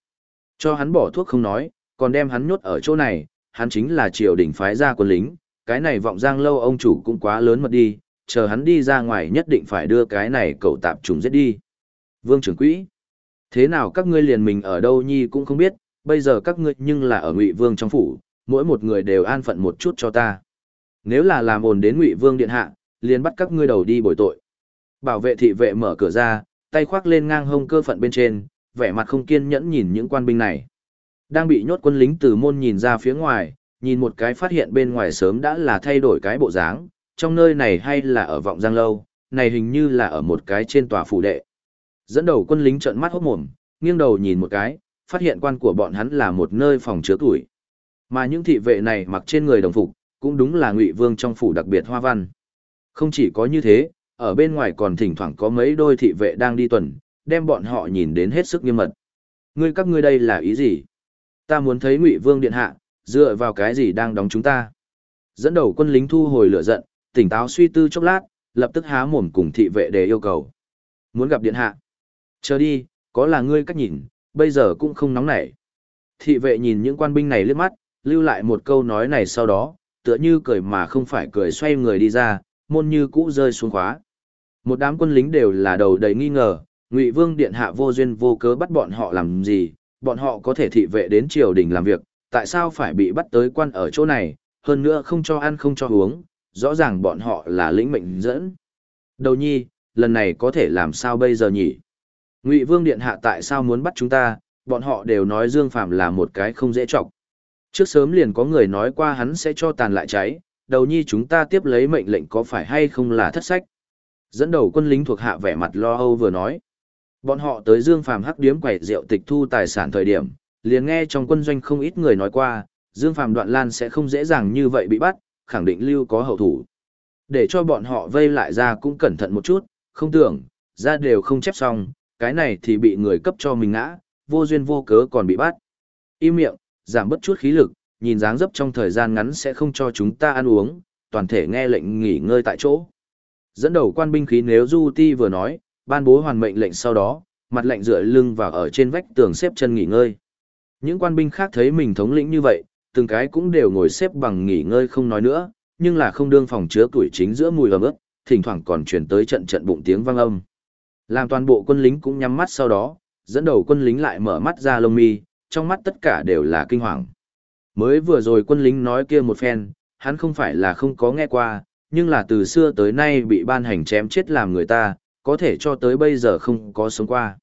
Cho hắn bỏ thuốc không nói, còn đem hắn nhốt ở chỗ này, hắn chính là triều đình phái ra quân lính, cái này vọng giang lâu ông chủ cũng quá lớn mật đi, chờ hắn đi ra ngoài nhất định phải đưa cái này cậu tạp trùng giết đi. Vương trưởng quỹ, thế nào các ngươi liền mình ở đâu nhi cũng không biết, bây giờ các ngươi nhưng là ở ngụy vương trong phủ, mỗi một người đều an phận một chút cho ta. Nếu là làm ồn đến ngụy vương điện hạ, liền bắt các ngươi đầu đi bồi tội. Bảo vệ thị vệ mở cửa ra, tay khoác lên ngang hông cơ phận bên trên, vẻ mặt không kiên nhẫn nhìn những quan binh này. Đang bị nhốt quân lính từ môn nhìn ra phía ngoài, nhìn một cái phát hiện bên ngoài sớm đã là thay đổi cái bộ dáng, trong nơi này hay là ở vọng giang lâu, này hình như là ở một cái trên tòa phủ đệ. Dẫn đầu quân lính trợn mắt hốt mồm, nghiêng đầu nhìn một cái, phát hiện quan của bọn hắn là một nơi phòng chứa tuổi. Mà những thị vệ này mặc trên người đồng phục, cũng đúng là ngụy vương trong phủ đặc biệt hoa văn. Không chỉ có như thế, ở bên ngoài còn thỉnh thoảng có mấy đôi thị vệ đang đi tuần, đem bọn họ nhìn đến hết sức nghiêm mật. Ngươi các ngươi đây là ý gì? Ta muốn thấy Ngụy Vương điện hạ, dựa vào cái gì đang đóng chúng ta? Dẫn đầu quân lính thu hồi lửa giận, tỉnh táo suy tư chốc lát, lập tức há mồm cùng thị vệ để yêu cầu. Muốn gặp điện hạ. Chờ đi, có là ngươi cách nhìn, bây giờ cũng không nóng nảy. Thị vệ nhìn những quan binh này liếc mắt, lưu lại một câu nói này sau đó, tựa như cười mà không phải cười xoay người đi ra, môn như cũ rơi xuống khóa. Một đám quân lính đều là đầu đầy nghi ngờ, Ngụy Vương điện hạ vô duyên vô cớ bắt bọn họ làm gì, bọn họ có thể thị vệ đến triều đình làm việc, tại sao phải bị bắt tới quan ở chỗ này, hơn nữa không cho ăn không cho uống, rõ ràng bọn họ là lĩnh mệnh dẫn. Đầu nhi, lần này có thể làm sao bây giờ nhỉ? Ngụy Vương điện hạ tại sao muốn bắt chúng ta, bọn họ đều nói Dương Phạm là một cái không dễ trọng. Trước sớm liền có người nói qua hắn sẽ cho tàn lại cháy, đầu nhi chúng ta tiếp lấy mệnh lệnh có phải hay không là thất sách. Dẫn đầu quân lính thuộc hạ vẻ mặt lo âu vừa nói. Bọn họ tới Dương Phàm hắc điếm quẩy rượu tịch thu tài sản thời điểm, liền nghe trong quân doanh không ít người nói qua, Dương Phàm đoạn lan sẽ không dễ dàng như vậy bị bắt, khẳng định lưu có hậu thủ. Để cho bọn họ vây lại ra cũng cẩn thận một chút, không tưởng, ra đều không chép xong, cái này thì bị người cấp cho mình ngã, vô duyên vô cớ còn bị bắt. Im miệng, giảm bất chút khí lực, nhìn dáng dấp trong thời gian ngắn sẽ không cho chúng ta ăn uống, toàn thể nghe lệnh nghỉ ngơi tại chỗ. Dẫn đầu quan binh khí nếu Du Ti vừa nói, ban bố hoàn mệnh lệnh sau đó, mặt lệnh dựa lưng vào ở trên vách tường xếp chân nghỉ ngơi. Những quan binh khác thấy mình thống lĩnh như vậy, từng cái cũng đều ngồi xếp bằng nghỉ ngơi không nói nữa, nhưng là không đương phòng chứa tuổi chính giữa mùi ẩm ướt, thỉnh thoảng còn truyền tới trận trận bụng tiếng vang âm. Làm toàn bộ quân lính cũng nhắm mắt sau đó, dẫn đầu quân lính lại mở mắt ra lông mi, trong mắt tất cả đều là kinh hoàng. Mới vừa rồi quân lính nói kia một phen, hắn không phải là không có nghe qua, nhưng là từ xưa tới nay bị ban hành chém chết làm người ta, có thể cho tới bây giờ không có sống qua.